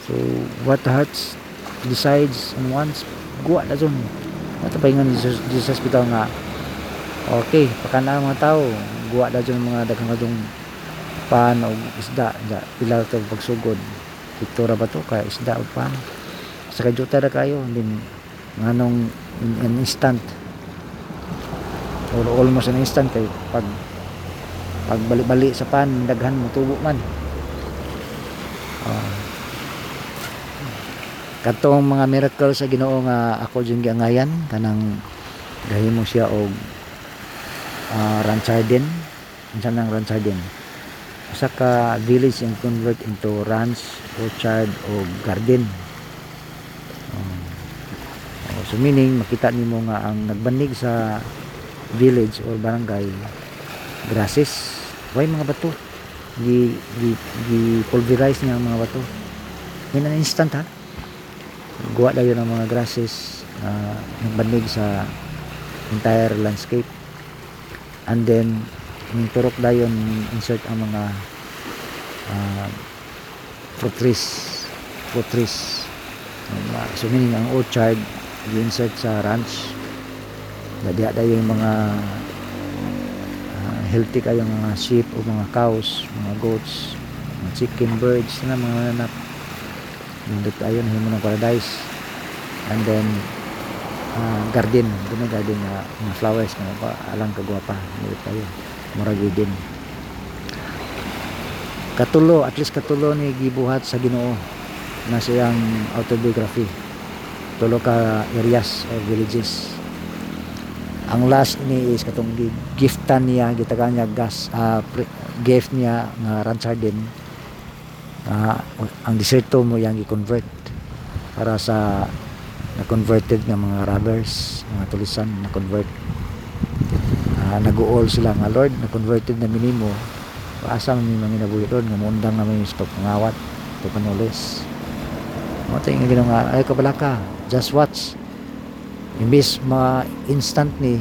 So, what the heart decides and wants, guwa na pa yung Jesus, Jesus bitaw nga, okay, pakana mga tao, guwa na jo mga daghang kadong pan o isda, da, pila ito pagsugod. Piktura ba to? Kaya isda o pan. Sa kajuta na kayo, din, nganong in an instant, or almost an instant kay pag pagbalik-balik sa pan daghan mo tubo man. Uh, katong mga miracle sa Ginoo nga ako yung giangayan kanang gahimo siya og uh, ranchardin unsa nang ranchardin usa ka village yung convert into ranch orchard o garden. Um, so meaning makita nimo nga ang nagbanig sa village or barangay grasses why mga bato? Gi gi, gi pulverize niya ang mga bato. In an instant ha? Gawa dayon ang mga grasses uh, nagbanig sa entire landscape. And then yung turok dayon insert ang mga uh, fruit trees fruit trees. Uh, so meaning ang orchard i-insert sa ranch. Dadiha dayon yung mga healthy kayong mga sheep o mga cows mga goats mga chicken birds na mga nanap nindot ayon himo ng paradise. And then uh, garden. Doon garden nga mga flowers nga pa alang kagwapa. Nindot ayon murag din katulo at least katulo ni gibuhat sa Ginoo na siyang autobiography. Tulo ka areas or villages ang last ni is katong gi- giftan niya gitagan niya gas ah, pre- gift niya nga ranchardin ah, ang deserto mo yang i-convert para sa na converted nga mga robbers mga tulisan na convert uh, nag-uol sila nga Lord na converted na minimo man mi mga nabuhi doon nga muundang namin sa pagpangawat pagpanulis mo tayo nga ginoo nga ay kabalaka just watch imbis ma instant ni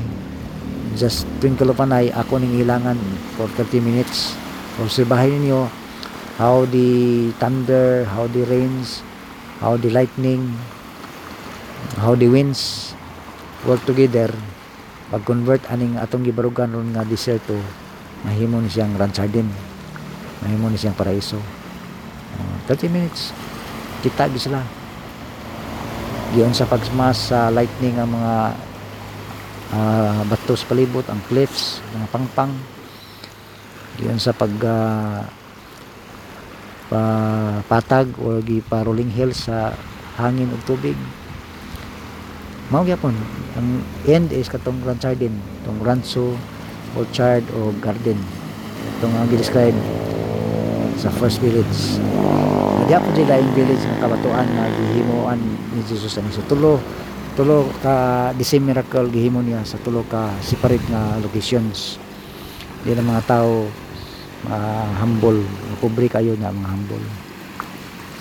just twinkle of an eye ako ning ilangan for 30 minutes. Obserbahin ninyo how the thunder how the rains how the lightning how the winds work together pag convert aning atong gibarugan ron nga deserto mahimo ni siyang ranchardin mahimo ni siyang paraiso. Uh, 30 minutes kita gi sila giyon sa pagmas sa lightning ang mga uh, bato sa palibot ang cliffs mga pangpang. Giyon sa pag uh, pa, patag o pa rolling hills sa hangin ug tubig. Mao gyapon ang end is katong ranchardin tong rancho orchard o garden. Itong ang gi-describe sa first village Diya po sila yung village ng kabatuan na gihimuan ni Jesus ani sa tulo tulo ka the same miracle gihimo niya sa tulo ka separate nga locations. Di na mga tao uh, humble pobre kayo nga mga humble.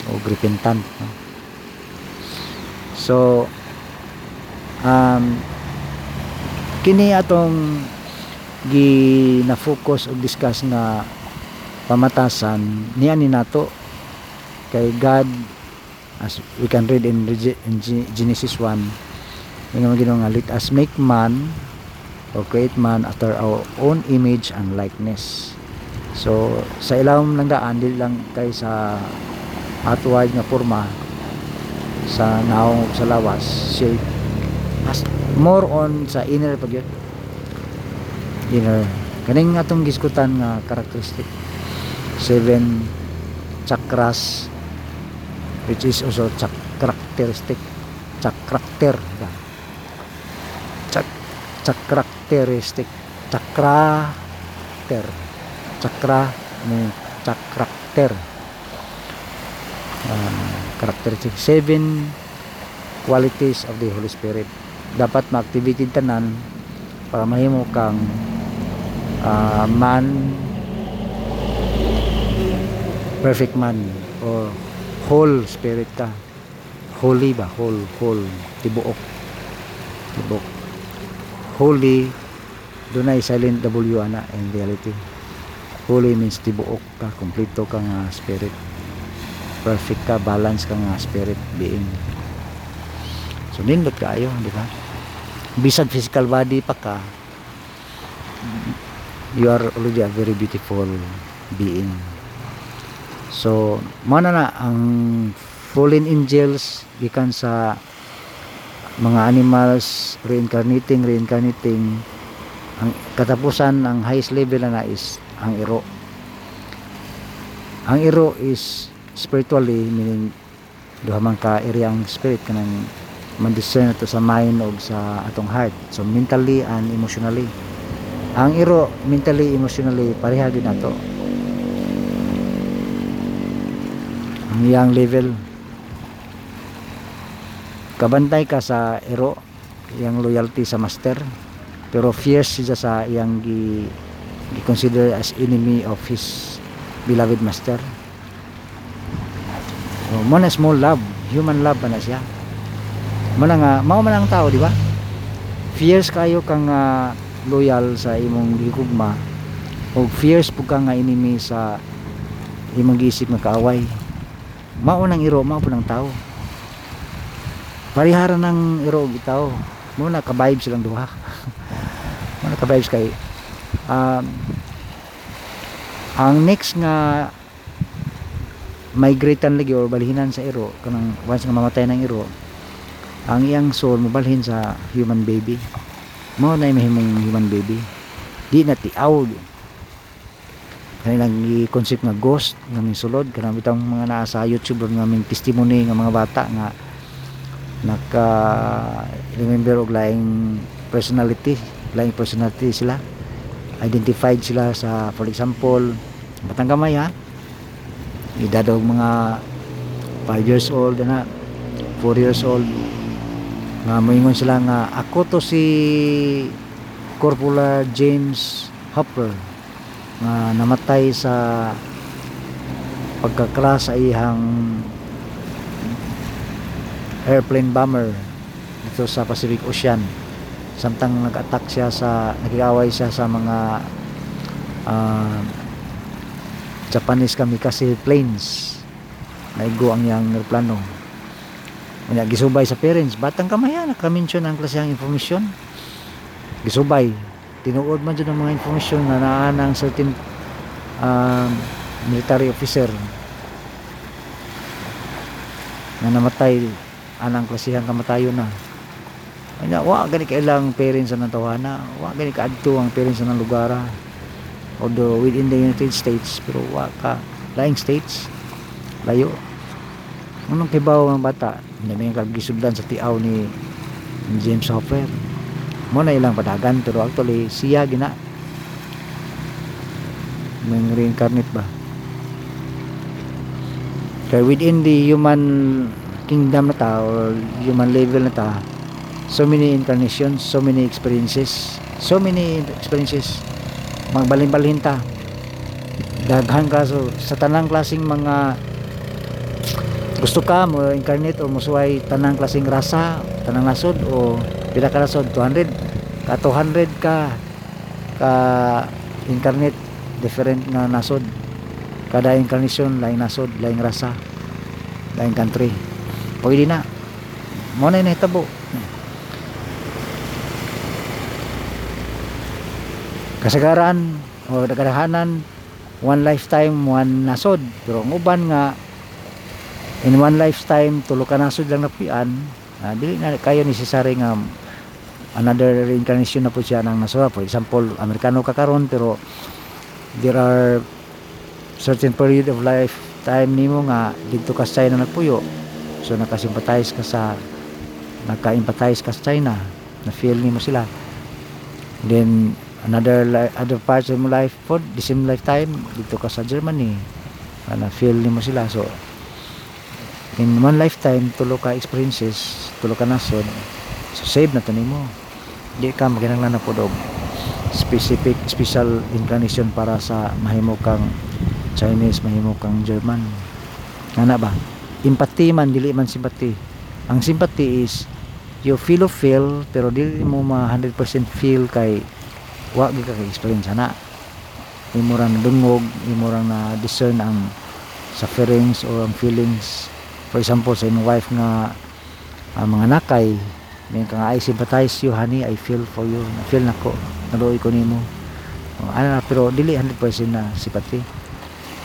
O repentant no? so um, kini atong gi na focus o discuss nga pamatasan niya ni nato kay God as we can read in, in Genesis 1 yung mga ginoo nga let us make man or create man after our own image and likeness. So sa ilawom ng daan dili lang kay sa outward nga forma sa naong sa lawas shape as more on sa inner pag yun inner. Kaning atong giskutan nga characteristic seven chakras which is also chak characteristic chakrakter chak chakrakteristic chakrater. Chakra may chakrakter uh, characteristic. Seven qualities of the Holy Spirit. Dapat ma-activate tanan para mahimo kang uh, man perfect man or whole spirit ka. Holy ba? Whole whole. Tibuok. Tibuok. Holy dunay silent W ana in reality. Holy means tibuok ka. Kompleto ka nga spirit. Perfect ka. Balance ka nga spirit being. So nindot kaayo di ba? Bisag physical body pa ka you are already a very beautiful being So, mana na ang fallen angels gikan sa mga animals reincarnating reincarnating. Ang katapusan ang highest level na, is ang iro ang iro is spiritually meaning duha man ka area ang spirit kanang man-discern ato sa mind o sa atong heart. So mentally and emotionally. Ang iro mentally emotionally pareha gid nato ang iyang level. Kabantay ka sa iro iyang loyalty sa master pero fierce siya sa iyang gi, gi consider as enemy of his beloved master. So, mo na small love human love pa na siya? Mo na nga mao man ang tao di ba? Fierce kayo kang ah, loyal sa imong gigugma o fierce pug ka nga enemy sa imong giisip nga kaaway mao nang iro mao po ng tao. Pariharan ng iro ug tao. Mo na ka-vibe silang duha. Mo na ka-vibes kay um, ang next nga migratan lagi or balhinan sa iro kanang once nga mamatay ng iro ang iyang soul mobalhin sa human baby. Mo na mahimong human baby. Di na tiaw kanilang i-concept nga ghost nga sulod. Kanang bitang mga naa sa YouTube nga may testimony nga mga bata nga naka remember og laing personality laing personality sila. Identified sila sa for example batang gamay ha? Edad mga 5 years old na 4 years old. Nga moingon sila nga ako to si Corporal James Hopper nga namatay sa pagkakras sa ihang airplane bomber dito sa Pacific Ocean. Samtang nag-attack siya sa nag-away siya sa mga ah, Japanese kamikaze planes. Naigo ang yang aeroplano. Kanya gisubay sa parents. Batang kamaya nakamention ang klaseng informasyon gisubay tinuod man dyan ang mga informasyon na naan ng certain ah, military officer na namatay anang klasihang kamatayon na. Kanya wa gani kailang parents ang natawana. Wa gani kaadto ang parents ng lugar although within the United States pero wa ka laing states. Layo. Anong kibaw ang bata? Hindi may kagisubdan sa tiaw ni James Hopper mo na ilang padagan pero actually siya gina. May reincarnate ba? Kaya within the human kingdom na ta or human level na ta so many incarnations so many experiences so many experiences magbalin-balhin ta. Daghan ka so sa tanang klaseng mga gusto ka mo incarnate o musuway tanang klaseng rasa tanang nasod o pila ka nasod 200 ka 200 ka ka incarnate different na nasod. Kada incarnation laing nasod laing rasa laing country. Pwede na. Mo na nahitabo kasagaran o nagarahanan one lifetime one nasod. Pero ang uban nga in one lifetime tulo ka nasod lang napian ah, dili na kayo necessary nga another reincarnation na po siya ng nasod for example Amerikano ka karon pero there are certain period of lifetime nimo nga dito ka sa China nagpuyo. So nakasympathize ka sa naka-empathize ka sa China na feel nimo sila. Then another other parts of my life for the same lifetime dito ka sa Germany ah, na feel nimo sila. So in one lifetime tulo ka experiences tulo ka nasod so save na to nimo di ka maginanglan na po og specific special incarnation para sa mahimo kang Chinese mahimo kang German. Ana ba? Empathy man dili man sympathy. Ang sympathy is you feel of feel pero dili mo ma 100% feel kay wa gyud ka experience ana. Imo dungog imo na discern ang sufferings or ang feelings. For example sa imong wife nga ah, mga nakay may ka nga I sympathize you honey. I feel for you. Na feel nako naluoy ko nimo. Oh, ano na, pero dili 100% na sympathy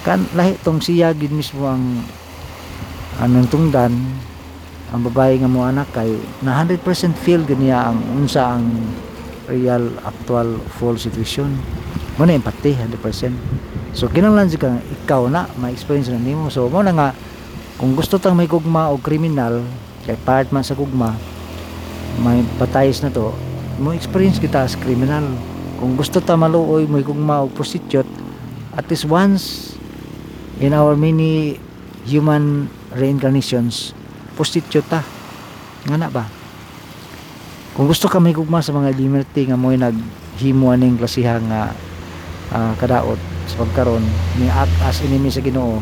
kan lahi tong siya gid mismo ang anong tungdan ang babae nga mo anak kay na 100% feel gid niya ang unsa ang real actual full situation. Mo na empathy 100% so kinahanglan ka ikaw na ma-experience na nimo. So mo na nga kung gusto tang may gugma o kriminal kay part man sa gugma may patayos na to mo experience kita as criminal. Kung gusto ta maluoy may gugma o prostitute at least once in our many human reincarnations prostitute ta. Nga ba? Kung gusto ka may gugma sa mga liberty nga mo'y naghimo aning klasiha nga ah, kadaot sa pagkaron ni act as enemy sa Ginoo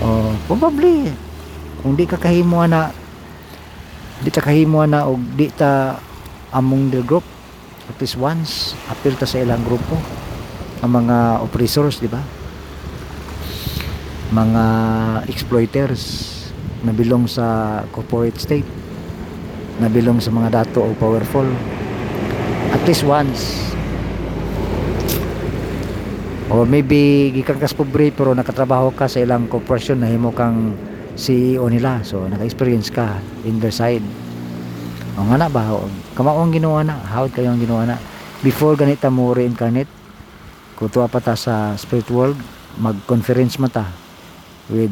oh probably kung di ka kahimo na di ta kahimo na og di ta among the group. At least once appeal ta sa ilang grupo ang mga oppressors di ba? Mga exploiters na bilong sa corporate state na bilong sa mga dato o powerful. At least once. Or maybe gikan kas pobre pero nakatrabaho ka sa ilang corporation na himo kang CEO nila. So naka-experience ka in their side. O nga na ba? O, kamaong ginawa na. Hawad kayong ginawa na. Before ganita mo reincarnate kutuwa pa ta sa spirit world mag-conference mata with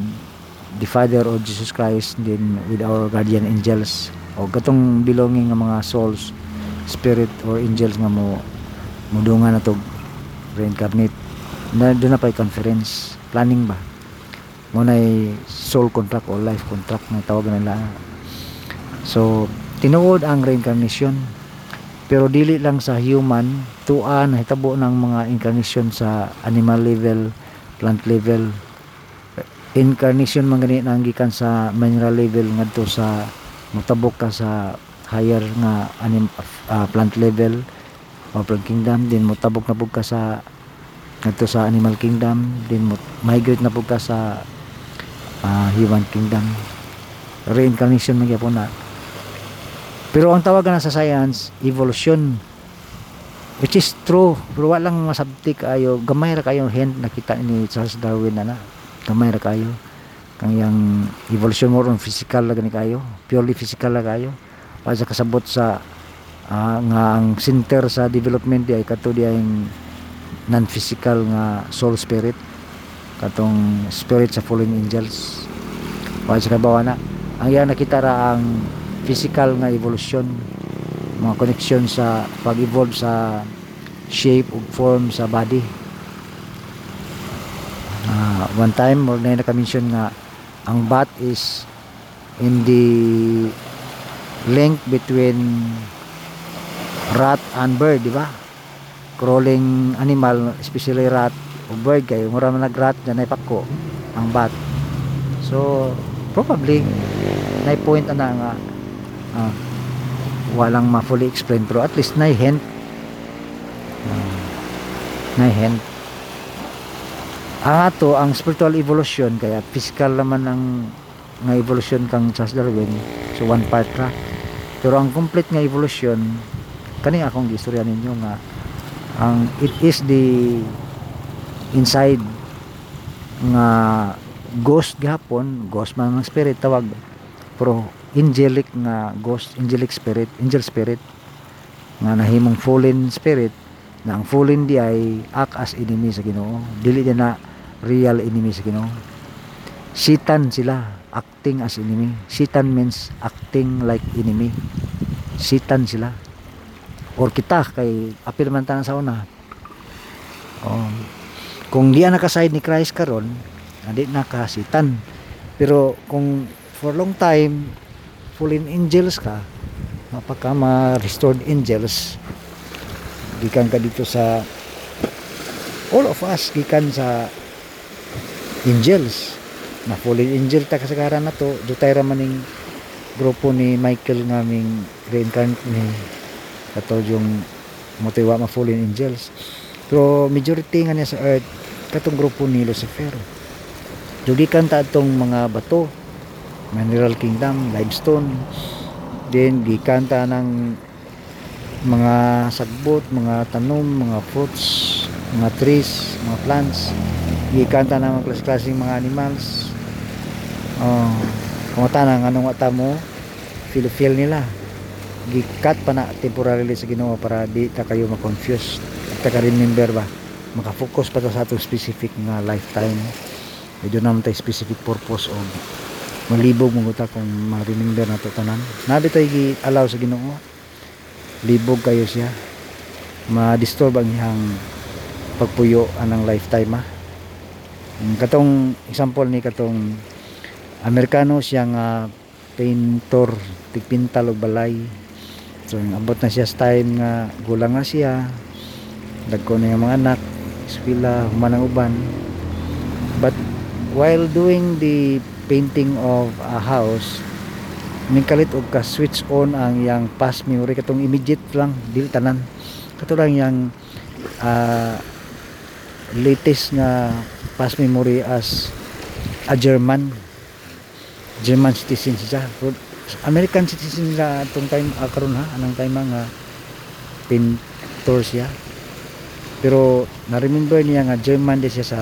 the Father of Jesus Christ then with our guardian angels. O katong belonging nga mga souls spirit or angels nga mo mudungan na to reincarnate. Na doon na pa conference. Planning ba mo na soul contract or life contract na tawag nila. So tinuod ang reincarnation. Pero dili lang sa human tuan hitabo ng mga incarnation sa animal level plant level. Incarnation man gani nang gikan sa mineral level ngadto sa mutabok ka sa higher nga anim, ah, plant level. O plant kingdom din mutabok na pug ka sa ngadto sa animal kingdom. Din migrate na pug ka sa ah, human kingdom. Reincarnation man gyapon na. Pero ang tawagan na sa science evolution. Which is true pero wala lang masabti kayo. Gamay ra kayo hint nakita ni Charles Darwin na na. Gamay ra kayo. Kanyang evolution mo ron physical lang ni kayo. Purely physical lang kayo. Para sa kasabot sa ah, nga ang center sa development di ay kato di ay non-physical nga soul spirit katong spirit sa fallen angels. Para sa kabawa na. Ang yan nakita ra ang physical nga evolution mga connection sa pag-evolve sa shape ug form sa body. Ah, one time or na naka-mention nga ang bat is in the link between rat and bird di ba? Crawling animal especially rat bird kay mura man nagrat na pako ang bat. So probably na point ana nga ah, walang ma fully explain pero at least na hint uh, na hint ang ato ang spiritual evolution kaya physical naman ang nga evolution kang Charles Darwin. So one part ra. Pero ang complete nga evolution kani akong gistorya ninyo nga ang it is the inside nga ghost gahapon ghost man ang spirit tawag pero angelic nga ghost angelic spirit angel spirit nga nahimong fallen spirit na ang fallen di ay act as enemy sa Ginoo. Dili na real enemy sa Ginoo. Satan sila acting as enemy. Satan means acting like enemy. Satan sila. Or kita kay apil man tanan sa una. Um, kung di na side ni Christ karon di na ka Satan pero kung for long time fallen angels ka mapaka ma-restored angels gikan ka dito sa all of us gikan sa angels. Na fallen angel ta kasagaran na to. Dutay ra maning grupo ni Michael nga ming reincarnate ni kato yung motiwa ma fallen angels pero majority nga niya sa earth katong grupo ni Lucifer. Jugikan ta atong mga bato mineral kingdom limestone. Then gikan ta ng mga sagbot mga tanom mga fruits mga trees mga plants. Gikan ta ng mga klase-klaseng mga animals. Oh kung tanang anong wata mo feel feel nila. Gikat pa na temporarily sa Ginoo para di ta kayo ma-confuse ta ka remember ba makafocus pa sa atong specific nga lifetime. Medyo naman tayo specific purpose o malibog mo ta kung ma-remember na to tanan. Nabi tayo gi-allow sa Ginoo. Libog kayo siya. Ma-disturb ang iyang pagpuyo anang lifetime ah. Katong example ni katong Amerikano siya nga painter tigpintal og balay. So abot na siya sa time nga gulang nga siya dagko na yung mga anak eskwela humanang uban. But while doing the painting of a house ningkalit og ka switch on ang yang past memory. Katong immediate lang dili tanan. Kato yang ah, latest nga past memory as a German. German citizen siya. American citizen siya atong time ah, karon ha anang time nga pintor siya pero na-remember niya nga German din siya sa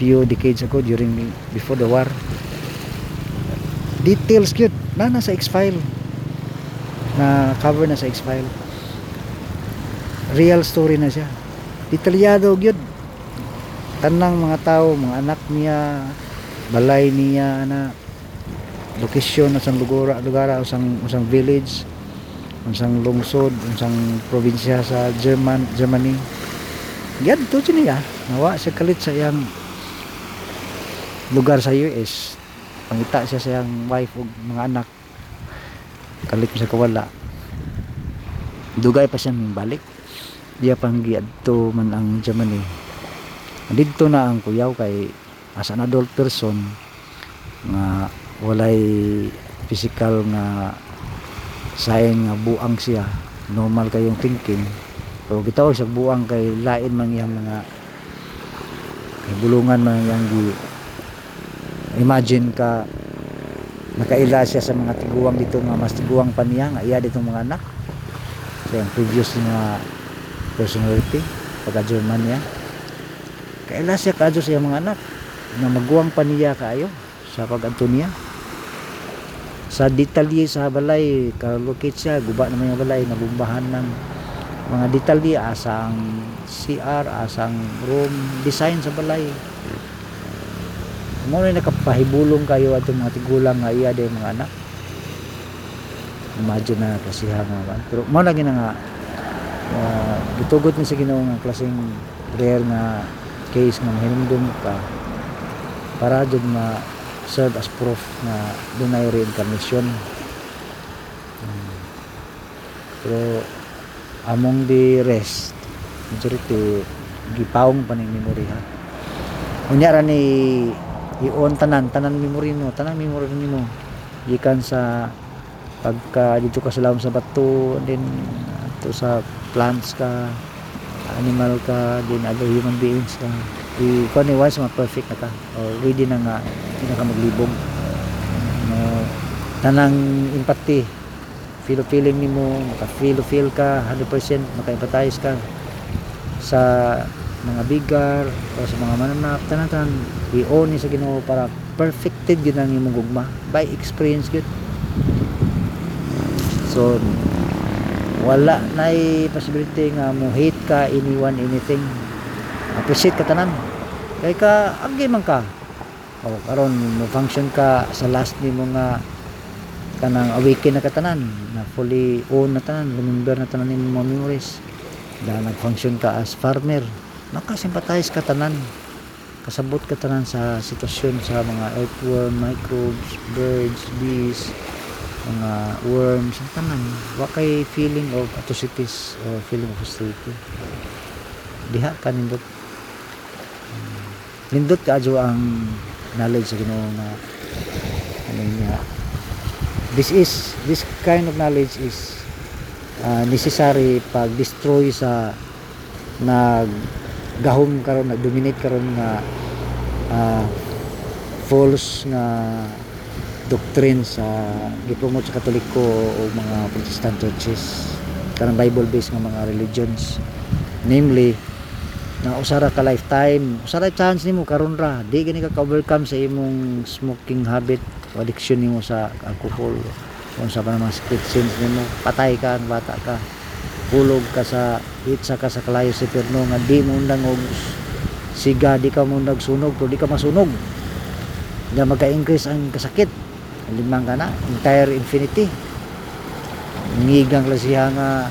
few decades ago during before the war. Details cute. Na nasa X-file. Na cover na sa X-file. Real story na siya. Detalyado gyud tanang mga tao mga anak niya balay niya na lokasyon usang lugar lugar usang usang village usang lungsod usang probinsya sa German Germany. Yan to niya. Nawa siya kalit sa iyang lugar sa US pangita siya sa iyang wife ug mga anak. Kalit siya kawala. Dugay pa siya balik. Diya pang giadto man ang Germany. Dito na ang kuyaw kay as an adult person nga walay physical nga sign nga buang siya. Normal kayong thinking. Pero gitawag siya buang kay lain man iyang mga bulungan man iyang gi imagine ka nakaila siya sa mga tiguang dito nga mas tiguang pa niya nga iya ditong mga anak. So yung previous nga personality pagka German niya. Kaila siya kadyo sa mga anak. Nga maguwang pa niya kaayo sa pag-adto niya sa detalye sa balay kalokit siya. Guba naman yung balay nabumbahan ng mga detalye. Asang CR asang room design sa balay. Mo na nakapahibulong kayo at mga tigulang nga iya day mga anak. Imagine na kasi nga man pero mo lagi na nga uh, gitugot ni sa Ginoo nga klaseng prayer nga case nga mahinumdum ka para jud ma serve as proof na dunay reincarnation. Hmm. pero among the rest majority gipawong pa ning memory ha? Unya ra ni i-on tanan tanan memory mo tanan memory nimo gikan sa pagka dito ka sa lawom sa bato then to sa plants ka animal ka then other human beings ka i kung ni once ma perfect na ka. Or ready na nga. Hindi na ka maglibong. No, tanang empathy. Feel feeling nimo maka feel feel ka 100% maka-empathize ka sa mga bigar o sa mga mananap. Tanan tanan i-own ni sa Ginoo para perfected gyud ang imong gugma. By experience gyud so wala na possibility nga mo hate ka anyone anything. Appreciate ka tanan kay ka agi man ka? O karon mo function ka sa last nimo nga kanang awaken na ka tanan na fully own na tanan remember na tanan nimo mga memories. Dahil nag-function ka as farmer. Nakasympathize ka tanan. Kasabot ka tanan sa sitwasyon sa mga earthworm, microbes, birds, bees mga worms ang tanan. Wa kay feeling of atrocities or feeling of hostility. Diha ka Hmm. nindot ka adyo ang knowledge sa Ginoo nga ano niya this is this kind of knowledge is uh, necessary pag destroy sa nag gahom karon nag-dominate karon nga uh, false nga doctrine sa gipromote sa katoliko o mga protestant churches kanang bible based nga mga religions namely na usara ka lifetime. Usara chance nimo karon ra. Di gani ka overcome sa imong smoking habit o addiction nimo sa alcohol. Kung sa mga split sins nimo patay ka bata ka. Hulog ka sa itsa ka sa kalayo sa perno nga di mo undang og siga di ka mo nagsunog pero di ka masunog. Nga magka-increase ang kasakit. Limang ka na entire infinity. Ngigang lang siya nga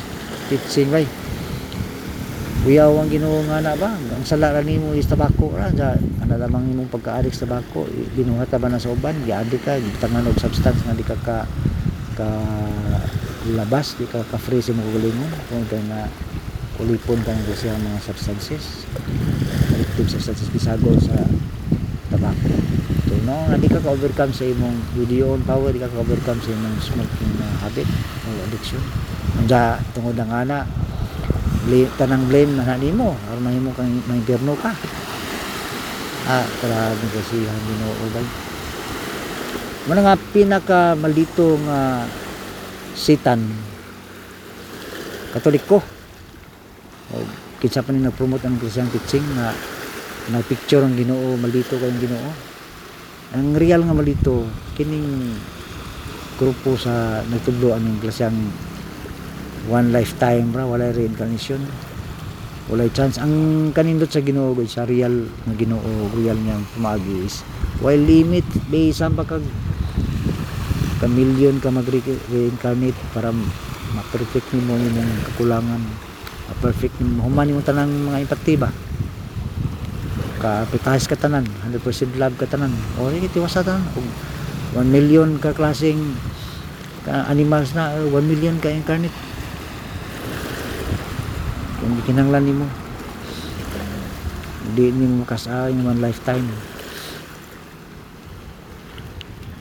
teaching bay Uyaw ang ginoo nga na ba? Ang sala ra nimo is tabako ra sa ana lamang imong pagka-addict sa tabako, binuhat ba na sa uban, gi-addict ka, gitangan og substance nga di ka ka, ka labas, di ka ka-free sa imong kalingon kung kay na ulipon ka ng siya mga substances. Addictive substances bisagol sa tabako. So, no, nga di ka ka-overcome sa imong your own power, di ka ka-overcome sa imong smoking habit o addiction. Anja tungod ang ana, blame, tanang blame na nimo. Aron mahimo kang maimperno ka. Ah grabe kasi ang Ginoo bay. Mo nga pinaka malito nga sitan. Katoliko. O kinsa pa ni nag-promote ang Christian teaching nga nag-picture ang Ginoo malito kay ang Ginoo. Ang real nga malito kining grupo sa nagtudlo aning klasyang one lifetime ra wala reincarnation. Wala chance. Ang kanindot sa Ginoo sa real nga Ginoo real nga pumagi is while limit? Based pa kag ka million ka mag-reincarnate para ma-perfect nimo imong kakulangan? Ma-perfect nimo. Human imong tanang mga empathy ba? Ka apetahis ka tanan 100% love ka tanan. O sige tiwasa tanan. Kung 1 million ka klaseng ka animals na 1 million ka incarnate kung kinanglan nimo di nimo makasa in one lifetime.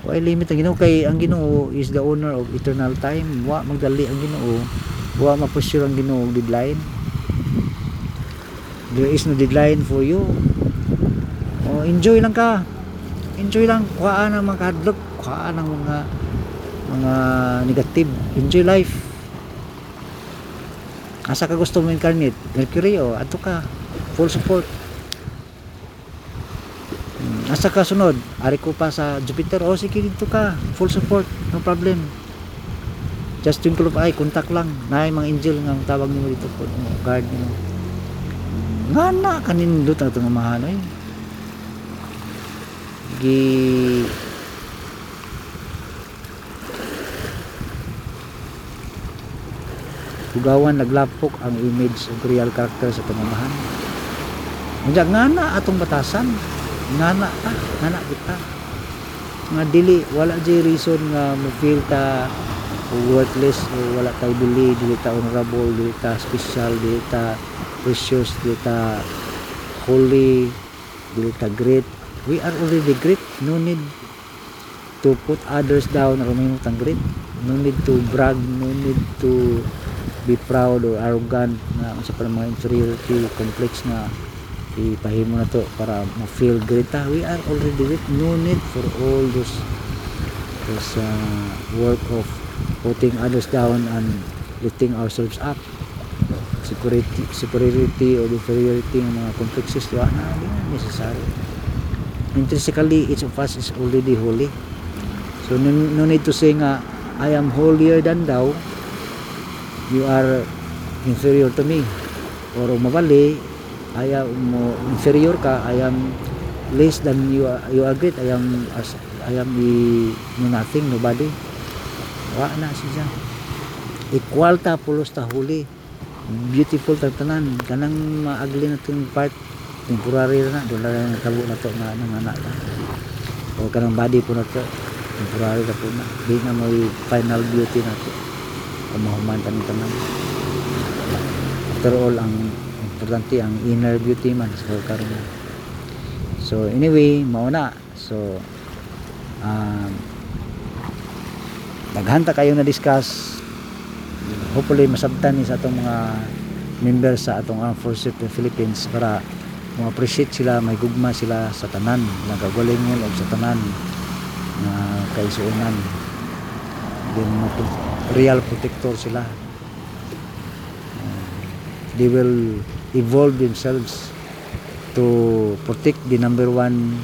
Why limit ang Ginoo? Kay ang Ginoo is the owner of eternal time. Wa magdali ang Ginoo. Wa mapusyur ang Ginoo deadline. There is no deadline for you. Oh enjoy lang ka. Enjoy lang. Kuhaan ang mga kadlok kuhaan ang mga mga negative. Enjoy life asa ka gusto mo incarnate? Mercury o ato ka? Full support. Hmm, asa ka sunod? Ari ko pa sa Jupiter. O sige dito ka. Full support. No problem. Just twinkle of eye contact lang. Na mga angel nga tawag nimo dito po guard nimo. Nga na kanin dito ang itong mahanoy gi Hugawan naglapok ang image of real character sa pamamahan. Nga nga na atong batasan. Nga na ta, nga na kita. Nga dili, wala di reason nga mo feel ta worthless o wala tay dili, dili ta honorable, dili ta special, dili ta precious, dili ta holy, dili ta great. We are already great. No need to put others down or may great. No need to brag, no need to be proud or arrogant na sa pa mga inferiority complex na ipahimo na to para ma-feel great. Ah, we are already great no need for all those those uh, work of putting others down and lifting ourselves up. Superiority, superiority or inferiority ng mga complexes diba na hindi na necessary. Intrinsically each of us is already holy. So no, no need to say nga I am holier than thou you are inferior to me. Or mabali I am mo inferior ka I am less than you you are great. I am as I am the no nothing nobody. Wa na siya. Equal ta pulos ta huli. Beautiful ta tanan. Kanang maagli na part temporary na. Doon lang nakabo na to na nang anak ta o kanang body po na to temporary na po na. Di na may final beauty na to kamahuman tanin tanan after all ang importante ang inner beauty man sa karon so anyway mauna. So um, naghanta kayo na discuss. Hopefully masabtan ni sa atong mga members sa atong armed forces the Philippines para ma-appreciate sila may gugma sila sa tanan nagagalingon o sa tanan na kaisuunan then real protector sila. Uh, they will evolve themselves to protect the number one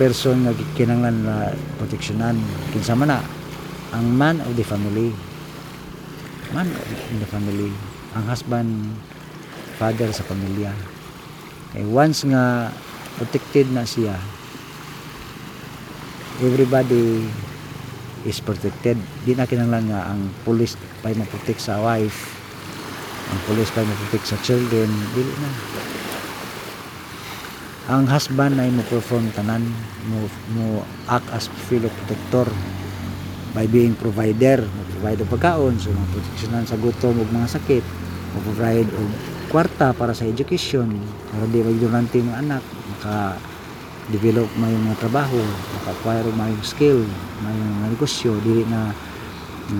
person nga kinanglan na proteksyonan. Kinsa man na? Ang man of the family? Man of the family? Ang husband father sa pamilya. Kay once nga protected na siya everybody is protected. Di na kinanglan nga ang police pa maprotect sa wife ang police pa maprotect sa children dili na. Ang husband ay mo perform tanan mo, mo act as fellow protector by being provider mo provide og pagkaon so mo proteksyonan sa gutom ug mga sakit mo provide og kwarta para sa education para di magdurante mga anak maka develop may mga trabaho maka-acquire may skill may mga negosyo dili na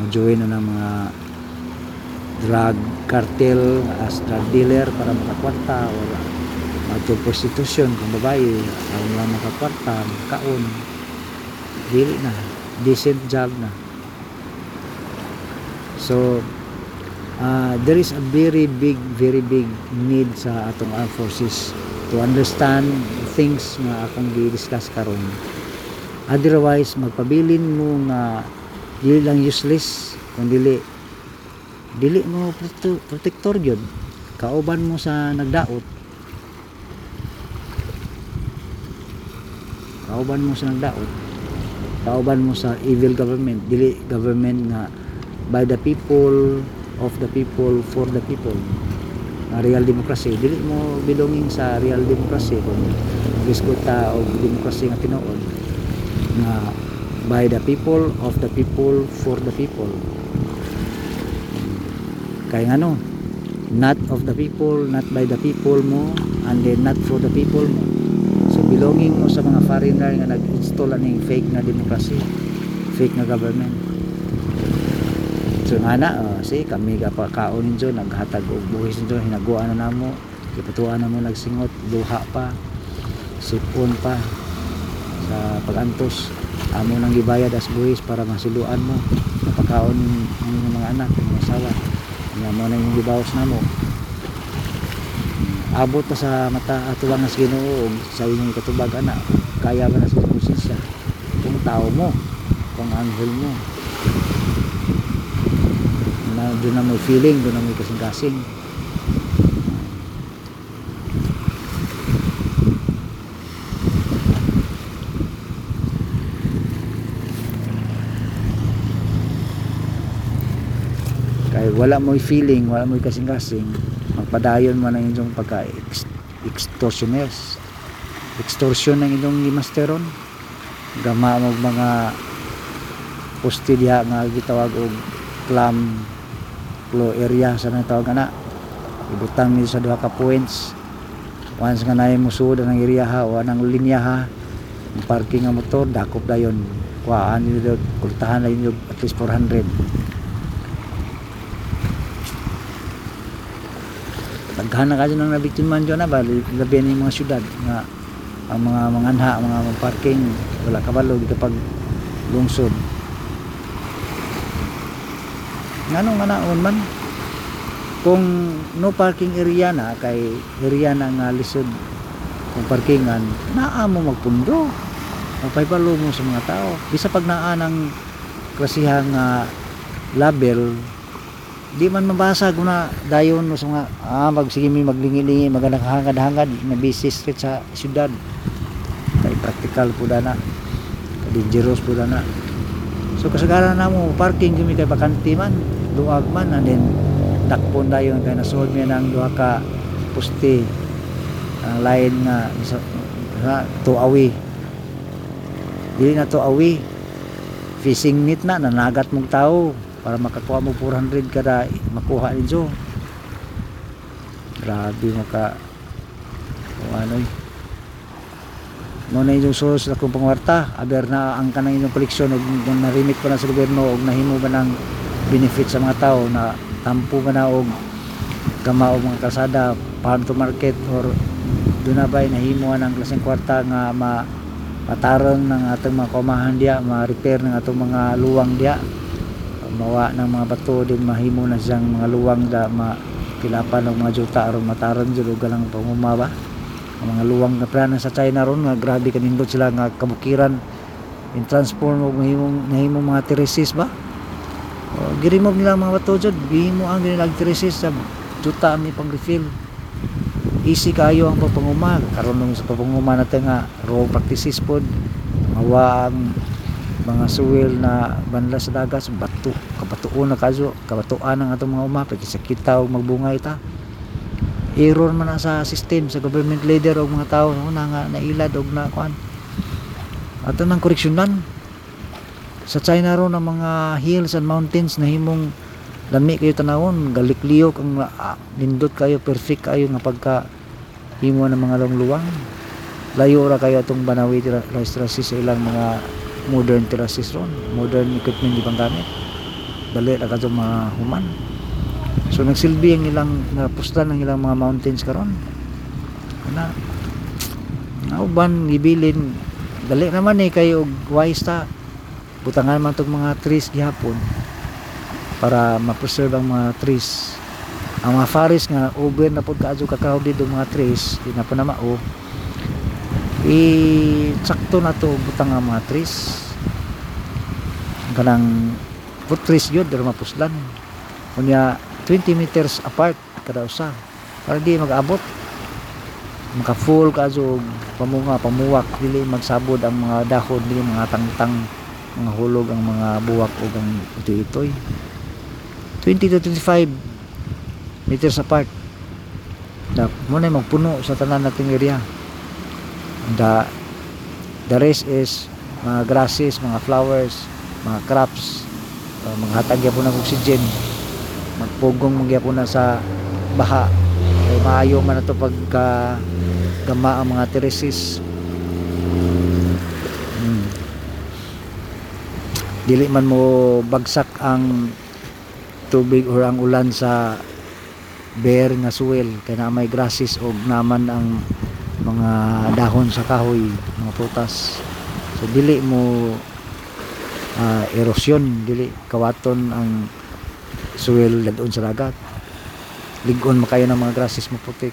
join na ng mga drug cartel as drug dealer para makakwarta o magto prostitution kung babae ang lang makakwarta makaon dili na decent job na. So uh, there is a very big very big need sa atong armed forces to understand things nga akong gi-discuss karon. Otherwise magpabilin mo nga dili lang useless kung dili dili mo prote- protector gyud kauban mo sa nagdaot. Kauban mo sa nagdaot. Kauban mo sa evil government. Dili government nga by the people of the people for the people nga real democracy. Dili mo belonging sa real democracy kung gisguta og democracy nga tinuod nga by the people of the people for the people. Kay ngano not of the people not by the people mo and then not for the people mo. So belonging mo sa mga foreigner nga nag-install aning fake na democracy fake na government so nga na. Uh, si kami ka pa kaon ninyo naghatag og buhis ninyo hinaguan na namo ipatuan na mo nagsingot duha pa sipon pa. Sa pagantos amo nang gibayad as buhis para masiluan mo. Napakaon ng mga anak ng asawa. Nga mo na yung gibawas na mo abot pa sa mata atuwang nga sa Ginoo sa inyong katubag ana kaya ba na sa konsensya? Kung tao mo kung anghel mo doon na may feeling doon na may kasing-kasing. Kay wala mo feeling wala mo kasing-kasing magpadayon mo ng inyong pagka extortioners extortion ng inyong gimasteron gama mo mga poste nga gitawag og clam flow area sa nang tawag na. Ibutang nito sa duha ka points. Once nga naay musuod ang area ha o anang linya ha ang parking nga motor dakop dayon. Kuhaan nyo kultahan na yun at least 400 Naghahanap ka dyan ng nabiktiman dyan na ba? Labi ng mga syudad nga ang mga manganha, ang mga parking wala kabalo di kapag lungsod ngano nga naon man kung no parking area na kay area na nga lisod kung parkingan naa mo magpundo. Magpaypalo mo sa mga tao. Bisa pag naa ng klasihang nga label di man mabasa kung na dayon mo sa mga ah magsige mi maglingi-lingi maganang-hangad-hangad na busy street sa syudad kay practical po na dangerous po na so kasagaran na mo parking kami kay bakante man luwag man and then dakpon dayon kay nasuod mi ng duha ka poste ang line nga sa, sa to away dili na to away fishing net na nanagat mong tao para makakuha mo 400 kada makuha ninyo. Grabe maka kung ano eh mo na yung source na kung pangwarta. Aber na ang kanang inyong koleksyon og narimit pa na sa gobyerno og nahimo ba ng benefit sa mga tao na tampo ba na og gama og mga kalsada farm to market or doon na ba nahimo ang klaseng kwarta nga ma patarong ng atong mga kumahan diya ma-repair ng atong mga luwang diya. Mawa ng mga bato din mahimo na siyang mga luwang da makilapan ng mga juta aron mataron jud og galang pamumaba ang mga luwang na plano sa China ron nga grabe kanindot sila nga kabukiran. In transform og mahimong nahimong mga terraces ba? O, giremove nila mga bato jud gihimo ang ginilag terraces sa juta mi pang refill. Easy kayo ang papanguma karon nung sa papanguma natin nga raw practices pod mawa ang mga suwil na banla sa dagat bato kabatuon na kaso kabatuan ang atong mga uma. Pwede sa kita og magbungay ta error man na sa system sa government leader og mga tao na nga nailad og na kuan. Ato nang koreksyonan. Sa China ro ng mga hills and mountains na himong lami kayo tanawon galikliyok ang ah, nindot kayo perfect kayo nga pagka himo ng mga longluwang layo ra kayo atong banawi terraces sa ilang mga modern terraces ron modern equipment di pang gamit. Dali ra kadto mga human so nagsilbi ang ilang napustan ang ilang mga mountains karon. Na nauban gibilin. Dali naman eh kayo og wise ta. Butangan man tong mga trees gihapon para ma-preserve ang mga trees. Ang mga forest nga over na pod kaadyo ka crowded ang mga trees di na na mao. I sakto na to butang ang mga trees. Kanang trees yun pero mapuslan. Kunya 20 meters apart kada usa para di mag-abot. Maka full og pamunga pamuwak dili magsabod ang mga dahon dili mga tangtang mga hulog ang mga buwak o ang itoy-itoy. 20 to 25 meters apart. Da mo na magpuno sa tanan nating area. The the rest is mga grasses mga flowers mga crops uh, maghatag gyapon ng oxygen magpugong magyapon na sa baha. Kay maayo man ato pagka gama ang mga terraces hmm. dili man mo bagsak ang tubig or ang ulan sa bare nga soil kay na may grasses o naman ang mga dahon sa kahoy mga prutas. So dili mo ah, erosyon. Dili kawaton ang soil ladon sa dagat. Ligon makayo ng mga grasses mo putik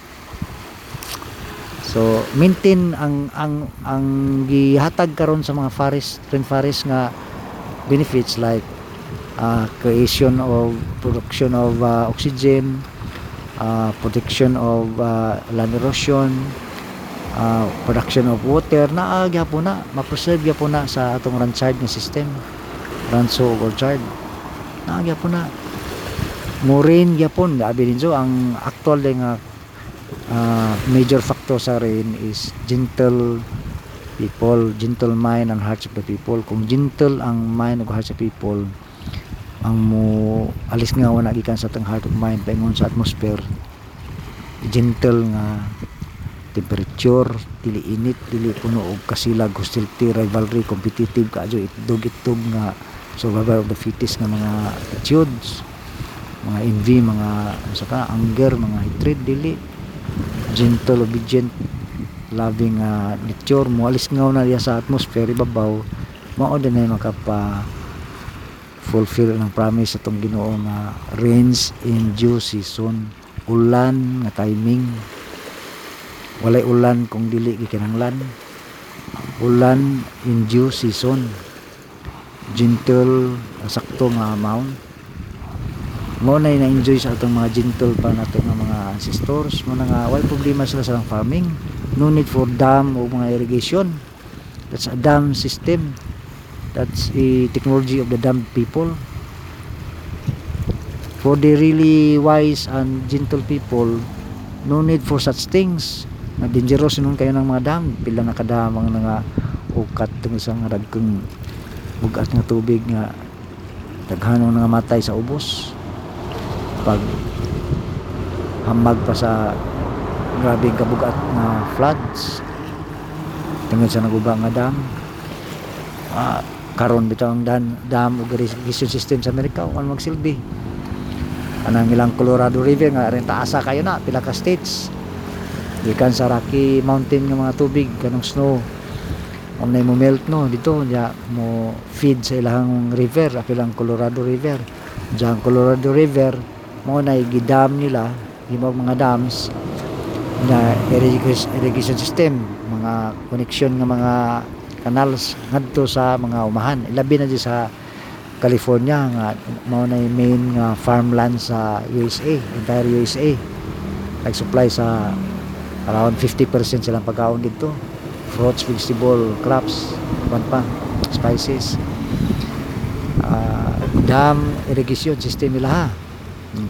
so maintain ang ang ang gihatag karon sa mga forest rainforest nga benefits like uh, creation of production of uh, oxygen uh, protection of uh, land erosion uh, production of water. Na po na ma-preserve po na sa atong ranchard nga system. Ug orchard. Na po na Moraine gyapon gabi din so ang actual nga uh, major factor sa rain is gentle people gentle mind and hearts of the people. Kung gentle ang mind ug hearts of people ang mo alis nga wala gikan sa tang heart of mind paingon sa atmosphere. Gentle nga temperature dili init dili puno og kasilag hostility rivalry competitive kaadyo itdog itdog nga survival of the fittest nga mga attitudes mga envy mga sa ka anger mga hatred dili. Gentle obedient loving uh, nature. Mo alis nga na diya sa atmosphere ibabaw mao din ay makapa fulfill ng promise atong Ginoo nga rains in due season. Ulan nga timing. Walay ulan kung dili gikinahanglan ulan in due season. Gentle sakto nga amount mo na na-enjoy sa atong mga gentle pa nato nga mga ancestors. Mo na nga wala problema sila sa farming. No need for dam o mga irrigation. That's a dam system. That's a technology of the dam people. For the really wise and gentle people no need for such things. Na dangerous nun kayo ng mga dam. Pila na kadamang nga ukat tungkol sa nga dagkong bugat nga tubig nga daghanong nga matay sa ubos pag hamag pa sa grabing kabugat na floods. Tungod sa naguba nga dam. Ah, karon bitaw ang dan, dam ug irrigation system sa Amerika ano magsilbi. Anang ilang Colorado River nga rin taasa kayo na pila ka states. Gikan sa Rocky Mountain nga mga tubig kanang snow. Ang mo melt no? Dito ya mo feed sa ilang river apilang Colorado River. Diyan Colorado River mo na gidam nila yung mga dams na irrigation, system mga connection ng mga canals ngadto sa mga umahan. Ilabi na di sa California nga mao na main nga farmland sa USA entire USA nag-supply sa around 50% silang pagkaon dito. Fruits, vegetable, crops kuwan pa, spices. Ah, dam irrigation system nila ha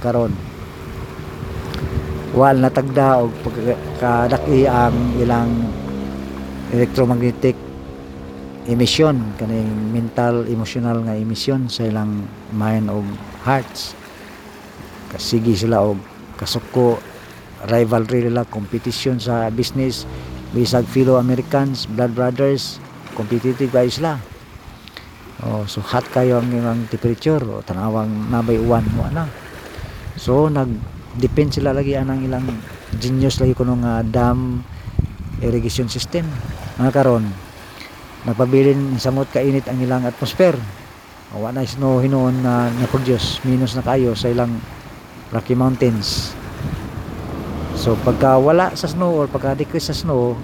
karon. Wal natagda og pagkadaki ang ilang electromagnetic emission kaning mental emotional nga emission sa ilang mind og hearts. Kasigi sila og kasuko rivalry nila competition sa business. Bisag fellow Americans blood brothers competitive guys sila. Oh so hot kayo ang ilang temperature o tanawang nabay uwan mo ana so nag depend sila lagi anang ilang genius lagi kuno nga dam irrigation system. Nga karon nagpabilin samot kainit ang ilang atmosphere. Wa na snow hinuon na na-produce minus na kayo sa ilang Rocky Mountains. So pagka wala sa snow or pagka decrease sa snow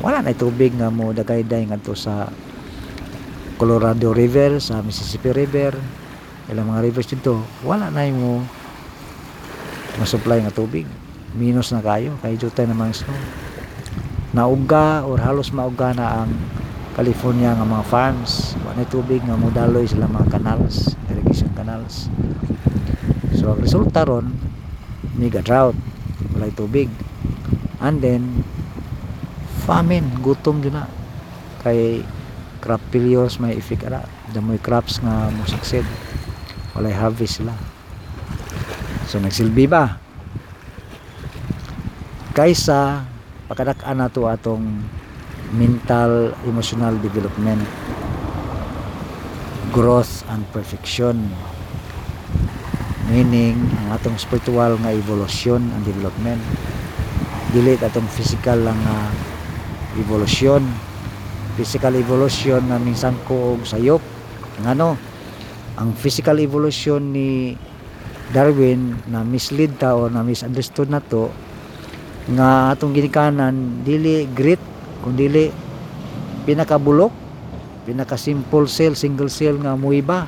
wala na tubig nga mo dagayday ngadto sa Colorado River sa Mississippi River ilang mga rivers dito wala na mo masupply nga tubig. Minus na kayo kay jutay namang snow. Nauga or halos mauga na ang California nga mga farms. Wala na tubig nga modaloy sila mga canals irrigation canals. So ang resulta ron mega drought. Wala tubig. And then famine. Gutom din na. Kay crop failures may effect ara damoy crops nga mo succeed. Walay harvest sila so nagsilbi ba? Kaysa pakadak-an nato atong mental emotional development growth and perfection. Meaning ang atong spiritual nga evolution and development. Dili atong physical lang nga evolution. Physical evolution na minsan ko sayop. Ngano ang physical evolution ni Darwin na mislead ta o na misunderstood na to nga atong ginikanan dili great kundili pinakabulok pinaka simple cell single cell nga muiba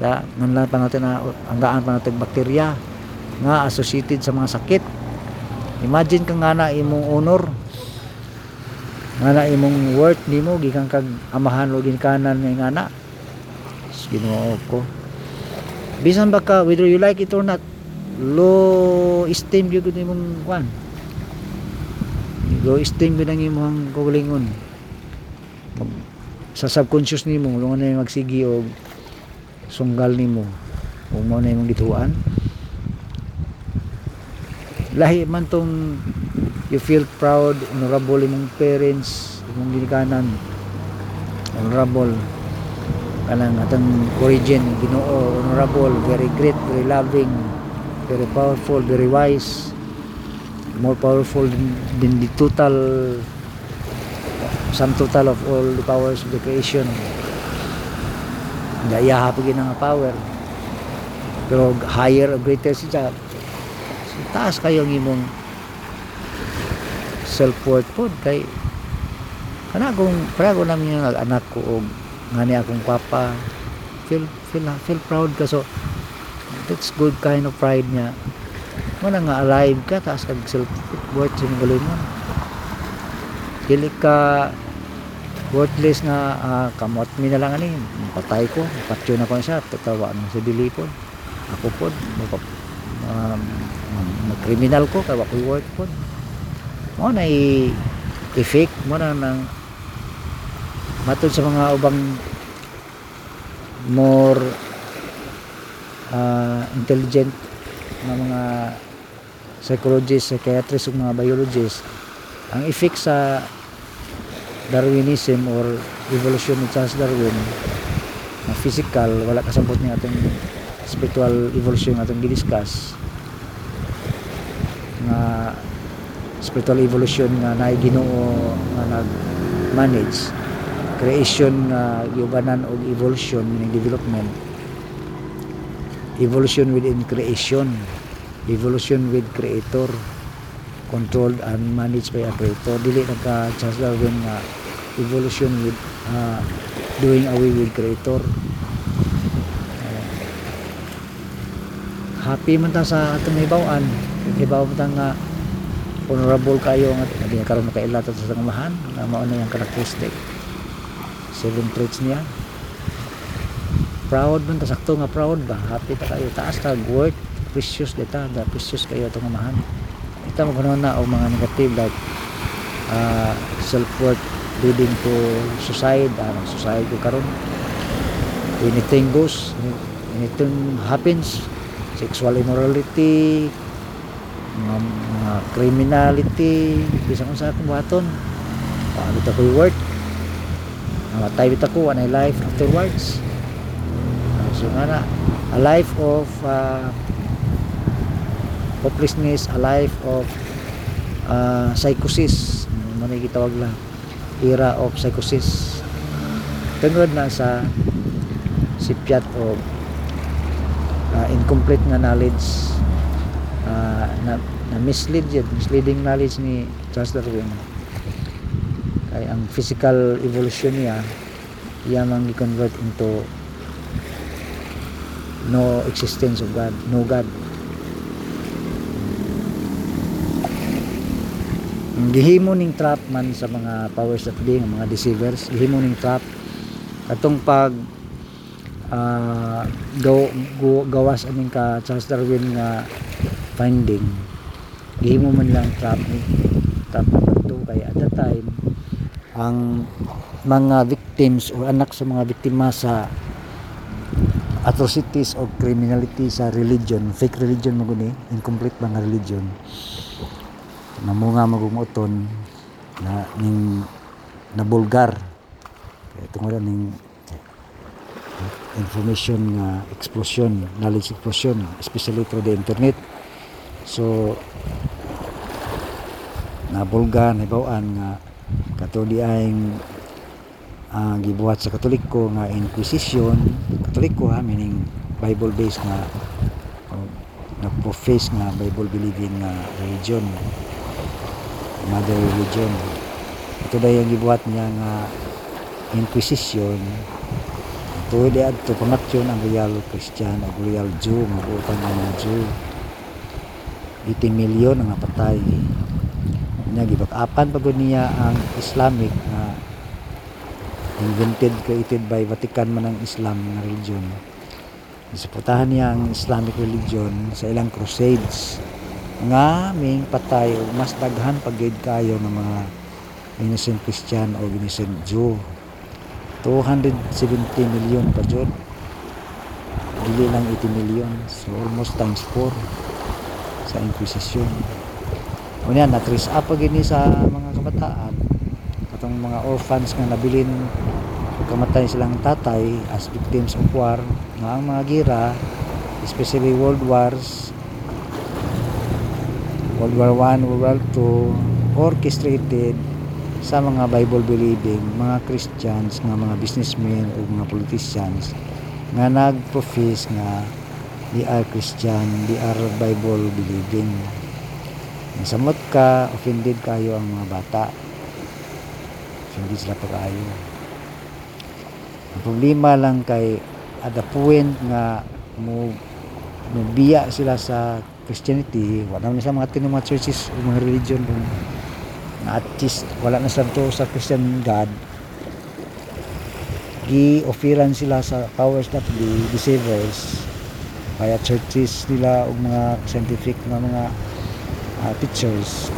da ngan lang pa natin na anggaan pa natin bakterya nga associated sa mga sakit. Imagine ka nga na imong honor nga na imong worth nimo gikan kag amahan o ginikanan nga ingana Ginoo ko bisan ba ka whether you like it or not low esteem gyud imong kwan. Low esteem gyud ang imong kaugalingon sa subconscious nimo lungan na yung magsigi og sunggal nimo. Ug mo na imong gituan. Lahi man tong you feel proud honorable imong parents imong ginikanan. Honorable kanang atong origin Ginoo honorable very great very loving very powerful very wise more powerful than, the total sum total of all the powers of the creation. Gaya hapon nga power. Pero higher or greater siya so, taas kayo ang imong self worth po kay kana kung para ko namin yung anak ko og ngani akong papa. Feel feel feel proud ka. So that's good kind of pride niya. Mo na nga alive ka taas kag self worth sa mga galingon dili ka worthless nga ah, kamot mi na lang ani. Patay ko patyo na ko siya. Tatawa mo sa dili po. Ako po um, kriminal ko kay wakoy work po. Mo na i- effect mo na nang matod sa mga ubang more ah, intelligent na mga psychologists, psychiatrists ug mga biologists ang effect sa Darwinism or evolution ni Charles Darwin na physical wala kasabot ni atong spiritual evolution atong gidiscuss nga spiritual evolution nga naay Ginoo nga nag manage creation nga giubanan og evolution meaning development. Evolution within creation. Evolution with creator controlled and managed by a creator. Dili nagka Charles Darwin nga evolution with uh, doing away with creator. Uh, happy man ta sa atong hibaw-an. Hibaw man ta nga honorable kayo nga na karon makaila ta sa sangamahan na mao na yung characteristic seven traits niya. Proud man ta sakto nga proud ba? Happy ta kayo. Taas ta worth precious data da precious kayo itong amahan. Ita mo na o mga negative like uh, self worth leading to suicide ano suicide ko karon. Anything goes anything happens sexual immorality mga, mga criminality bisang unsa akong buhaton paano ta ko'y work namatay bita ko anay life afterwards. Ah, so nga na a life of uh, hopelessness a life of uh, psychosis. Na gitawag lang era of psychosis. Tungod na sa sipyat o uh, incomplete nga knowledge. Uh, na, na mislead misleading knowledge ni Charles Darwin kay ang physical evolution niya iya mang i-convert into no existence of God no God. Ang gihimo ning trap man sa mga powers of being mga deceivers gihimo ning trap. Katong pag ah, gaw, gu- gawas aning ka Charles Darwin nga finding gihimo man lang trap ni trap 2 kay at that time ang mga victims o anak sa mga biktima sa atrocities o criminality sa religion fake religion mo guni incomplete nga religion? Namunga magumuton na ning na bulgar. Kaya tungod ning information nga explosion knowledge explosion especially through the internet. So na bulgar na bawaan nga kato di ay ah, gibuhat sa katoliko nga inquisition. Katoliko ha meaning bible based nga o, nagpo-face nga bible believing nga religion mother religion. Ito dahil yung gibuhat niya nga inquisition. Ito di adto pangatyon ang real Christian o real Jew nga buotan ng mga Jew. 18 million ang napatay niya gibak-apan pagod niya ang Islamic nga invented created by Vatican man ang Islam nga religion. Isuportahan niya ang Islamic religion sa ilang crusades. Nga may patay o mas daghan pagid kayo ng mga innocent Christian o innocent Jew. 270 million pa jud. Dili lang 80 million so almost times 4 sa Inquisition Unya na trace up gini sa mga kabataan katong mga orphans nga nabilin kamatay silang tatay as victims of war nga ang mga gira especially world wars World War 1, World War 2 orchestrated sa mga Bible believing mga Christians nga mga businessmen o mga politicians nga nag-profess nga they are Christian, they are Bible believing. Samot ka, offended kayo ang mga bata. Offended sila pag-ayo. Ang problema lang kay at the point nga mo biya sila sa Christianity, wala na sa mga tinong mga churches o mga religion kung na wala na sa to sa Christian God gi-offeran sila sa powers that be deceivers kaya churches nila o mga scientific na mga ah, teachers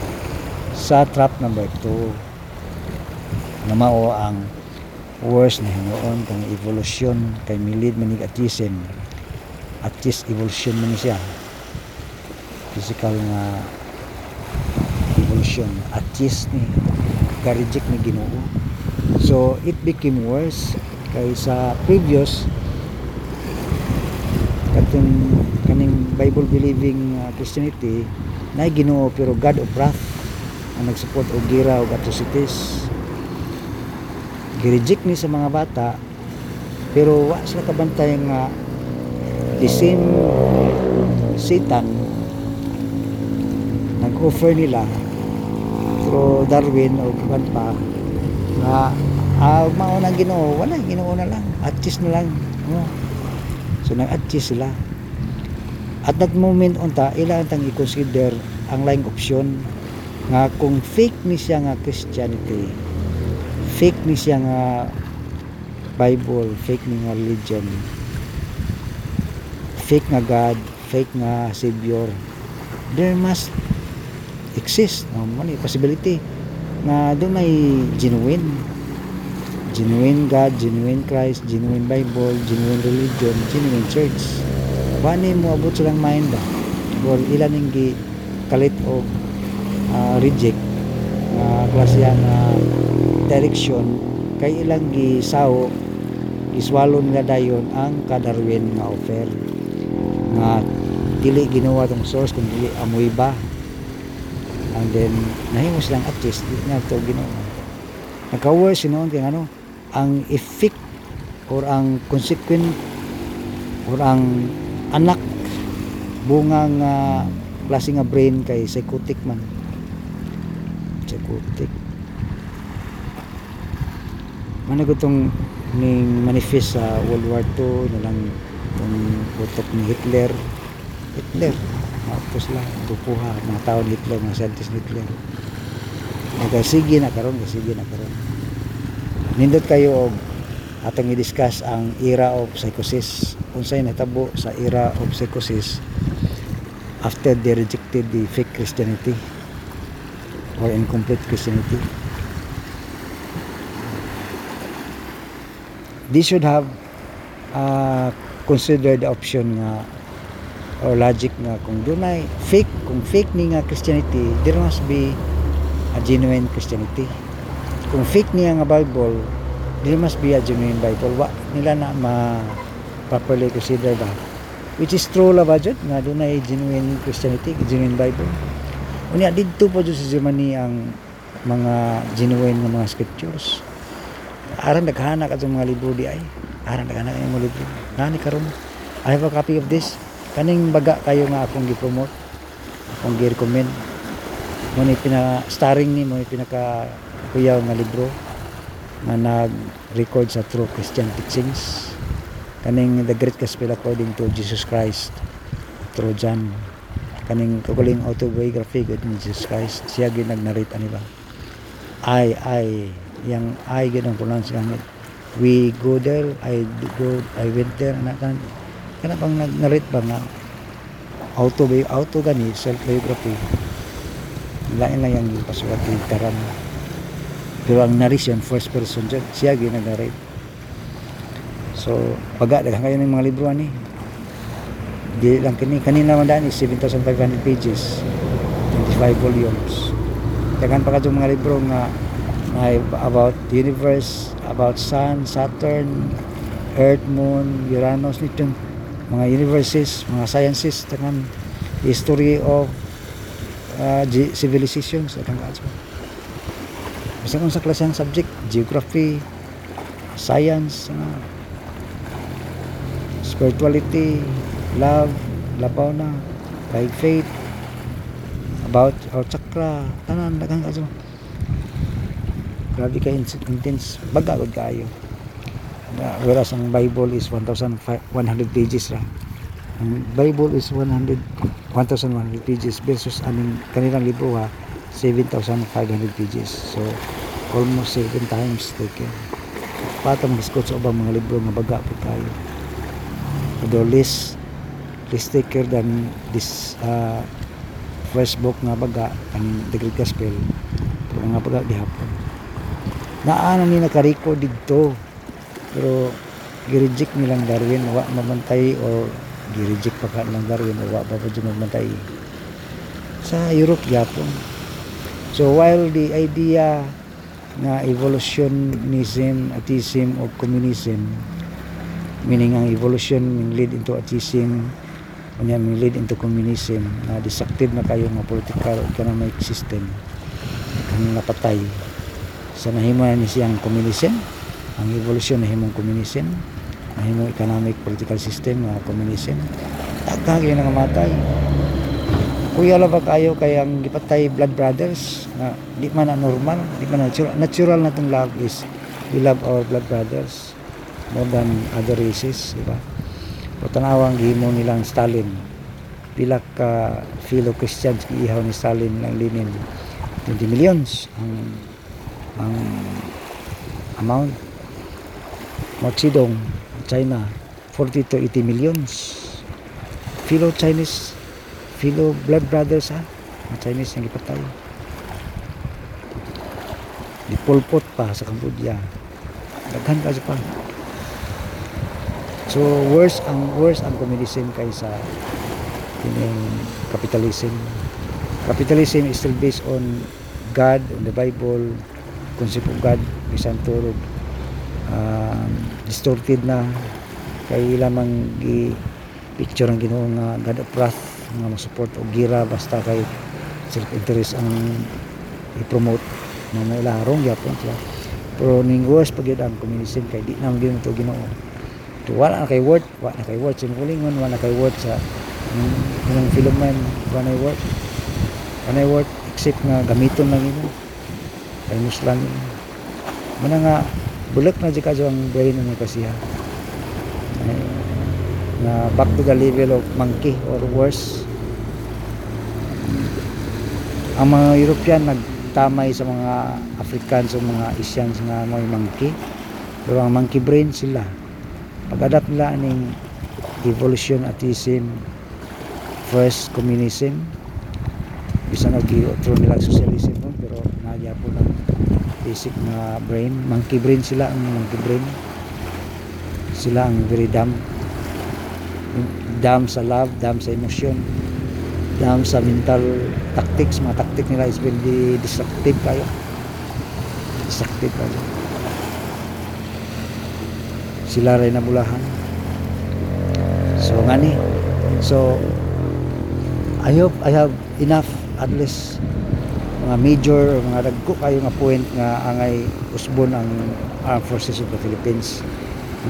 sa trap number 2 na mao ang worst na hinuon kung evolution kay milid manig atheism atheist evolution man siya. Physical nga evolution. Atheist ni ka-reject ni Ginoo. So it became worse kay sa previous katong kaning Bible believing uh, Christianity na Ginoo pero God of wrath ang nagsupport og gira og atrocities. Gireject ni sa mga bata pero wa sila kabantay nga the same Satan. Nag-offer nila through Darwin o kuwan pa nga ah, mao nang Ginoo. Wala Ginoo na lang. Atis na lang oh. so nag-atis sila at that moment unta ila tang i-consider ang laing option nga kung fake ni siya nga Christianity fake ni siya nga Bible fake ni nga religion fake nga God fake nga Savior there must exist no mali possibility na doon may genuine genuine God, genuine Christ, genuine Bible, genuine religion, genuine church. Wani mo abot silang mind ba? Or ilan yung kalit o ah, reject nga klase nga direction. Kay ilang gi sao iswalo nila dayon ang kadarwin nga offer. Nga dili ginawa tong source kung dili amoy ba. And then nahimo silang at least di na to ginawa. Nagka-worse sinoon kay ano ang effect or ang consequent or ang anak. Bunga nga klase nga brain kay psychotic man. Psychotic. Mana ko tong ning manifest sa World War II na lang tong utok ni Hitler. Hitler. Tapos lang tupuha mga tao ni Hitler mga scientist ni Hitler. Nagkasige na karon kasige na karon. Nindot kayo og atong i-discuss ang era of psychosis. Unsay natabo sa era of psychosis after they rejected the fake Christianity or incomplete Christianity? They should have uh, considered the option nga or logic nga kung dunay fake kung fake ni nga Christianity there must be a genuine Christianity. Kung fake niya nga Bible there must be a genuine Bible. Wa nila na ma properly consider ba which is true la ba jud? Nga dunay genuine Christianity genuine Bible. Unya didto pa jud sa Germany ang mga genuine nga mga scriptures. Aran daghana ka mga libro di ay. Aran daghana kay mga libro. Nani karon I have a copy of this. Kaning baga kayo nga akong gi-promote akong gi-recommend. Mo ni pina starring ni mo ni pinaka kuyaw nga libro nga nag-record sa true Christian teachings. Kaning the great gospel according to Jesus Christ through John. Kaning kaguling autobiography gud ni Jesus Christ. Siya gyud nag-narrate ani ba? I I yang I gyud ang pronounce gamit we go there I go I went there na kan kana bang nag-narrate ba nga? Auto auto gani self biography lain lang yung pasulat ni Taran pero ang narration first person dyan siya ginag-narrate so paga daghang kayo ng mga libro ani. Di lang kini kanina man dani 7,500 pages 25 volumes. Daghan pa kadto mga libro nga about the universe about sun saturn earth moon uranus nitong mga universes mga sciences daghan. History of uh, civilizations daghan kadto basta kung sa klaseng subject geography science uh, spirituality love labaw na by faith about our chakra tanan daghang kaso. Grabe ka intense. Baga gud kaayo Na- whereas ang Bible is 1,100 pages ra. Ang Bible is 100 1,100 pages versus aning kanilang libro ha 7,500 pages. So almost 7 times taken. Patang discuss sa ubang mga libro nga baga po kayo although less less thicker than this uh, first book nga baga ang The Great Gospel. Pero nga baga gihapon naana ni naka-record dito. Pero gi-reject nilang Darwin wa mamantay or gi-reject pa ka nilang Darwin o wa pa pa dyan mamantay sa Europe Japon so while the idea nga evolutionism atheism o communism meaning ang evolution may lead into atheism kanya may lead into communism na destructive na kayo nga political o economic system kang napatay. Sa nahimo na ni siyang communism ang evolution nahimong communism nahimong economic political system nga communism dagdag yun ang matay kuya la ba kayo kay ang gipatay blood brothers? Na di man na normal di man natural natural na tong love is we love our blood brothers more than other races di ba? O tanawang gihimo nilang Stalin. Pila ka fellow Christians giihaw ni Stalin ng Lenin. 20 millions ang ang amount. Mao China 40 to 80 millions. Fellow Chinese fellow blood brothers ha mga Chinese yang ipatay di Pol Pot pa sa Cambodia. Daghan ka pa. So worse ang worse ang communism kaysa yung capitalism. Capitalism is still based on God, on the Bible, concept of God, isang turog um, distorted na. Kay lamang gi picture ang Ginoo nga God of wrath nga mo-support og gira basta kay self-interest ang i-promote. Na mo larong yapon sila. Pero ning yun ang communism kay di na gyud to Ginoo. To wala na kay word wala na kay word. Sa mulingon wala na kay word sa yung Philomen wala na word. Wala na word except nga gamiton lang yun. Kay muslan yun nga bulak na kadyo ang very na kasiya na back to the level of monkey or worse. Ang mga European nagtamay sa mga Africans o mga Asians nga may monkey. Pero ang monkey brain sila pag-adapt nila ning evolution atheism first communism. Bisan og giotro nila socialism no? pero nagya po ng basic na brain. Monkey brain sila ang monkey brain. Sila ang very dumb dumb sa love dumb sa emotion dumb sa mental tactics. Mga tactic nila is very destructive kayo destructive kayo sila rin nabulahan so ngani so I hope I have enough at least mga major mga dagko kayo nga point nga angay usbon ang Armed Forces of the Philippines.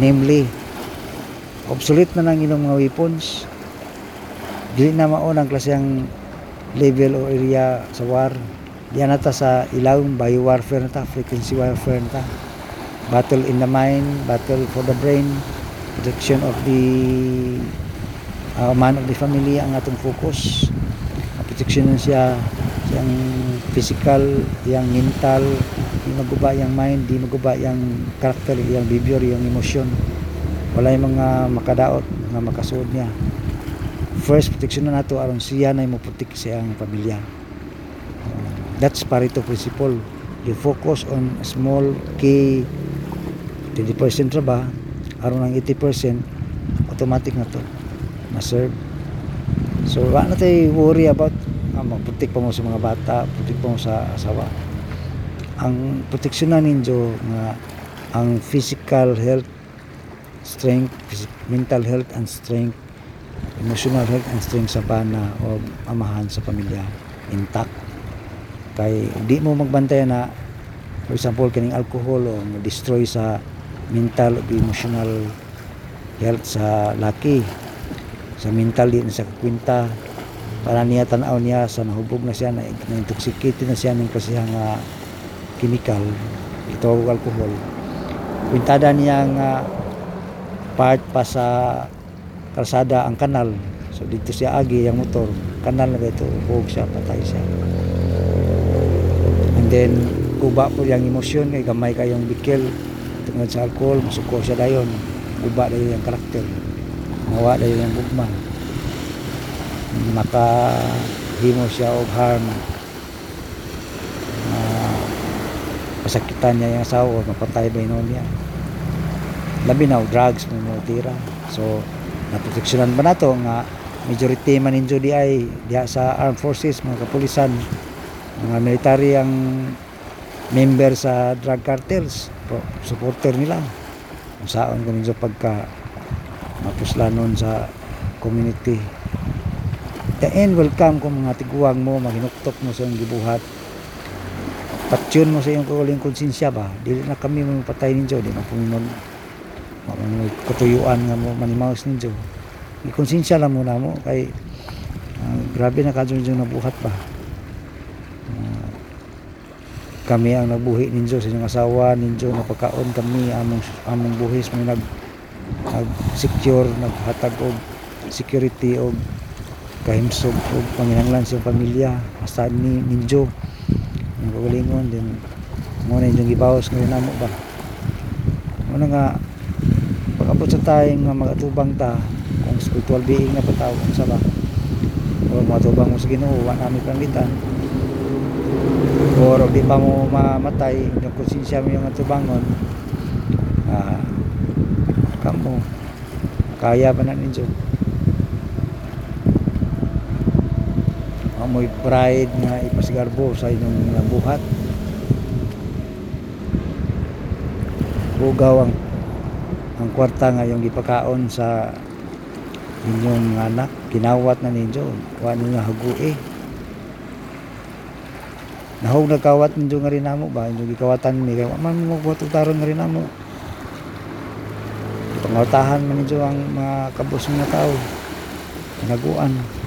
Namely obsolete na nang inyong mga weapons. Dili na mao ang klaseng level o area sa war. Diyan nata sa ilawom bio warfare nata frequency warfare nata battle in the mind battle for the brain protection of the uh, man of the family ang atong focus. Protection siya yang physical yang mental. Di maguba yang mind di maguba yang karakter yang behavior yang emosyon wala yung mga makadaot nga makasuod niya. First protection na nato aron siya na protect sa iyang pamilya. That's Pareto principle. You focus on small key 20% ra ba? Aron ang 80% automatic na to na-serve so wala na worry about ah, mag-protect pa mo sa mga bata protect pa mo sa asawa. Ang proteksyon na ninyo nga ang physical health strength mental health and strength emotional health and strength sa bana o amahan sa pamilya intact. Kay di mo magbantayan na for example kaning alcohol o destroy sa mental o emotional health sa laki sa mental di na sa kwinta para niya tanaw niya sa nahubog na siya na, na intoxicated na siya ng kasiyang nga chemical ito alcohol. Kwintada niya nga part pa sa kalsada ang kanal. So dito siya agi yung motor. Kanal na dito hug siya patay siya. And then guba po yung emosyon kay gamay kayong bikil tungod sa alcohol masuko siya dayon. Guba dayon yung karakter. Mawa dayon yung gugma. Maka himo siya og harm. Uh, pasakitan niya yung asawa mapatay ba yun niya labi na og drugs mo mo tira. So naproteksyonan ba nato nga majority man ninyo di ay diha sa armed forces mga kapulisan mga military ang member sa drug cartels pro- supporter nila. Kung saan kung ninyo pagka mapuslanon sa community. The end will kung mga tiguang mo maginuktok mo sa iyong gibuhat. Patyon mo sa iyong kauling konsensya ba? Dili na kami mo patay ninyo di na kami mag mga katuyuan nga mo manimaos ninyo. Ikonsensya lang muna mo kay ah, grabe na kadyo ninyo nabuhat ba Ah, kami ang nabuhi ninyo sa inyong asawa ninyo napakaon kami among among buhis mo nag nag secure naghatag og security og kahimsog og panginahanglan sa pamilya basta ni ninyo. Yung kagalingon din muna yung gibawas ngayon namo ba? Muna nga pagkapot sa tayong nga magatubang ta. Kung spiritual being na patawag sa ba? O matubang mo sa ginoo wa namin pangitan or di pa mo mamatay yung konsensya mo yung atubangon ah kamo. Kaya pa na ninyo amoy pride nga ipasigarbo sa inyong buhat. Bugaw ang ang kwarta nga yung ipakaon sa inyong anak. Kinawat na ninyo. Wa ninyo hagui nahog nagkawat ninyo nga rin namo ba? Inyong gikawatan ni kaya wa man mo taron nga rin namo pangawtahan man ninyo ang mga kabus nga tao. Naguan